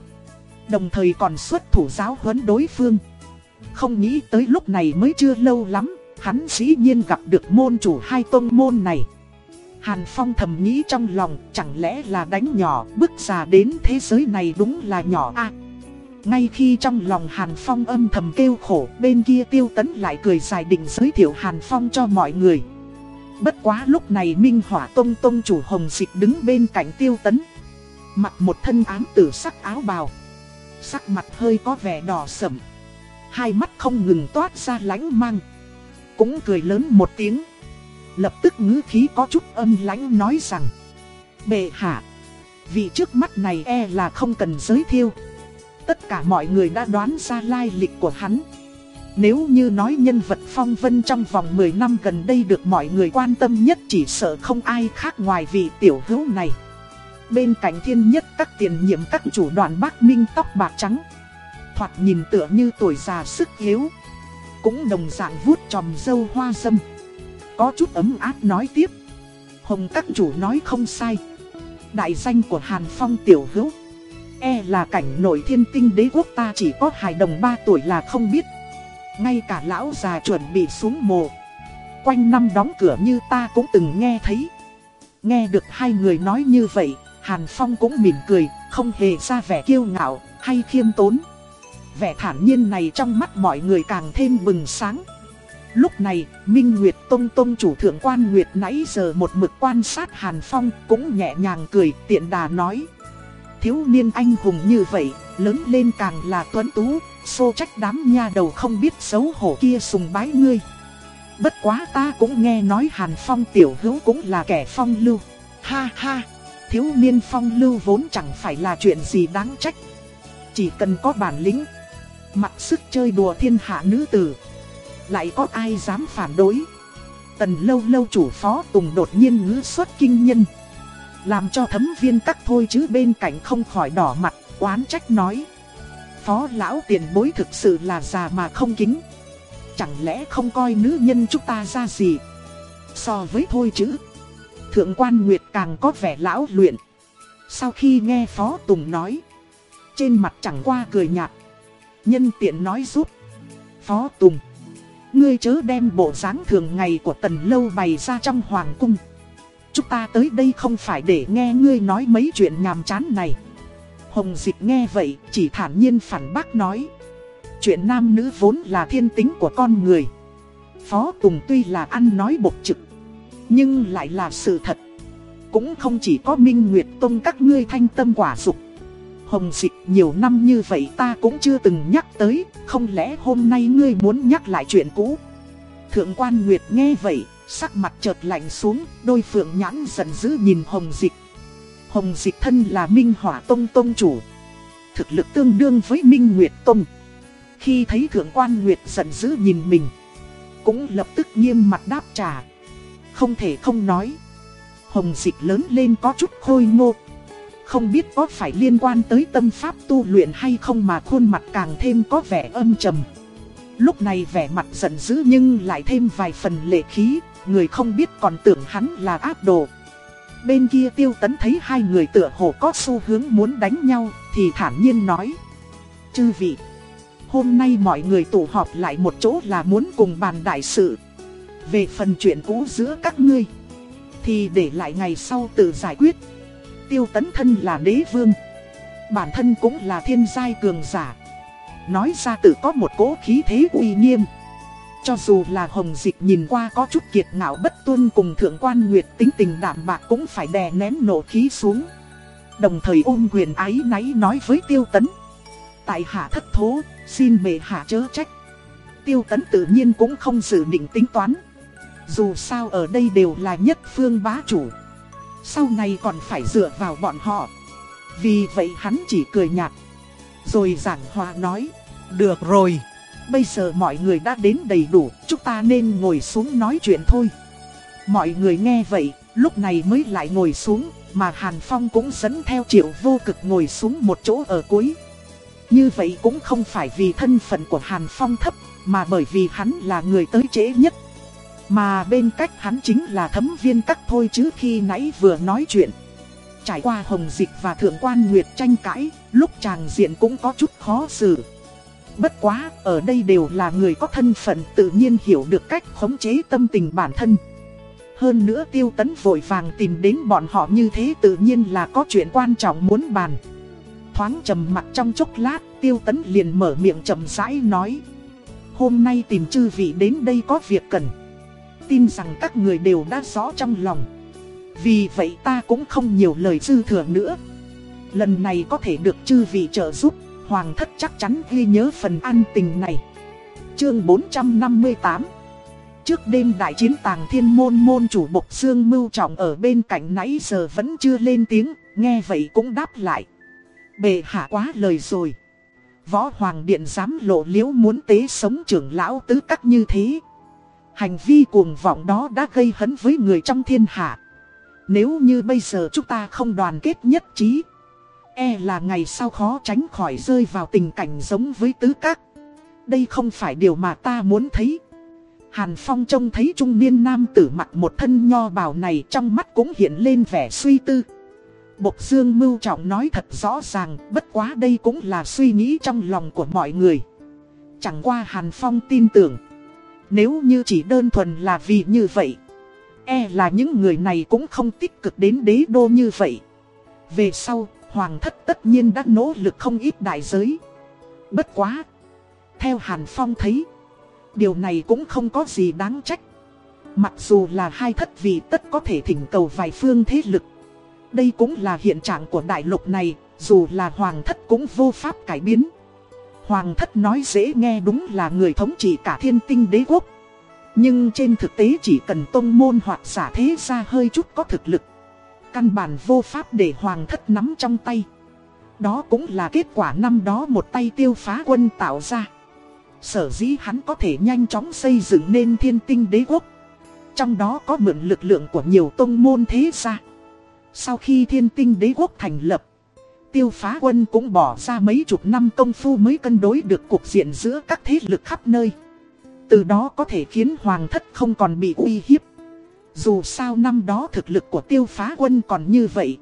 Đồng thời còn xuất thủ giáo huấn đối phương. Không nghĩ tới lúc này mới chưa lâu lắm, hắn dĩ nhiên gặp được môn chủ hai tông môn này. Hàn Phong thầm nghĩ trong lòng, chẳng lẽ là đánh nhỏ, bước ra đến thế giới này đúng là nhỏ a ngay khi trong lòng Hàn Phong âm thầm kêu khổ, bên kia Tiêu Tấn lại cười dài định giới thiệu Hàn Phong cho mọi người. Bất quá lúc này Minh Hỏa Tông Tông chủ Hồng Dịch đứng bên cạnh Tiêu Tấn. Mặc một thân ám tử sắc áo bào. Sắc mặt hơi có vẻ đỏ sẩm. Hai mắt không ngừng toát ra lánh mang. Cũng cười lớn một tiếng. Lập tức ngữ khí có chút âm lánh nói rằng. Bệ hạ. Vị trước mắt này e là không cần giới thiệu tất cả mọi người đã đoán ra lai lịch của hắn. Nếu như nói nhân vật phong vân trong vòng 10 năm gần đây được mọi người quan tâm nhất chỉ sợ không ai khác ngoài vị tiểu hữu này. Bên cạnh thiên nhất các tiền nhiệm các chủ đoàn bác minh tóc bạc trắng. Thoạt nhìn tựa như tuổi già sức yếu. Cũng đồng dạng vuốt tròm dâu hoa dâm. Có chút ấm áp nói tiếp. Hồng các chủ nói không sai. Đại danh của Hàn Phong tiểu hữu E là cảnh nổi thiên tinh đế quốc ta chỉ có hài đồng 3 tuổi là không biết ngay cả lão già chuẩn bị xuống mồ. Quanh năm đóng cửa như ta cũng từng nghe thấy. Nghe được hai người nói như vậy Hàn Phong cũng mỉm cười Không hề ra vẻ kiêu ngạo hay khiêm tốn. Vẻ thản nhiên này trong mắt mọi người càng thêm bừng sáng. Lúc này, Minh Nguyệt Tông Tông chủ thượng quan Nguyệt nãy giờ một mực quan sát Hàn Phong cũng nhẹ nhàng cười tiện đà nói. Thiếu niên anh hùng như vậy, lớn lên càng là tuấn tú, xô trách đám nha đầu không biết xấu hổ kia sùng bái ngươi. Bất quá ta cũng nghe nói Hàn Phong tiểu hữu cũng là kẻ phong lưu. Ha ha, thiếu niên phong lưu vốn chẳng phải là chuyện gì đáng trách. Chỉ cần có bản lĩnh, mặc sức chơi đùa thiên hạ nữ tử. Lại có ai dám phản đối. Tần lâu lâu chủ phó Tùng đột nhiên ngữ xuất kinh nhân. Làm cho thấm viên các thôi chứ bên cạnh không khỏi đỏ mặt, oán trách nói. Phó lão tiền bối thực sự là già mà không kính. Chẳng lẽ không coi nữ nhân chúng ta ra gì? So với thôi chứ. Thượng quan Nguyệt càng có vẻ lão luyện. Sau khi nghe Phó Tùng nói. Trên mặt chẳng qua cười nhạt. Nhân tiện nói giúp Phó Tùng. Ngươi chớ đem bộ dáng thường ngày của tần lâu bày ra trong hoàng cung. Chúng ta tới đây không phải để nghe ngươi nói mấy chuyện nhàm chán này. Hồng Dịch nghe vậy, chỉ thản nhiên phản bác nói. Chuyện nam nữ vốn là thiên tính của con người. Phó Tùng tuy là ăn nói bộc trực, nhưng lại là sự thật. Cũng không chỉ có Minh Nguyệt Tông các ngươi thanh tâm quả dục. Hồng Dịch nhiều năm như vậy ta cũng chưa từng nhắc tới, không lẽ hôm nay ngươi muốn nhắc lại chuyện cũ? Thượng quan Nguyệt nghe vậy, Sắc mặt chợt lạnh xuống, đôi phượng nhãn giận dữ nhìn Hồng Dịch. Hồng Dịch thân là Minh Hỏa Tông Tông chủ. Thực lực tương đương với Minh Nguyệt Tông. Khi thấy Thượng quan Nguyệt giận dữ nhìn mình, cũng lập tức nghiêm mặt đáp trả. Không thể không nói. Hồng Dịch lớn lên có chút khôi ngô. Không biết có phải liên quan tới tâm pháp tu luyện hay không mà khuôn mặt càng thêm có vẻ âm trầm. Lúc này vẻ mặt giận dữ nhưng lại thêm vài phần lệ khí, người không biết còn tưởng hắn là áp đồ. Bên kia tiêu tấn thấy hai người tựa hồ có xu hướng muốn đánh nhau, thì thản nhiên nói. Chư vị, hôm nay mọi người tụ họp lại một chỗ là muốn cùng bàn đại sự. Về phần chuyện cũ giữa các ngươi, thì để lại ngày sau tự giải quyết. Tiêu tấn thân là đế vương, bản thân cũng là thiên giai cường giả. Nói ra tự có một cố khí thế uy nghiêm. Cho dù là Hồng Dịch nhìn qua có chút kiệt ngạo bất tuân cùng Thượng quan Nguyệt tính tình đảm bạc cũng phải đè nén nổ khí xuống. Đồng thời ôm quyền ái náy nói với Tiêu Tấn. Tại hạ thất thố, xin bệ hạ chớ trách. Tiêu Tấn tự nhiên cũng không dự định tính toán. Dù sao ở đây đều là nhất phương bá chủ. Sau này còn phải dựa vào bọn họ. Vì vậy hắn chỉ cười nhạt. Rồi giảng hòa nói. Được rồi bây giờ mọi người đã đến đầy đủ, chúng ta nên ngồi xuống nói chuyện thôi. Mọi người nghe vậy, lúc này mới lại ngồi xuống, mà Hàn Phong cũng dẫn theo triệu vô cực ngồi xuống một chỗ ở cuối. Như vậy cũng không phải vì thân phận của Hàn Phong thấp, mà bởi vì hắn là người tới trễ nhất. Mà bên cách hắn chính là thấm viên các thôi chứ khi nãy vừa nói chuyện. Trải qua hồng dịch và thượng quan nguyệt tranh cãi, lúc chàng diện cũng có chút khó xử. Bất quá, ở đây đều là người có thân phận tự nhiên hiểu được cách khống chế tâm tình bản thân. Hơn nữa tiêu tấn vội vàng tìm đến bọn họ như thế tự nhiên là có chuyện quan trọng muốn bàn. Thoáng trầm mặt trong chốc lát, tiêu tấn liền mở miệng trầm rãi nói. Hôm nay tìm chư vị đến đây có việc cần. Tin rằng các người đều đã rõ trong lòng. Vì vậy ta cũng không nhiều lời dư thừa nữa. Lần này có thể được chư vị trợ giúp, hoàng thất chắc chắn ghi nhớ phần an tình này. Chương 458 Trước đêm đại chiến tàng thiên môn môn chủ Bộc xương mưu trọng ở bên cạnh nãy giờ vẫn chưa lên tiếng, nghe vậy cũng đáp lại. Bệ hạ quá lời rồi. Võ Hoàng Điện dám lộ liễu muốn tế sống trưởng lão tứ các như thế. Hành vi cuồng vọng đó đã gây hấn với người trong thiên hạ. Nếu như bây giờ chúng ta không đoàn kết nhất trí, e là ngày sau khó tránh khỏi rơi vào tình cảnh giống với tứ các. Đây không phải điều mà ta muốn thấy. Hàn Phong trông thấy trung niên nam tử mặc một thân nho bào này trong mắt cũng hiện lên vẻ suy tư. Bộc Dương mưu trọng nói thật rõ ràng, bất quá đây cũng là suy nghĩ trong lòng của mọi người. Chẳng qua Hàn Phong tin tưởng, nếu như chỉ đơn thuần là vì như vậy, e là những người này cũng không tích cực đến đế đô như vậy. Về sau, Hoàng thất tất nhiên đã nỗ lực không ít đại giới. Bất quá! Theo Hàn Phong thấy, điều này cũng không có gì đáng trách. Mặc dù là hai thất vị tất có thể thỉnh cầu vài phương thế lực. Đây cũng là hiện trạng của đại lục này, dù là hoàng thất cũng vô pháp cải biến. Hoàng thất nói dễ nghe đúng là người thống trị cả thiên tinh đế quốc. Nhưng trên thực tế chỉ cần tông môn hoặc giả thế ra hơi chút có thực lực. Căn bản vô pháp để hoàng thất nắm trong tay. Đó cũng là kết quả năm đó một tay tiêu phá quân tạo ra. Sở dĩ hắn có thể nhanh chóng xây dựng nên thiên tinh đế quốc. Trong đó có mượn lực lượng của nhiều tông môn thế gia. Sau khi thiên tinh đế quốc thành lập, tiêu phá quân cũng bỏ ra mấy chục năm công phu mới cân đối được cuộc diện giữa các thế lực khắp nơi. Từ đó có thể khiến hoàng thất không còn bị uy hiếp. Dù sao năm đó thực lực của tiêu phá quân còn như vậy.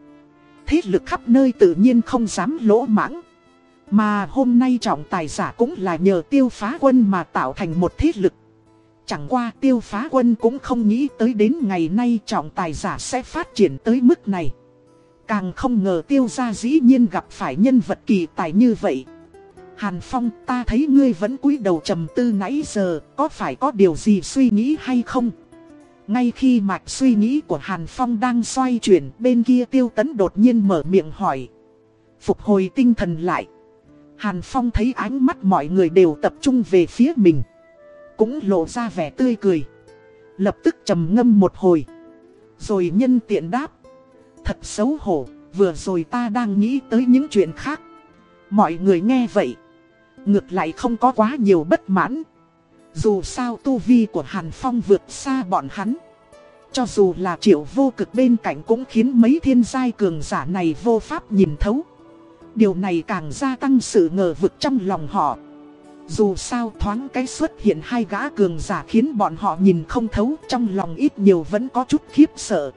Thế lực khắp nơi tự nhiên không dám lỗ mãng. Mà hôm nay trọng tài giả cũng là nhờ tiêu phá quân mà tạo thành một thế lực. Chẳng qua tiêu phá quân cũng không nghĩ tới đến ngày nay trọng tài giả sẽ phát triển tới mức này. Càng không ngờ tiêu gia dĩ nhiên gặp phải nhân vật kỳ tài như vậy. Hàn Phong ta thấy ngươi vẫn cúi đầu trầm tư nãy giờ, có phải có điều gì suy nghĩ hay không? Ngay khi mạch suy nghĩ của Hàn Phong đang xoay chuyển, bên kia tiêu tấn đột nhiên mở miệng hỏi. Phục hồi tinh thần lại. Hàn Phong thấy ánh mắt mọi người đều tập trung về phía mình cũng lộ ra vẻ tươi cười. Lập tức trầm ngâm một hồi. Rồi nhân tiện đáp. Thật xấu hổ, vừa rồi ta đang nghĩ tới những chuyện khác. Mọi người nghe vậy. Ngược lại không có quá nhiều bất mãn. Dù sao tu vi của Hàn Phong vượt xa bọn hắn. Cho dù là triệu vô cực bên cạnh cũng khiến mấy thiên giai cường giả này vô pháp nhìn thấu. Điều này càng gia tăng sự ngờ vực trong lòng họ. Dù sao thoáng cái xuất hiện hai gã cường giả khiến bọn họ nhìn không thấu trong lòng ít nhiều vẫn có chút khiếp sợ.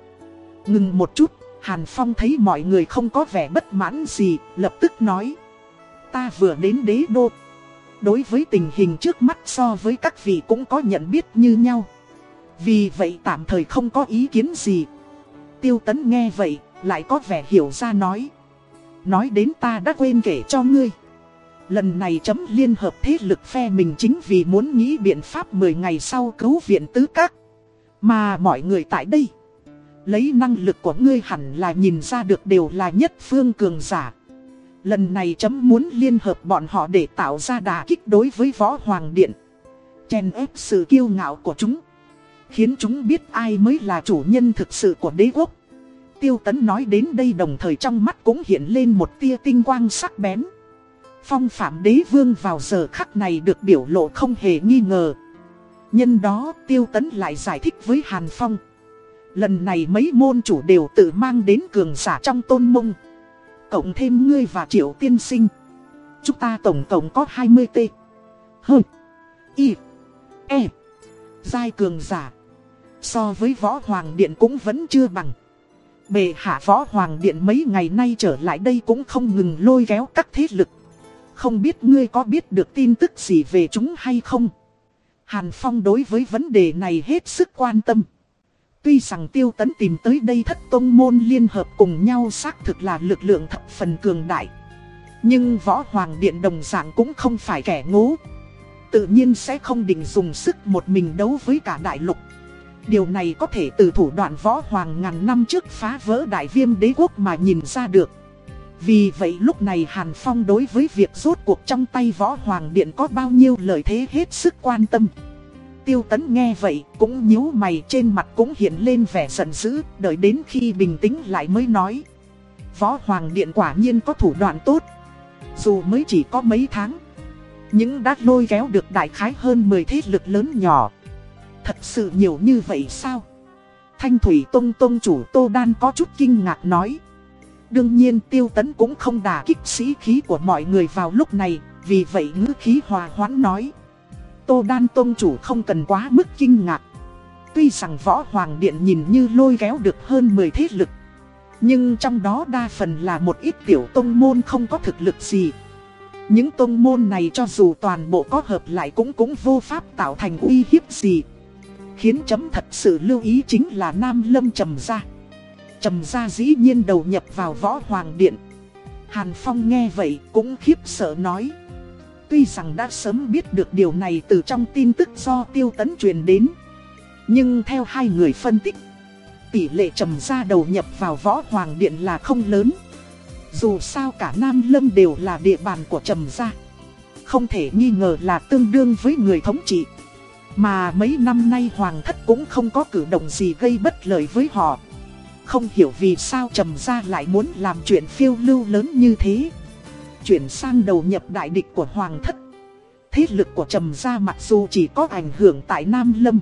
Ngừng một chút, Hàn Phong thấy mọi người không có vẻ bất mãn gì, lập tức nói. Ta vừa đến đế đô. Đối với tình hình trước mắt so với các vị cũng có nhận biết như nhau. Vì vậy tạm thời không có ý kiến gì. Tiêu tấn nghe vậy, lại có vẻ hiểu ra nói. Nói đến ta đã quên kể cho ngươi. Lần này chấm liên hợp thế lực phe mình chính vì muốn nghĩ biện pháp 10 ngày sau cứu viện tứ các. Mà mọi người tại đây, lấy năng lực của ngươi hẳn là nhìn ra được đều là nhất phương cường giả. Lần này chấm muốn liên hợp bọn họ để tạo ra đà kích đối với võ hoàng điện. Chèn ép sự kiêu ngạo của chúng. Khiến chúng biết ai mới là chủ nhân thực sự của đế quốc. Tiêu tấn nói đến đây đồng thời trong mắt cũng hiện lên một tia tinh quang sắc bén. Phong phạm đế vương vào giờ khắc này được biểu lộ không hề nghi ngờ. Nhân đó tiêu tấn lại giải thích với Hàn Phong. Lần này mấy môn chủ đều tự mang đến cường giả trong tôn mông. Cộng thêm ngươi và triệu tiên sinh. Chúng ta tổng cộng có 20 t hơn, Y. E. Giai cường giả. So với võ hoàng điện cũng vẫn chưa bằng. Bề hạ võ hoàng điện mấy ngày nay trở lại đây cũng không ngừng lôi kéo các thế lực. Không biết ngươi có biết được tin tức gì về chúng hay không? Hàn Phong đối với vấn đề này hết sức quan tâm. Tuy rằng tiêu tấn tìm tới đây thất tông môn liên hợp cùng nhau xác thực là lực lượng thập phần cường đại. Nhưng võ hoàng điện đồng dạng cũng không phải kẻ ngố. Tự nhiên sẽ không định dùng sức một mình đấu với cả đại lục. Điều này có thể từ thủ đoạn võ hoàng ngàn năm trước phá vỡ đại viêm đế quốc mà nhìn ra được. Vì vậy lúc này Hàn Phong đối với việc rốt cuộc trong tay võ hoàng điện có bao nhiêu lợi thế hết sức quan tâm. Tiêu tấn nghe vậy cũng nhíu mày trên mặt cũng hiện lên vẻ giận dữ, đợi đến khi bình tĩnh lại mới nói. Võ hoàng điện quả nhiên có thủ đoạn tốt. Dù mới chỉ có mấy tháng, nhưng đã lôi kéo được đại khái hơn 10 thế lực lớn nhỏ. Thật sự nhiều như vậy sao? Thanh Thủy Tông Tông chủ Tô Đan có chút kinh ngạc nói. Đương nhiên tiêu tấn cũng không đả kích sĩ khí của mọi người vào lúc này, vì vậy ngữ khí hòa hoãn nói. Tô Đan Tông chủ không cần quá mức kinh ngạc. Tuy rằng võ hoàng điện nhìn như lôi kéo được hơn 10 thế lực. Nhưng trong đó đa phần là một ít tiểu tông môn không có thực lực gì. Những tông môn này cho dù toàn bộ có hợp lại cũng cũng vô pháp tạo thành uy hiếp gì. Khiến chấm thật sự lưu ý chính là Nam Lâm trầm gia. Trầm gia dĩ nhiên đầu nhập vào võ hoàng điện. Hàn Phong nghe vậy cũng khiếp sợ nói. Tuy rằng đã sớm biết được điều này từ trong tin tức do tiêu tấn truyền đến. Nhưng theo hai người phân tích, tỷ lệ trầm gia đầu nhập vào võ hoàng điện là không lớn. Dù sao cả Nam Lâm đều là địa bàn của trầm gia. Không thể nghi ngờ là tương đương với người thống trị. Mà mấy năm nay hoàng thất cũng không có cử động gì gây bất lợi với họ. Không hiểu vì sao trầm gia lại muốn làm chuyện phiêu lưu lớn như thế. Chuyển sang đầu nhập đại địch của hoàng thất. Thế lực của trầm gia mặc dù chỉ có ảnh hưởng tại Nam Lâm.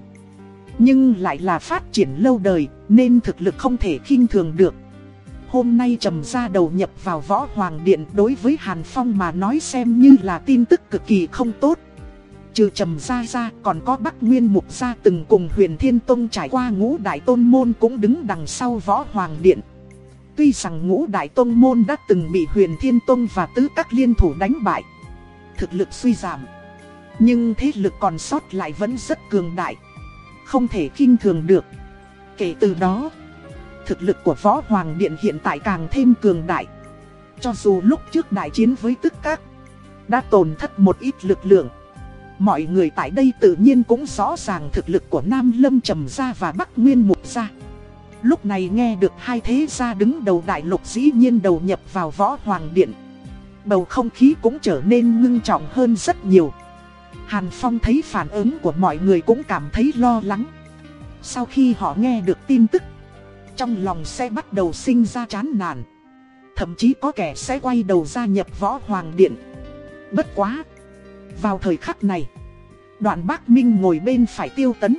Nhưng lại là phát triển lâu đời, nên thực lực không thể khinh thường được. Hôm nay trầm gia đầu nhập vào võ hoàng điện đối với Hàn Phong mà nói xem như là tin tức cực kỳ không tốt. Trừ trầm gia ra, còn có Bắc Nguyên Mục gia từng cùng huyền Thiên Tông trải qua ngũ đại tôn môn cũng đứng đằng sau võ hoàng điện. Tuy rằng ngũ đại tôn môn đã từng bị huyền Thiên Tông và tứ các liên thủ đánh bại. Thực lực suy giảm. Nhưng thế lực còn sót lại vẫn rất cường đại. Không thể khinh thường được. Kể từ đó, thực lực của võ hoàng điện hiện tại càng thêm cường đại. Cho dù lúc trước đại chiến với tức các, đã tổn thất một ít lực lượng. Mọi người tại đây tự nhiên cũng rõ ràng thực lực của Nam Lâm Trầm Gia và Bắc Nguyên Mục Gia. Lúc này nghe được hai thế gia đứng đầu đại lục dĩ nhiên đầu nhập vào võ hoàng điện. Bầu không khí cũng trở nên ngưng trọng hơn rất nhiều. Hàn Phong thấy phản ứng của mọi người cũng cảm thấy lo lắng. Sau khi họ nghe được tin tức, trong lòng sẽ bắt đầu sinh ra chán nản. Thậm chí có kẻ sẽ quay đầu gia nhập võ hoàng điện. Bất quá! Vào thời khắc này, đoạn bác Minh ngồi bên phải tiêu tấn.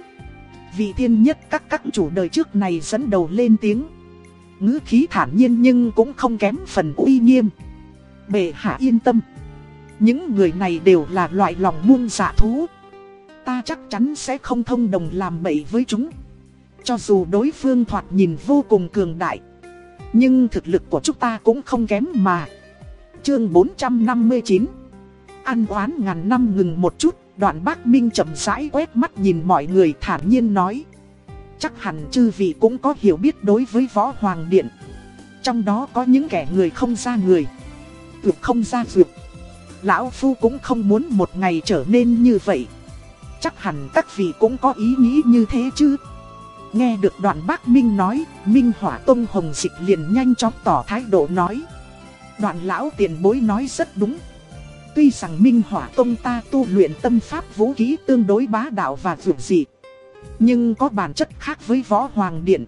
Vị thiên nhất các các chủ đời trước này dẫn đầu lên tiếng. ngữ khí thản nhiên nhưng cũng không kém phần uy nghiêm. Bệ hạ yên tâm. Những người này đều là loại lòng muôn dạ thú. Ta chắc chắn sẽ không thông đồng làm bậy với chúng. Cho dù đối phương thoạt nhìn vô cùng cường đại. Nhưng thực lực của chúng ta cũng không kém mà. Chương 459 Ăn oán ngàn năm ngừng một chút, đoạn bác Minh chậm rãi quét mắt nhìn mọi người thản nhiên nói. Chắc hẳn chư vị cũng có hiểu biết đối với võ hoàng điện. Trong đó có những kẻ người không ra người. Tuyệt không ra tuyệt. Lão Phu cũng không muốn một ngày trở nên như vậy. Chắc hẳn các vị cũng có ý nghĩ như thế chứ. Nghe được đoạn bác Minh nói, Minh Hỏa Tông Hồng Dịch liền nhanh chóng tỏ thái độ nói. Đoạn lão tiền bối nói rất đúng. Tuy rằng Minh Hỏa Tông ta tu luyện tâm pháp vũ khí tương đối bá đạo và vượt dị. Nhưng có bản chất khác với Võ Hoàng Điện.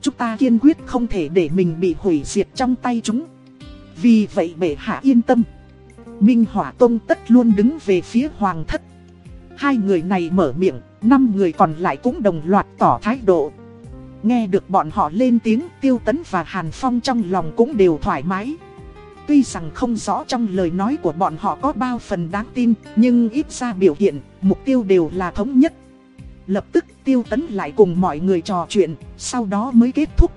Chúng ta kiên quyết không thể để mình bị hủy diệt trong tay chúng. Vì vậy bệ hạ yên tâm. Minh Hỏa Tông tất luôn đứng về phía Hoàng thất. Hai người này mở miệng, năm người còn lại cũng đồng loạt tỏ thái độ. Nghe được bọn họ lên tiếng Tiêu Tấn và Hàn Phong trong lòng cũng đều thoải mái. Tuy rằng không rõ trong lời nói của bọn họ có bao phần đáng tin, nhưng ít ra biểu hiện, mục tiêu đều là thống nhất. Lập tức Tiêu Tấn lại cùng mọi người trò chuyện, sau đó mới kết thúc.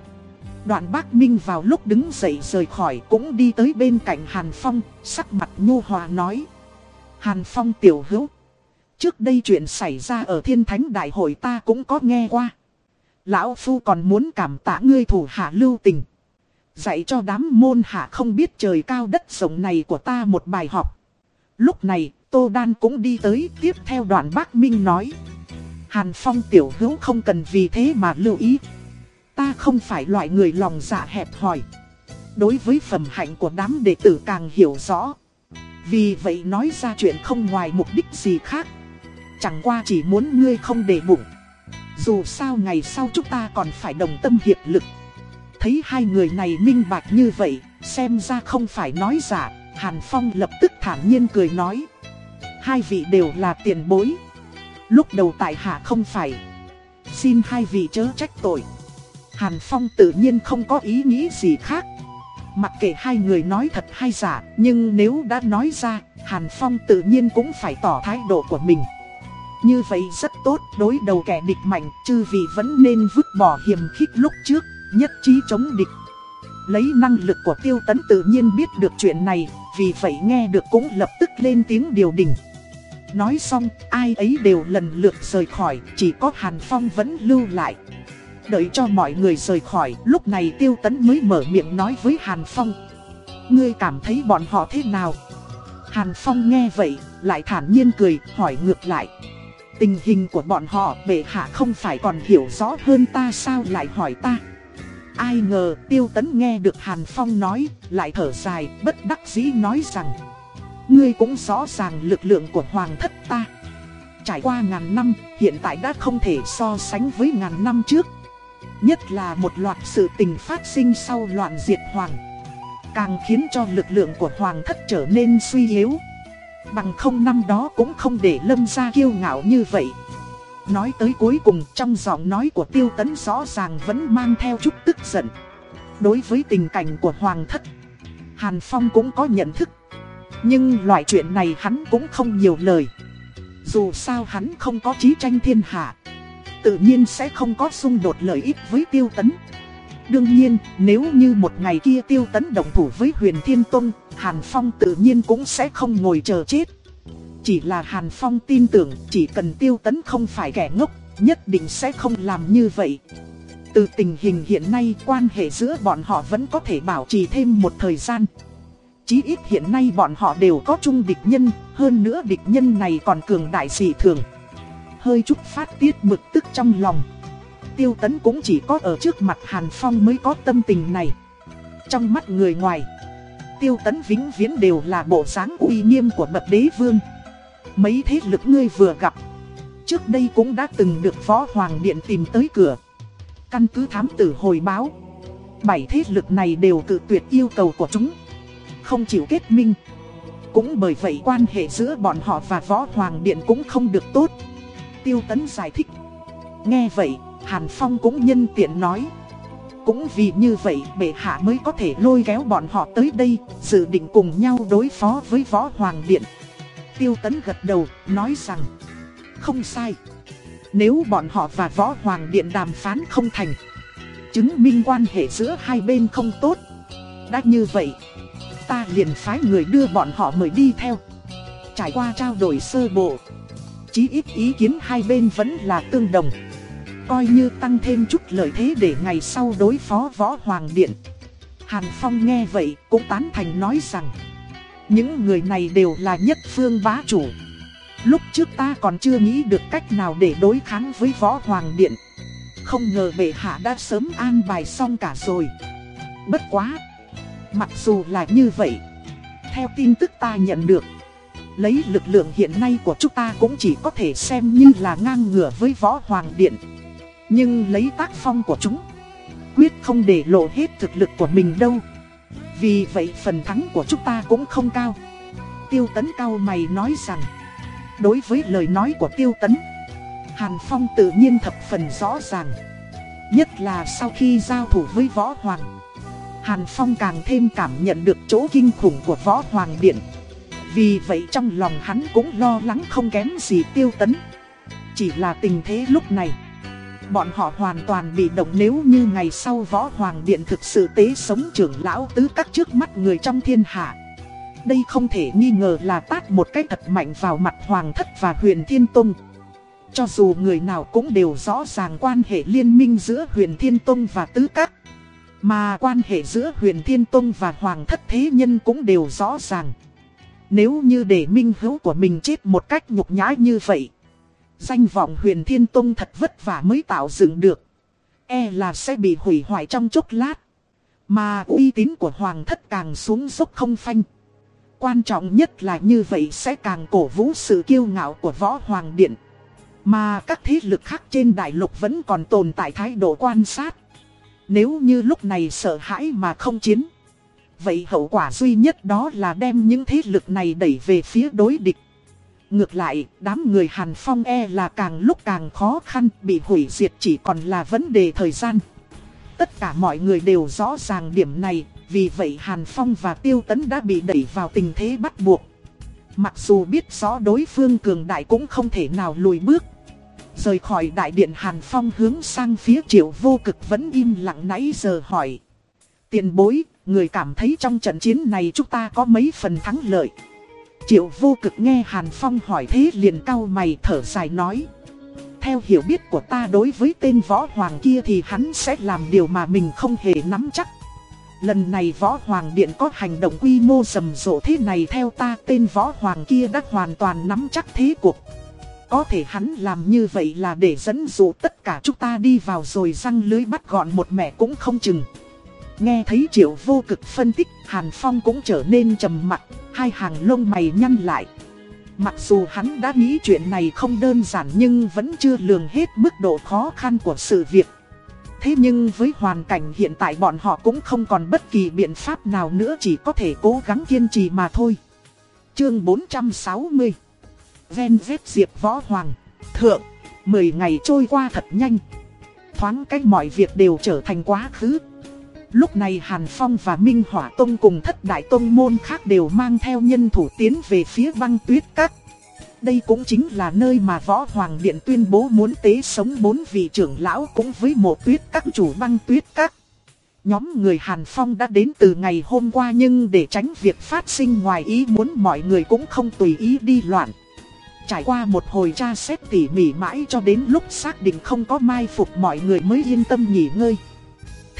Đoạn bác Minh vào lúc đứng dậy rời khỏi cũng đi tới bên cạnh Hàn Phong, sắc mặt nhu hòa nói. Hàn Phong tiểu hữu. Trước đây chuyện xảy ra ở thiên thánh đại hội ta cũng có nghe qua. Lão Phu còn muốn cảm tạ ngươi thủ hạ lưu tình. Dạy cho đám môn hạ không biết trời cao đất rộng này của ta một bài học. Lúc này, Tô Đan cũng đi tới tiếp theo đoạn bác Minh nói. Hàn Phong tiểu hữu không cần vì thế mà lưu ý. Ta không phải loại người lòng dạ hẹp hòi. Đối với phẩm hạnh của đám đệ tử càng hiểu rõ. Vì vậy nói ra chuyện không ngoài mục đích gì khác. Chẳng qua chỉ muốn ngươi không để bụng. Dù sao ngày sau chúng ta còn phải đồng tâm hiệp lực. Thấy hai người này minh bạch như vậy, xem ra không phải nói giả, Hàn Phong lập tức thản nhiên cười nói. Hai vị đều là tiền bối. Lúc đầu tại hạ không phải. Xin hai vị chớ trách tội. Hàn Phong tự nhiên không có ý nghĩ gì khác. Mặc kệ hai người nói thật hay giả, nhưng nếu đã nói ra, Hàn Phong tự nhiên cũng phải tỏ thái độ của mình. Như vậy rất tốt, đối đầu kẻ địch mạnh, chư vị vẫn nên vứt bỏ hiểm khích lúc trước, nhất trí chống địch. Lấy năng lực của tiêu tấn tự nhiên biết được chuyện này, vì vậy nghe được cũng lập tức lên tiếng điều đình. Nói xong, ai ấy đều lần lượt rời khỏi, chỉ có Hàn Phong vẫn lưu lại. Đợi cho mọi người rời khỏi, lúc này tiêu tấn mới mở miệng nói với Hàn Phong. Ngươi cảm thấy bọn họ thế nào? Hàn Phong nghe vậy, lại thản nhiên cười, hỏi ngược lại. Tình hình của bọn họ bệ hạ không phải còn hiểu rõ hơn ta sao lại hỏi ta Ai ngờ tiêu tấn nghe được Hàn Phong nói, Lại thở dài, bất đắc dĩ nói rằng, Ngươi cũng rõ ràng lực lượng của hoàng thất ta. Trải qua ngàn năm, hiện tại đã không thể so sánh với ngàn năm trước. Nhất là một loạt sự tình phát sinh sau loạn diệt hoàng. Càng khiến cho lực lượng của hoàng thất trở nên suy yếu. Bằng không năm đó cũng không để lâm gia kiêu ngạo như vậy. Nói tới cuối cùng trong giọng nói của tiêu tấn rõ ràng vẫn mang theo chút tức giận. Đối với tình cảnh của hoàng thất Hàn Phong cũng có nhận thức. Nhưng loại chuyện này hắn cũng không nhiều lời. Dù sao hắn không có chí tranh thiên hạ Tự nhiên sẽ không có xung đột lợi ích với tiêu tấn. Đương nhiên, nếu như một ngày kia tiêu tấn động thủ với huyền thiên tôn Hàn Phong tự nhiên cũng sẽ không ngồi chờ chết. Chỉ là Hàn Phong tin tưởng chỉ cần tiêu tấn không phải kẻ ngốc, nhất định sẽ không làm như vậy. Từ tình hình hiện nay quan hệ giữa bọn họ vẫn có thể bảo trì thêm một thời gian. Chí ít hiện nay bọn họ đều có chung địch nhân, hơn nữa địch nhân này còn cường đại dị thường. Hơi chút phát tiết mực tức trong lòng. Tiêu Tấn cũng chỉ có ở trước mặt Hàn Phong mới có tâm tình này. Trong mắt người ngoài, Tiêu Tấn vĩnh viễn đều là bộ dáng uy nghiêm của bậc đế vương. Mấy thế lực ngươi vừa gặp, trước đây cũng đã từng được Phó Hoàng Điện tìm tới cửa. Căn cứ thám tử hồi báo, bảy thế lực này đều tự tuyệt yêu cầu của chúng, không chịu kết minh. Cũng bởi vậy quan hệ giữa bọn họ và Võ Hoàng Điện cũng không được tốt. Tiêu Tấn giải thích. Nghe vậy, Hàn Phong cũng nhân tiện nói. Cũng vì như vậy bệ hạ mới có thể lôi kéo bọn họ tới đây, dự định cùng nhau đối phó với Võ Hoàng Điện. Tiêu Tấn gật đầu, nói rằng, không sai. Nếu bọn họ và Võ Hoàng Điện đàm phán không thành, chứng minh quan hệ giữa hai bên không tốt. Đã như vậy, ta liền phái người đưa bọn họ mời đi theo. Trải qua trao đổi sơ bộ, chí ít ý kiến hai bên vẫn là tương đồng coi như tăng thêm chút lợi thế để ngày sau đối phó võ hoàng điện. Hàn Phong nghe vậy cũng tán thành nói rằng những người này đều là nhất phương bá chủ. Lúc trước ta còn chưa nghĩ được cách nào để đối kháng với võ hoàng điện. Không ngờ bệ hạ đã sớm an bài xong cả rồi. Bất quá, Mặc dù là như vậy, Theo tin tức ta nhận được, Lấy lực lượng hiện nay của chúng ta cũng chỉ có thể xem như là ngang ngửa với võ hoàng điện. Nhưng lấy tác phong của chúng, Quyết không để lộ hết thực lực của mình đâu. Vì vậy phần thắng của chúng ta cũng không cao. Tiêu tấn cao mày nói rằng, Đối với lời nói của tiêu tấn, Hàn Phong tự nhiên thập phần rõ ràng. Nhất là sau khi giao thủ với Võ Hoàng, Hàn Phong càng thêm cảm nhận được chỗ kinh khủng của Võ Hoàng Điện. Vì vậy trong lòng hắn cũng lo lắng không kém gì tiêu tấn. Chỉ là tình thế lúc này Bọn họ hoàn toàn bị động nếu như ngày sau Võ Hoàng Điện thực sự tế sống trưởng lão tứ các trước mắt người trong thiên hạ. Đây không thể nghi ngờ là tát một cái thật mạnh vào mặt Hoàng Thất và huyền Thiên Tông. Cho dù người nào cũng đều rõ ràng quan hệ liên minh giữa huyền Thiên Tông và tứ các, Mà quan hệ giữa huyền Thiên Tông và Hoàng Thất Thế Nhân cũng đều rõ ràng. Nếu như để minh hữu của mình chết một cách nhục nhã như vậy Danh vọng huyền thiên tông thật vất vả mới tạo dựng được. E là sẽ bị hủy hoại trong chốc lát. Mà uy tín của hoàng thất càng xuống dốc không phanh. Quan trọng nhất là như vậy sẽ càng cổ vũ sự kiêu ngạo của võ hoàng điện. Mà các thế lực khác trên đại lục vẫn còn tồn tại thái độ quan sát. Nếu như lúc này sợ hãi mà không chiến. Vậy hậu quả duy nhất đó là đem những thế lực này đẩy về phía đối địch. Ngược lại, đám người Hàn Phong e là càng lúc càng khó khăn, bị hủy diệt chỉ còn là vấn đề thời gian. Tất cả mọi người đều rõ ràng điểm này, vì vậy Hàn Phong và Tiêu Tấn đã bị đẩy vào tình thế bắt buộc. Mặc dù biết rõ đối phương cường đại cũng không thể nào lùi bước. Rời khỏi đại điện Hàn Phong hướng sang phía triệu vô cực vẫn im lặng nãy giờ hỏi. Tiền bối, người cảm thấy trong trận chiến này chúng ta có mấy phần thắng lợi. Triệu vô cực nghe Hàn Phong hỏi thế liền cau mày thở dài nói. Theo hiểu biết của ta đối với tên võ hoàng kia thì hắn sẽ làm điều mà mình không hề nắm chắc. Lần này võ hoàng điện có hành động quy mô rầm rộ thế này theo ta tên võ hoàng kia đã hoàn toàn nắm chắc thế cuộc. Có thể hắn làm như vậy là để dẫn dụ tất cả chúng ta đi vào rồi răng lưới bắt gọn một mẹ cũng không chừng. Nghe thấy triệu vô cực phân tích, Hàn Phong cũng trở nên trầm mặt, hai hàng lông mày nhăn lại. Mặc dù hắn đã nghĩ chuyện này không đơn giản nhưng vẫn chưa lường hết mức độ khó khăn của sự việc. Thế nhưng với hoàn cảnh hiện tại bọn họ cũng không còn bất kỳ biện pháp nào nữa, chỉ có thể cố gắng kiên trì mà thôi. Chương 460 Ven vết diệp võ hoàng, Thượng 10 ngày trôi qua thật nhanh Thoáng cách mọi việc đều trở thành quá khứ Lúc này Hàn Phong và Minh Hỏa Tông cùng thất đại tông môn khác đều mang theo nhân thủ tiến về phía băng tuyết các. Đây cũng chính là nơi mà Võ Hoàng Điện tuyên bố muốn tế sống bốn vị trưởng lão cũng với mộ tuyết các chủ băng tuyết các. Nhóm người Hàn Phong đã đến từ ngày hôm qua nhưng để tránh việc phát sinh ngoài ý muốn mọi người cũng không tùy ý đi loạn. Trải qua một hồi tra xét tỉ mỉ mãi cho đến lúc xác định không có mai phục mọi người mới yên tâm nghỉ ngơi.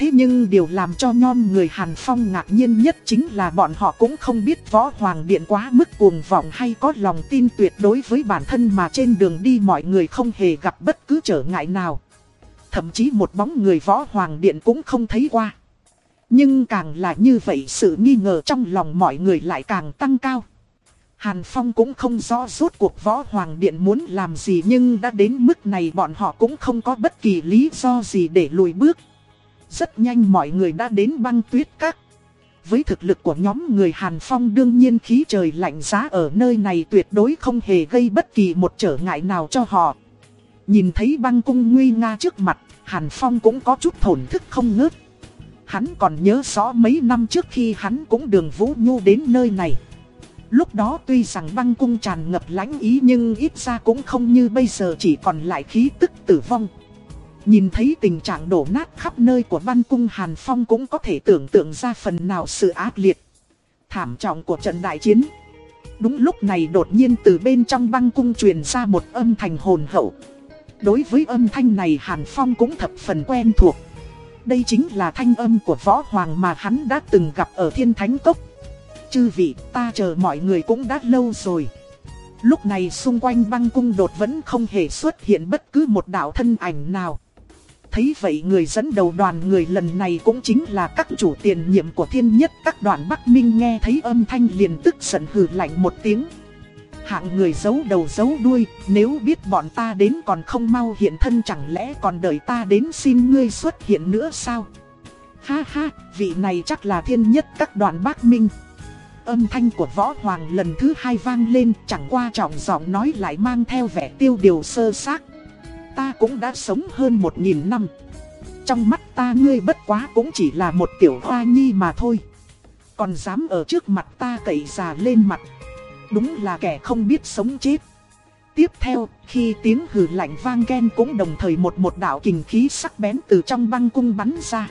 Thế nhưng điều làm cho nhom người Hàn Phong ngạc nhiên nhất chính là bọn họ cũng không biết võ hoàng điện quá mức cuồng vọng hay có lòng tin tuyệt đối với bản thân mà trên đường đi mọi người không hề gặp bất cứ trở ngại nào. Thậm chí một bóng người võ hoàng điện cũng không thấy qua. Nhưng càng là như vậy sự nghi ngờ trong lòng mọi người lại càng tăng cao. Hàn Phong cũng không rõ rốt cuộc võ hoàng điện muốn làm gì nhưng đã đến mức này bọn họ cũng không có bất kỳ lý do gì để lùi bước. Rất nhanh mọi người đã đến băng tuyết các. Với thực lực của nhóm người Hàn Phong đương nhiên khí trời lạnh giá ở nơi này tuyệt đối không hề gây bất kỳ một trở ngại nào cho họ. Nhìn thấy băng cung nguy nga trước mặt, Hàn Phong cũng có chút thổn thức không ngớt. Hắn còn nhớ rõ mấy năm trước khi hắn cũng đường Vũ Nhu đến nơi này. Lúc đó tuy rằng băng cung tràn ngập lãnh ý nhưng ít ra cũng không như bây giờ chỉ còn lại khí tức tử vong. Nhìn thấy tình trạng đổ nát khắp nơi của văn cung Hàn Phong cũng có thể tưởng tượng ra phần nào sự ác liệt. Thảm trọng của trận đại chiến. Đúng lúc này đột nhiên từ bên trong băng cung truyền ra một âm thanh hồn hậu. Đối với âm thanh này Hàn Phong cũng thập phần quen thuộc. Đây chính là thanh âm của võ hoàng mà hắn đã từng gặp ở thiên thánh cốc. Chư vị, ta chờ mọi người cũng đã lâu rồi. Lúc này xung quanh băng cung đột vẫn không hề xuất hiện bất cứ một đạo thân ảnh nào. Thấy vậy người dẫn đầu đoàn người lần này cũng chính là các chủ tiền nhiệm của thiên nhất các đoàn Bắc Minh nghe thấy âm thanh liền tức giận hừ lạnh một tiếng. Hạng người giấu đầu giấu đuôi, nếu biết bọn ta đến còn không mau hiện thân chẳng lẽ còn đợi ta đến xin ngươi xuất hiện nữa sao? Ha ha, vị này chắc là thiên nhất các đoàn Bắc Minh. âm thanh của võ hoàng lần thứ hai vang lên chẳng qua trọng giọng nói lại mang theo vẻ tiêu điều sơ xác. Ta cũng đã sống hơn một nghìn năm. Trong mắt ta ngươi bất quá cũng chỉ là một tiểu hoa nhi mà thôi. Còn dám ở trước mặt ta cậy già lên mặt. Đúng là kẻ không biết sống chết. Tiếp theo, khi tiếng hừ lạnh vang ghen cũng đồng thời một một đạo kình khí sắc bén từ trong băng cung bắn ra.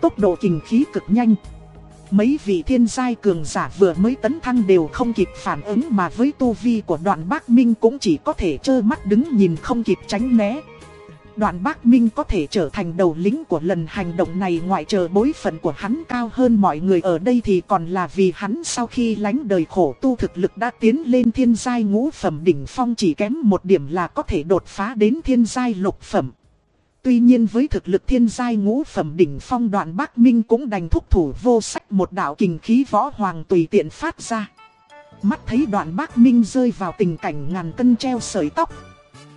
Tốc độ kình khí cực nhanh. Mấy vị thiên giai cường giả vừa mới tấn thăng đều không kịp phản ứng mà với tu vi của đoạn bác Minh cũng chỉ có thể trơ mắt đứng nhìn không kịp tránh né. Đoạn bác Minh có thể trở thành đầu lính của lần hành động này ngoại trừ bối phận của hắn cao hơn mọi người ở đây thì còn là vì hắn sau khi lánh đời khổ tu thực lực đã tiến lên thiên giai ngũ phẩm đỉnh phong chỉ kém một điểm là có thể đột phá đến thiên giai lục phẩm. Tuy nhiên với thực lực thiên giai ngũ phẩm đỉnh phong đoạn bác Minh cũng đành thúc thủ vô sách một đạo kình khí võ hoàng tùy tiện phát ra. Mắt thấy đoạn bác Minh rơi vào tình cảnh ngàn cân treo sợi tóc.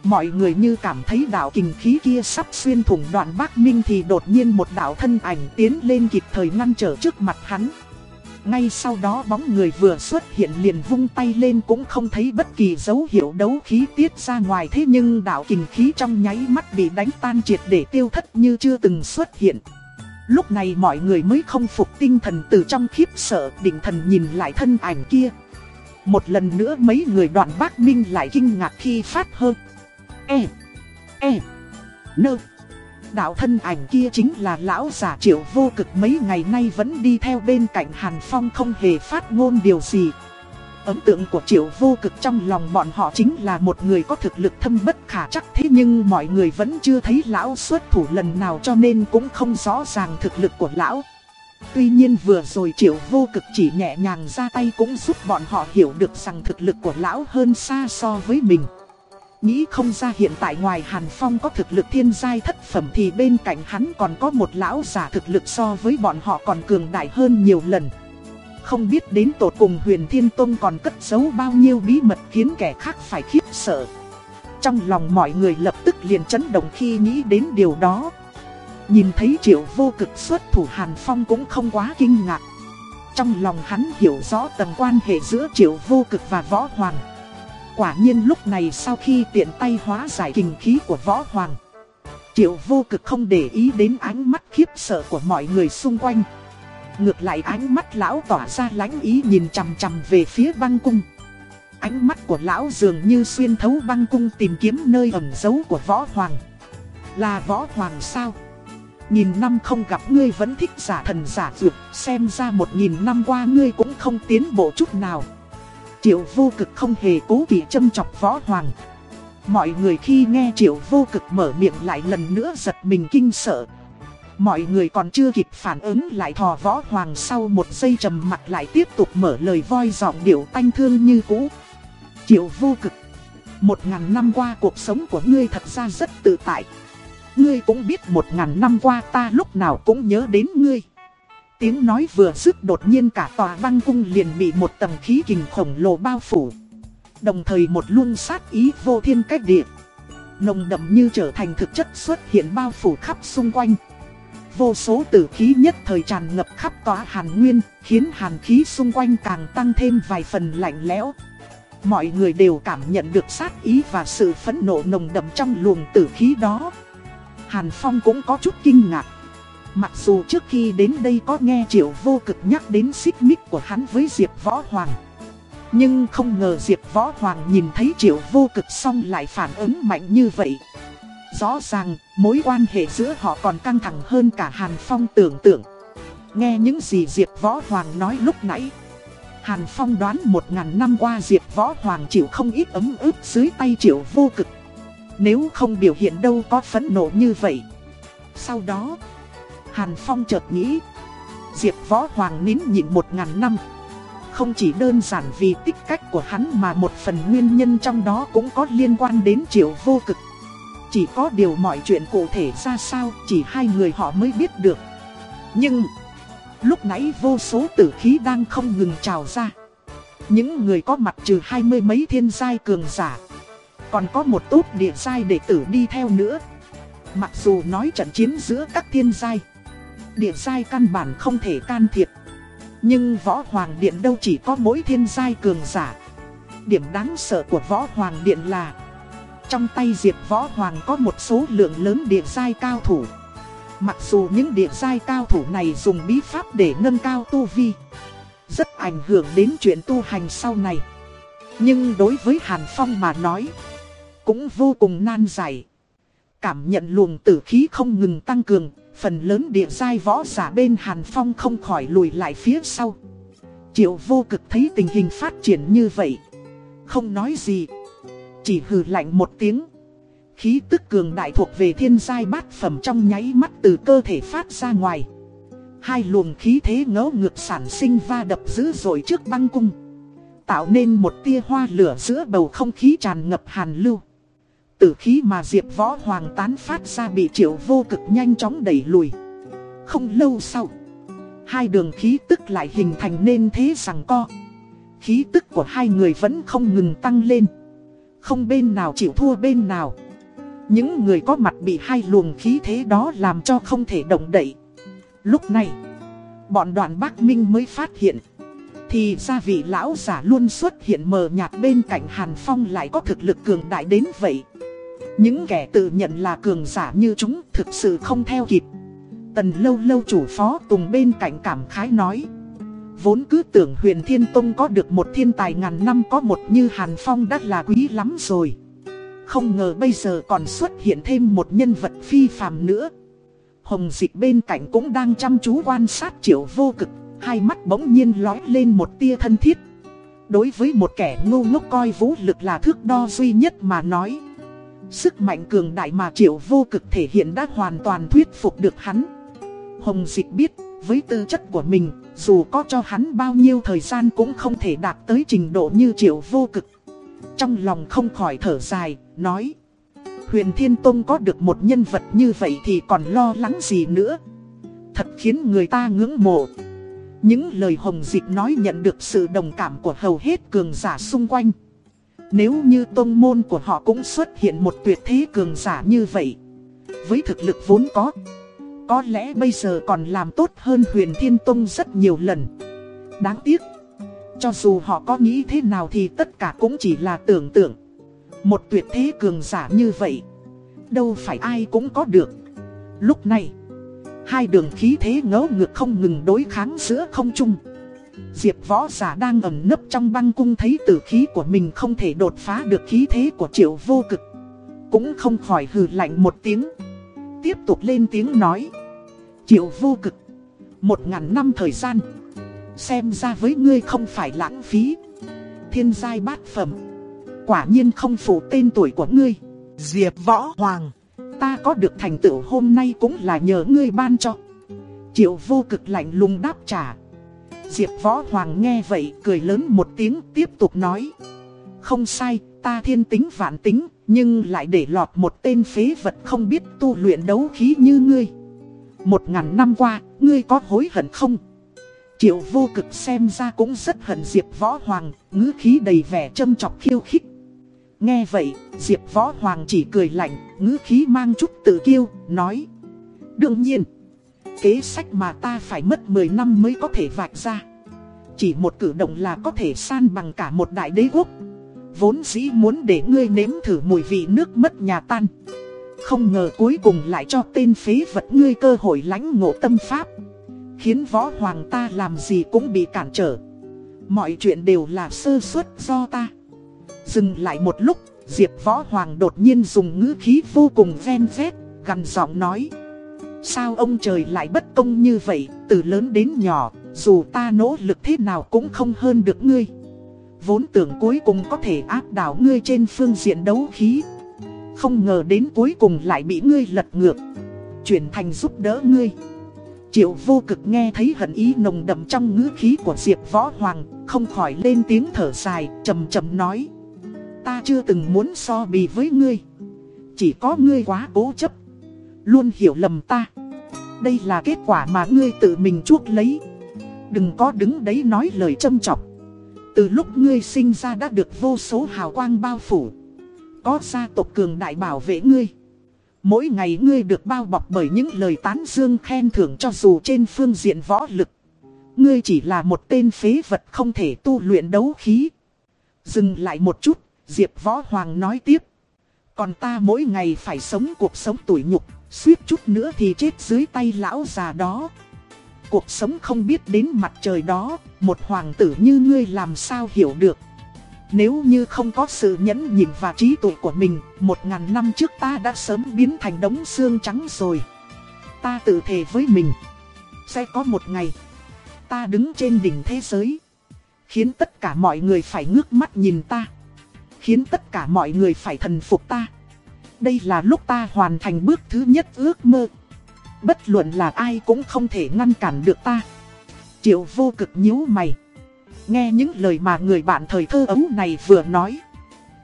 Mọi người như cảm thấy đạo kình khí kia sắp xuyên thủng đoạn bác Minh thì đột nhiên một đạo thân ảnh tiến lên kịp thời ngăn trở trước mặt hắn. Ngay sau đó bóng người vừa xuất hiện liền vung tay lên cũng không thấy bất kỳ dấu hiệu đấu khí tiết ra ngoài thế nhưng đạo kình khí trong nháy mắt bị đánh tan triệt để tiêu thất như chưa từng xuất hiện. Lúc này mọi người mới không phục tinh thần từ trong khiếp sợ, định thần nhìn lại thân ảnh kia. Một lần nữa mấy người đoàn bác Minh lại kinh ngạc khi phát hơn. E. E. Nơ. Đạo thân ảnh kia chính là lão giả triệu vô cực mấy ngày nay vẫn đi theo bên cạnh Hàn Phong không hề phát ngôn điều gì. Ấn tượng của triệu vô cực trong lòng bọn họ chính là một người có thực lực thâm bất khả chắc thế nhưng mọi người vẫn chưa thấy lão xuất thủ lần nào cho nên cũng không rõ ràng thực lực của lão. Tuy nhiên vừa rồi triệu vô cực chỉ nhẹ nhàng ra tay cũng giúp bọn họ hiểu được rằng thực lực của lão hơn xa so với mình. Nghĩ không ra hiện tại ngoài Hàn Phong có thực lực thiên giai thất phẩm thì bên cạnh hắn còn có một lão giả thực lực so với bọn họ còn cường đại hơn nhiều lần. Không biết đến tột cùng huyền thiên tông còn cất giấu bao nhiêu bí mật khiến kẻ khác phải khiếp sợ. Trong lòng mọi người lập tức liền chấn động khi nghĩ đến điều đó. Nhìn thấy triệu vô cực xuất thủ Hàn Phong cũng không quá kinh ngạc. Trong lòng hắn hiểu rõ tầm quan hệ giữa triệu vô cực và võ hoàng. Quả nhiên lúc này sau khi tiện tay hóa giải kinh khí của võ hoàng, Triệu vô cực không để ý đến ánh mắt khiếp sợ của mọi người xung quanh. Ngược lại ánh mắt lão tỏa ra lánh ý nhìn chằm chằm về phía băng cung. Ánh mắt của lão dường như xuyên thấu băng cung tìm kiếm nơi ẩn giấu của võ hoàng. Là võ hoàng sao? Nhìn năm không gặp ngươi vẫn thích giả thần giả dược, Xem ra một nghìn năm qua ngươi cũng không tiến bộ chút nào. Triệu vô cực không hề cố kỵ châm chọc võ hoàng. Mọi người khi nghe triệu vô cực mở miệng lại lần nữa giật mình kinh sợ. Mọi người còn chưa kịp phản ứng lại thò võ hoàng sau một giây trầm mặt lại tiếp tục mở lời voi giọng điệu tanh thương như cũ. Triệu vô cực. Một ngàn năm qua cuộc sống của ngươi thật ra rất tự tại. Ngươi cũng biết một ngàn năm qua ta lúc nào cũng nhớ đến ngươi. Tiếng nói vừa dứt đột nhiên cả tòa băng cung liền bị một tầng khí kình khổng lồ bao phủ. Đồng thời một luân sát ý vô thiên cách địa. Nồng đậm như trở thành thực chất xuất hiện bao phủ khắp xung quanh. Vô số tử khí nhất thời tràn ngập khắp tòa hàn nguyên, khiến hàn khí xung quanh càng tăng thêm vài phần lạnh lẽo. Mọi người đều cảm nhận được sát ý và sự phẫn nộ nồng đậm trong luồng tử khí đó. Hàn Phong cũng có chút kinh ngạc. Mặc dù trước khi đến đây có nghe Triệu Vô Cực nhắc đến xích mích của hắn với Diệp Võ Hoàng, Nhưng không ngờ Diệp Võ Hoàng nhìn thấy Triệu Vô Cực xong lại phản ứng mạnh như vậy. Rõ ràng, mối quan hệ giữa họ còn căng thẳng hơn cả Hàn Phong tưởng tượng. Nghe những gì Diệp Võ Hoàng nói lúc nãy, Hàn Phong đoán một ngàn năm qua Diệp Võ Hoàng chịu không ít ấm ức dưới tay Triệu Vô Cực. Nếu không biểu hiện đâu có phẫn nộ như vậy. Sau đó Hàn Phong chợt nghĩ. Diệp Võ Hoàng nín nhịn một ngàn năm. Không chỉ đơn giản vì tích cách của hắn mà một phần nguyên nhân trong đó cũng có liên quan đến triệu vô cực. Chỉ có điều mọi chuyện cụ thể ra sao chỉ hai người họ mới biết được. Nhưng, Lúc nãy vô số tử khí đang không ngừng trào ra. Những người có mặt trừ hai mươi mấy thiên giai cường giả. Còn có một tốt địa giai đệ tử đi theo nữa. Mặc dù nói trận chiến giữa các thiên giai Địa giai căn bản không thể can thiệp. Nhưng võ hoàng điện đâu chỉ có mỗi thiên giai cường giả. Điểm đáng sợ của võ hoàng điện là, Trong tay diệp võ hoàng có một số lượng lớn địa giai cao thủ. Mặc dù những địa giai cao thủ này dùng bí pháp để nâng cao tu vi, Rất ảnh hưởng đến chuyện tu hành sau này. Nhưng đối với Hàn Phong mà nói, Cũng vô cùng nan giải. Cảm nhận luồng tử khí không ngừng tăng cường Phần lớn địa giai võ giả bên Hàn Phong không khỏi lùi lại phía sau. Triệu vô cực thấy tình hình phát triển như vậy. Không nói gì. Chỉ hừ lạnh một tiếng. Khí tức cường đại thuộc về thiên giai bát phẩm trong nháy mắt từ cơ thể phát ra ngoài. Hai luồng khí thế ngấu ngược sản sinh va đập dữ dội trước băng cung. Tạo nên một tia hoa lửa giữa bầu không khí tràn ngập hàn lưu. Tử khí mà Diệp Võ Hoàng tán phát ra bị triệu vô cực nhanh chóng đẩy lùi. Không lâu sau, Hai đường khí tức lại hình thành nên thế rằng co. Khí tức của hai người vẫn không ngừng tăng lên. Không bên nào chịu thua bên nào. Những người có mặt bị hai luồng khí thế đó làm cho không thể động đậy. Lúc này, Bọn đoàn Bắc Minh mới phát hiện, Thì ra vị lão giả luôn xuất hiện mờ nhạt bên cạnh Hàn Phong lại có thực lực cường đại đến vậy những kẻ tự nhận là cường giả như chúng thực sự không theo kịp. Tần lâu lâu chủ phó tùng bên cạnh cảm khái nói, Vốn cứ tưởng huyền thiên tông có được một thiên tài ngàn năm có một như Hàn Phong đã là quý lắm rồi. Không ngờ bây giờ còn xuất hiện thêm một nhân vật phi phàm nữa. Hồng dịch bên cạnh cũng đang chăm chú quan sát triệu vô cực, Hai mắt bỗng nhiên lói lên một tia thân thiết. Đối với một kẻ ngu ngốc coi vũ lực là thước đo duy nhất mà nói Sức mạnh cường đại mà triệu vô cực thể hiện đã hoàn toàn thuyết phục được hắn. Hồng Dịch biết, với tư chất của mình, dù có cho hắn bao nhiêu thời gian cũng không thể đạt tới trình độ như triệu vô cực. Trong lòng không khỏi thở dài, nói Huyền Thiên Tông có được một nhân vật như vậy thì còn lo lắng gì nữa? Thật khiến người ta ngưỡng mộ. Những lời Hồng Dịch nói nhận được sự đồng cảm của hầu hết cường giả xung quanh nếu như tôn môn của họ cũng xuất hiện một tuyệt thế cường giả như vậy, Với thực lực vốn có Có lẽ bây giờ còn làm tốt hơn huyền thiên tông rất nhiều lần. Đáng tiếc, Cho dù họ có nghĩ thế nào thì tất cả cũng chỉ là tưởng tượng. Một tuyệt thế cường giả như vậy, Đâu phải ai cũng có được. Lúc này, Hai đường khí thế ngấu ngược không ngừng đối kháng giữa không trung. Diệp võ giả đang ẩn nấp trong băng cung thấy tử khí của mình không thể đột phá được khí thế của triệu vô cực. Cũng không khỏi hừ lạnh một tiếng. Tiếp tục lên tiếng nói. Triệu vô cực. Một ngàn năm thời gian. Xem ra với ngươi không phải lãng phí. Thiên giai bát phẩm. Quả nhiên không phụ tên tuổi của ngươi. Diệp võ hoàng. Ta có được thành tựu hôm nay cũng là nhờ ngươi ban cho. Triệu vô cực lạnh lùng đáp trả. Diệp Võ Hoàng nghe vậy cười lớn một tiếng tiếp tục nói. Không sai, ta thiên tính vạn tính, nhưng lại để lọt một tên phế vật không biết tu luyện đấu khí như ngươi. Một ngàn năm qua, ngươi có hối hận không? Triệu vô cực xem ra cũng rất hận Diệp Võ Hoàng, ngữ khí đầy vẻ châm chọc khiêu khích. Nghe vậy, Diệp Võ Hoàng chỉ cười lạnh, ngữ khí mang chút tự kiêu, nói. Đương nhiên kế sách mà ta phải mất 10 năm mới có thể vạch ra. Chỉ một cử động là có thể san bằng cả một đại đế quốc. Vốn dĩ muốn để ngươi nếm thử mùi vị nước mất nhà tan. Không ngờ cuối cùng lại cho tên phế vật ngươi cơ hội lãnh ngộ tâm pháp. Khiến võ hoàng ta làm gì cũng bị cản trở. Mọi chuyện đều là sơ suất do ta. Dừng lại một lúc, Diệp võ hoàng đột nhiên dùng ngữ khí vô cùng ven vét Gần giọng nói. Sao ông trời lại bất công như vậy, từ lớn đến nhỏ, dù ta nỗ lực thế nào cũng không hơn được ngươi. Vốn tưởng cuối cùng có thể áp đảo ngươi trên phương diện đấu khí. Không ngờ đến cuối cùng lại bị ngươi lật ngược, chuyển thành giúp đỡ ngươi. Triệu vô cực nghe thấy hận ý nồng đậm trong ngữ khí của Diệp Võ Hoàng, không khỏi lên tiếng thở dài, trầm trầm nói. Ta chưa từng muốn so bì với ngươi. Chỉ có ngươi quá cố chấp Luôn hiểu lầm ta. Đây là kết quả mà ngươi tự mình chuốc lấy. Đừng có đứng đấy nói lời châm chọc. Từ lúc ngươi sinh ra đã được vô số hào quang bao phủ. Có gia tộc cường đại bảo vệ ngươi. Mỗi ngày ngươi được bao bọc bởi những lời tán dương khen thưởng cho dù trên phương diện võ lực. Ngươi chỉ là một tên phế vật không thể tu luyện đấu khí. Dừng lại một chút, Diệp Võ Hoàng nói tiếp. Còn ta mỗi ngày phải sống cuộc sống tủi nhục, suýt chút nữa thì chết dưới tay lão già đó. Cuộc sống không biết đến mặt trời đó, một hoàng tử như ngươi làm sao hiểu được. Nếu như không có sự nhẫn nhịn và trí tuệ của mình, một ngàn năm trước ta đã sớm biến thành đống xương trắng rồi. Ta tự thề với mình, sẽ có một ngày, ta đứng trên đỉnh thế giới, khiến tất cả mọi người phải ngước mắt nhìn ta, khiến tất cả mọi người phải thần phục ta. Đây là lúc ta hoàn thành bước thứ nhất ước mơ. Bất luận là ai cũng không thể ngăn cản được ta. Triệu vô cực nhíu mày. Nghe những lời mà người bạn thời thơ ấu này vừa nói.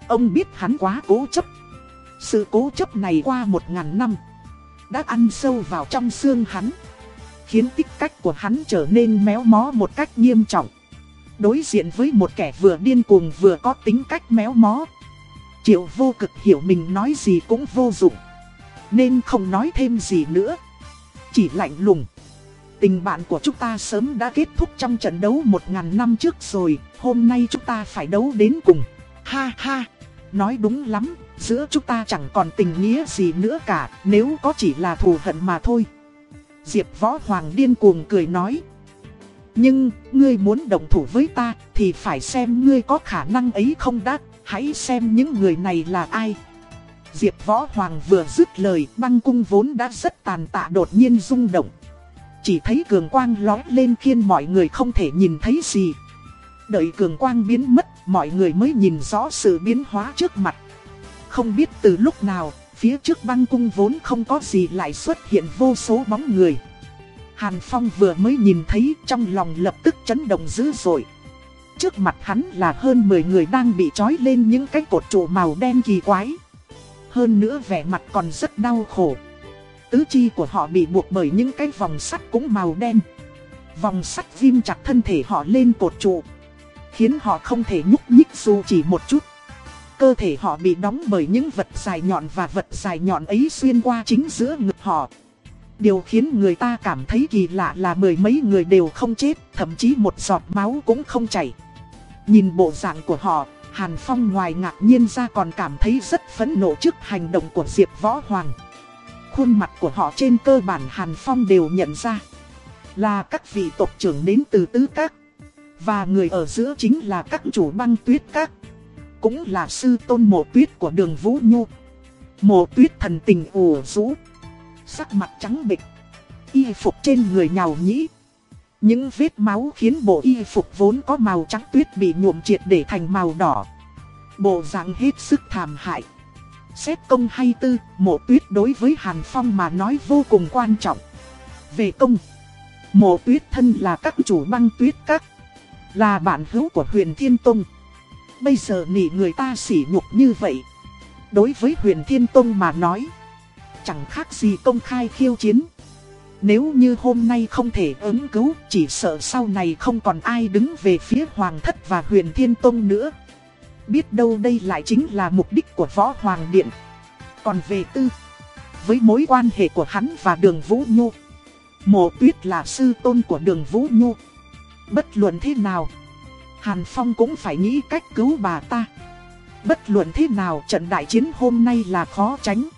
Ông biết hắn quá cố chấp. Sự cố chấp này qua một ngàn năm. Đã ăn sâu vào trong xương hắn. Khiến tích cách của hắn trở nên méo mó một cách nghiêm trọng. Đối diện với một kẻ vừa điên cuồng vừa có tính cách méo mó. Triệu vô cực hiểu mình nói gì cũng vô dụng. Nên không nói thêm gì nữa. Chỉ lạnh lùng. Tình bạn của chúng ta sớm đã kết thúc trong trận đấu một ngàn năm trước rồi, hôm nay chúng ta phải đấu đến cùng. Ha ha, nói đúng lắm, giữa chúng ta chẳng còn tình nghĩa gì nữa cả, nếu có chỉ là thù hận mà thôi. Diệp Võ Hoàng điên cuồng cười nói. Nhưng, ngươi muốn đồng thủ với ta, thì phải xem ngươi có khả năng ấy không đã, hãy xem những người này là ai. Diệp Võ Hoàng vừa dứt lời, băng cung vốn đã rất tàn tạ đột nhiên rung động. Chỉ thấy cường quang lói lên khiến mọi người không thể nhìn thấy gì. Đợi cường quang biến mất, mọi người mới nhìn rõ sự biến hóa trước mặt. Không biết từ lúc nào, phía trước băng cung vốn không có gì lại xuất hiện vô số bóng người. Hàn Phong vừa mới nhìn thấy trong lòng lập tức chấn động dữ dội. Trước mặt hắn là hơn 10 người đang bị trói lên những cái cột trụ màu đen kỳ quái. Hơn nữa vẻ mặt còn rất đau khổ. Tứ chi của họ bị buộc bởi những cái vòng sắt cũng màu đen. Vòng sắt viêm chặt thân thể họ lên cột trụ. Khiến họ không thể nhúc nhích dù chỉ một chút. Cơ thể họ bị đóng bởi những vật dài nhọn và vật dài nhọn ấy xuyên qua chính giữa ngực họ. Điều khiến người ta cảm thấy kỳ lạ là mười mấy người đều không chết, thậm chí một giọt máu cũng không chảy. Nhìn bộ dạng của họ, Hàn Phong ngoài ngạc nhiên ra còn cảm thấy rất phẫn nộ trước hành động của Diệp Võ Hoàng. Khuôn mặt của họ trên cơ bản Hàn Phong đều nhận ra là các vị tộc trưởng đến từ tứ các. Và người ở giữa chính là các chủ băng tuyết các. Cũng là sư tôn mộ tuyết của đường Vũ Nhu. Mộ tuyết thần tình ủ rũ. Sắc mặt trắng bịch. Y phục trên người nhào nhĩ. Những vết máu khiến bộ y phục vốn có màu trắng tuyết bị nhuộm triệt để thành màu đỏ. Bộ dạng hết sức thảm hại. Xét công hay tư, mộ tuyết đối với Hàn Phong mà nói vô cùng quan trọng. Về công, mộ tuyết thân là các chủ băng tuyết các, là bạn hữu của huyền Thiên Tông. Bây giờ nỉ người ta sỉ nhục như vậy. Đối với huyền Thiên Tông mà nói, chẳng khác gì công khai khiêu chiến. Nếu như hôm nay không thể ứng cứu, chỉ sợ sau này không còn ai đứng về phía Hoàng Thất và Huyền Thiên Tông nữa. Biết đâu đây lại chính là mục đích của Võ Hoàng Điện. Còn về tư, với mối quan hệ của hắn và đường Vũ Nhu, Mộ Tuyết là sư tôn của đường Vũ Nhu. Bất luận thế nào, Hàn Phong cũng phải nghĩ cách cứu bà ta. Bất luận thế nào trận đại chiến hôm nay là khó tránh.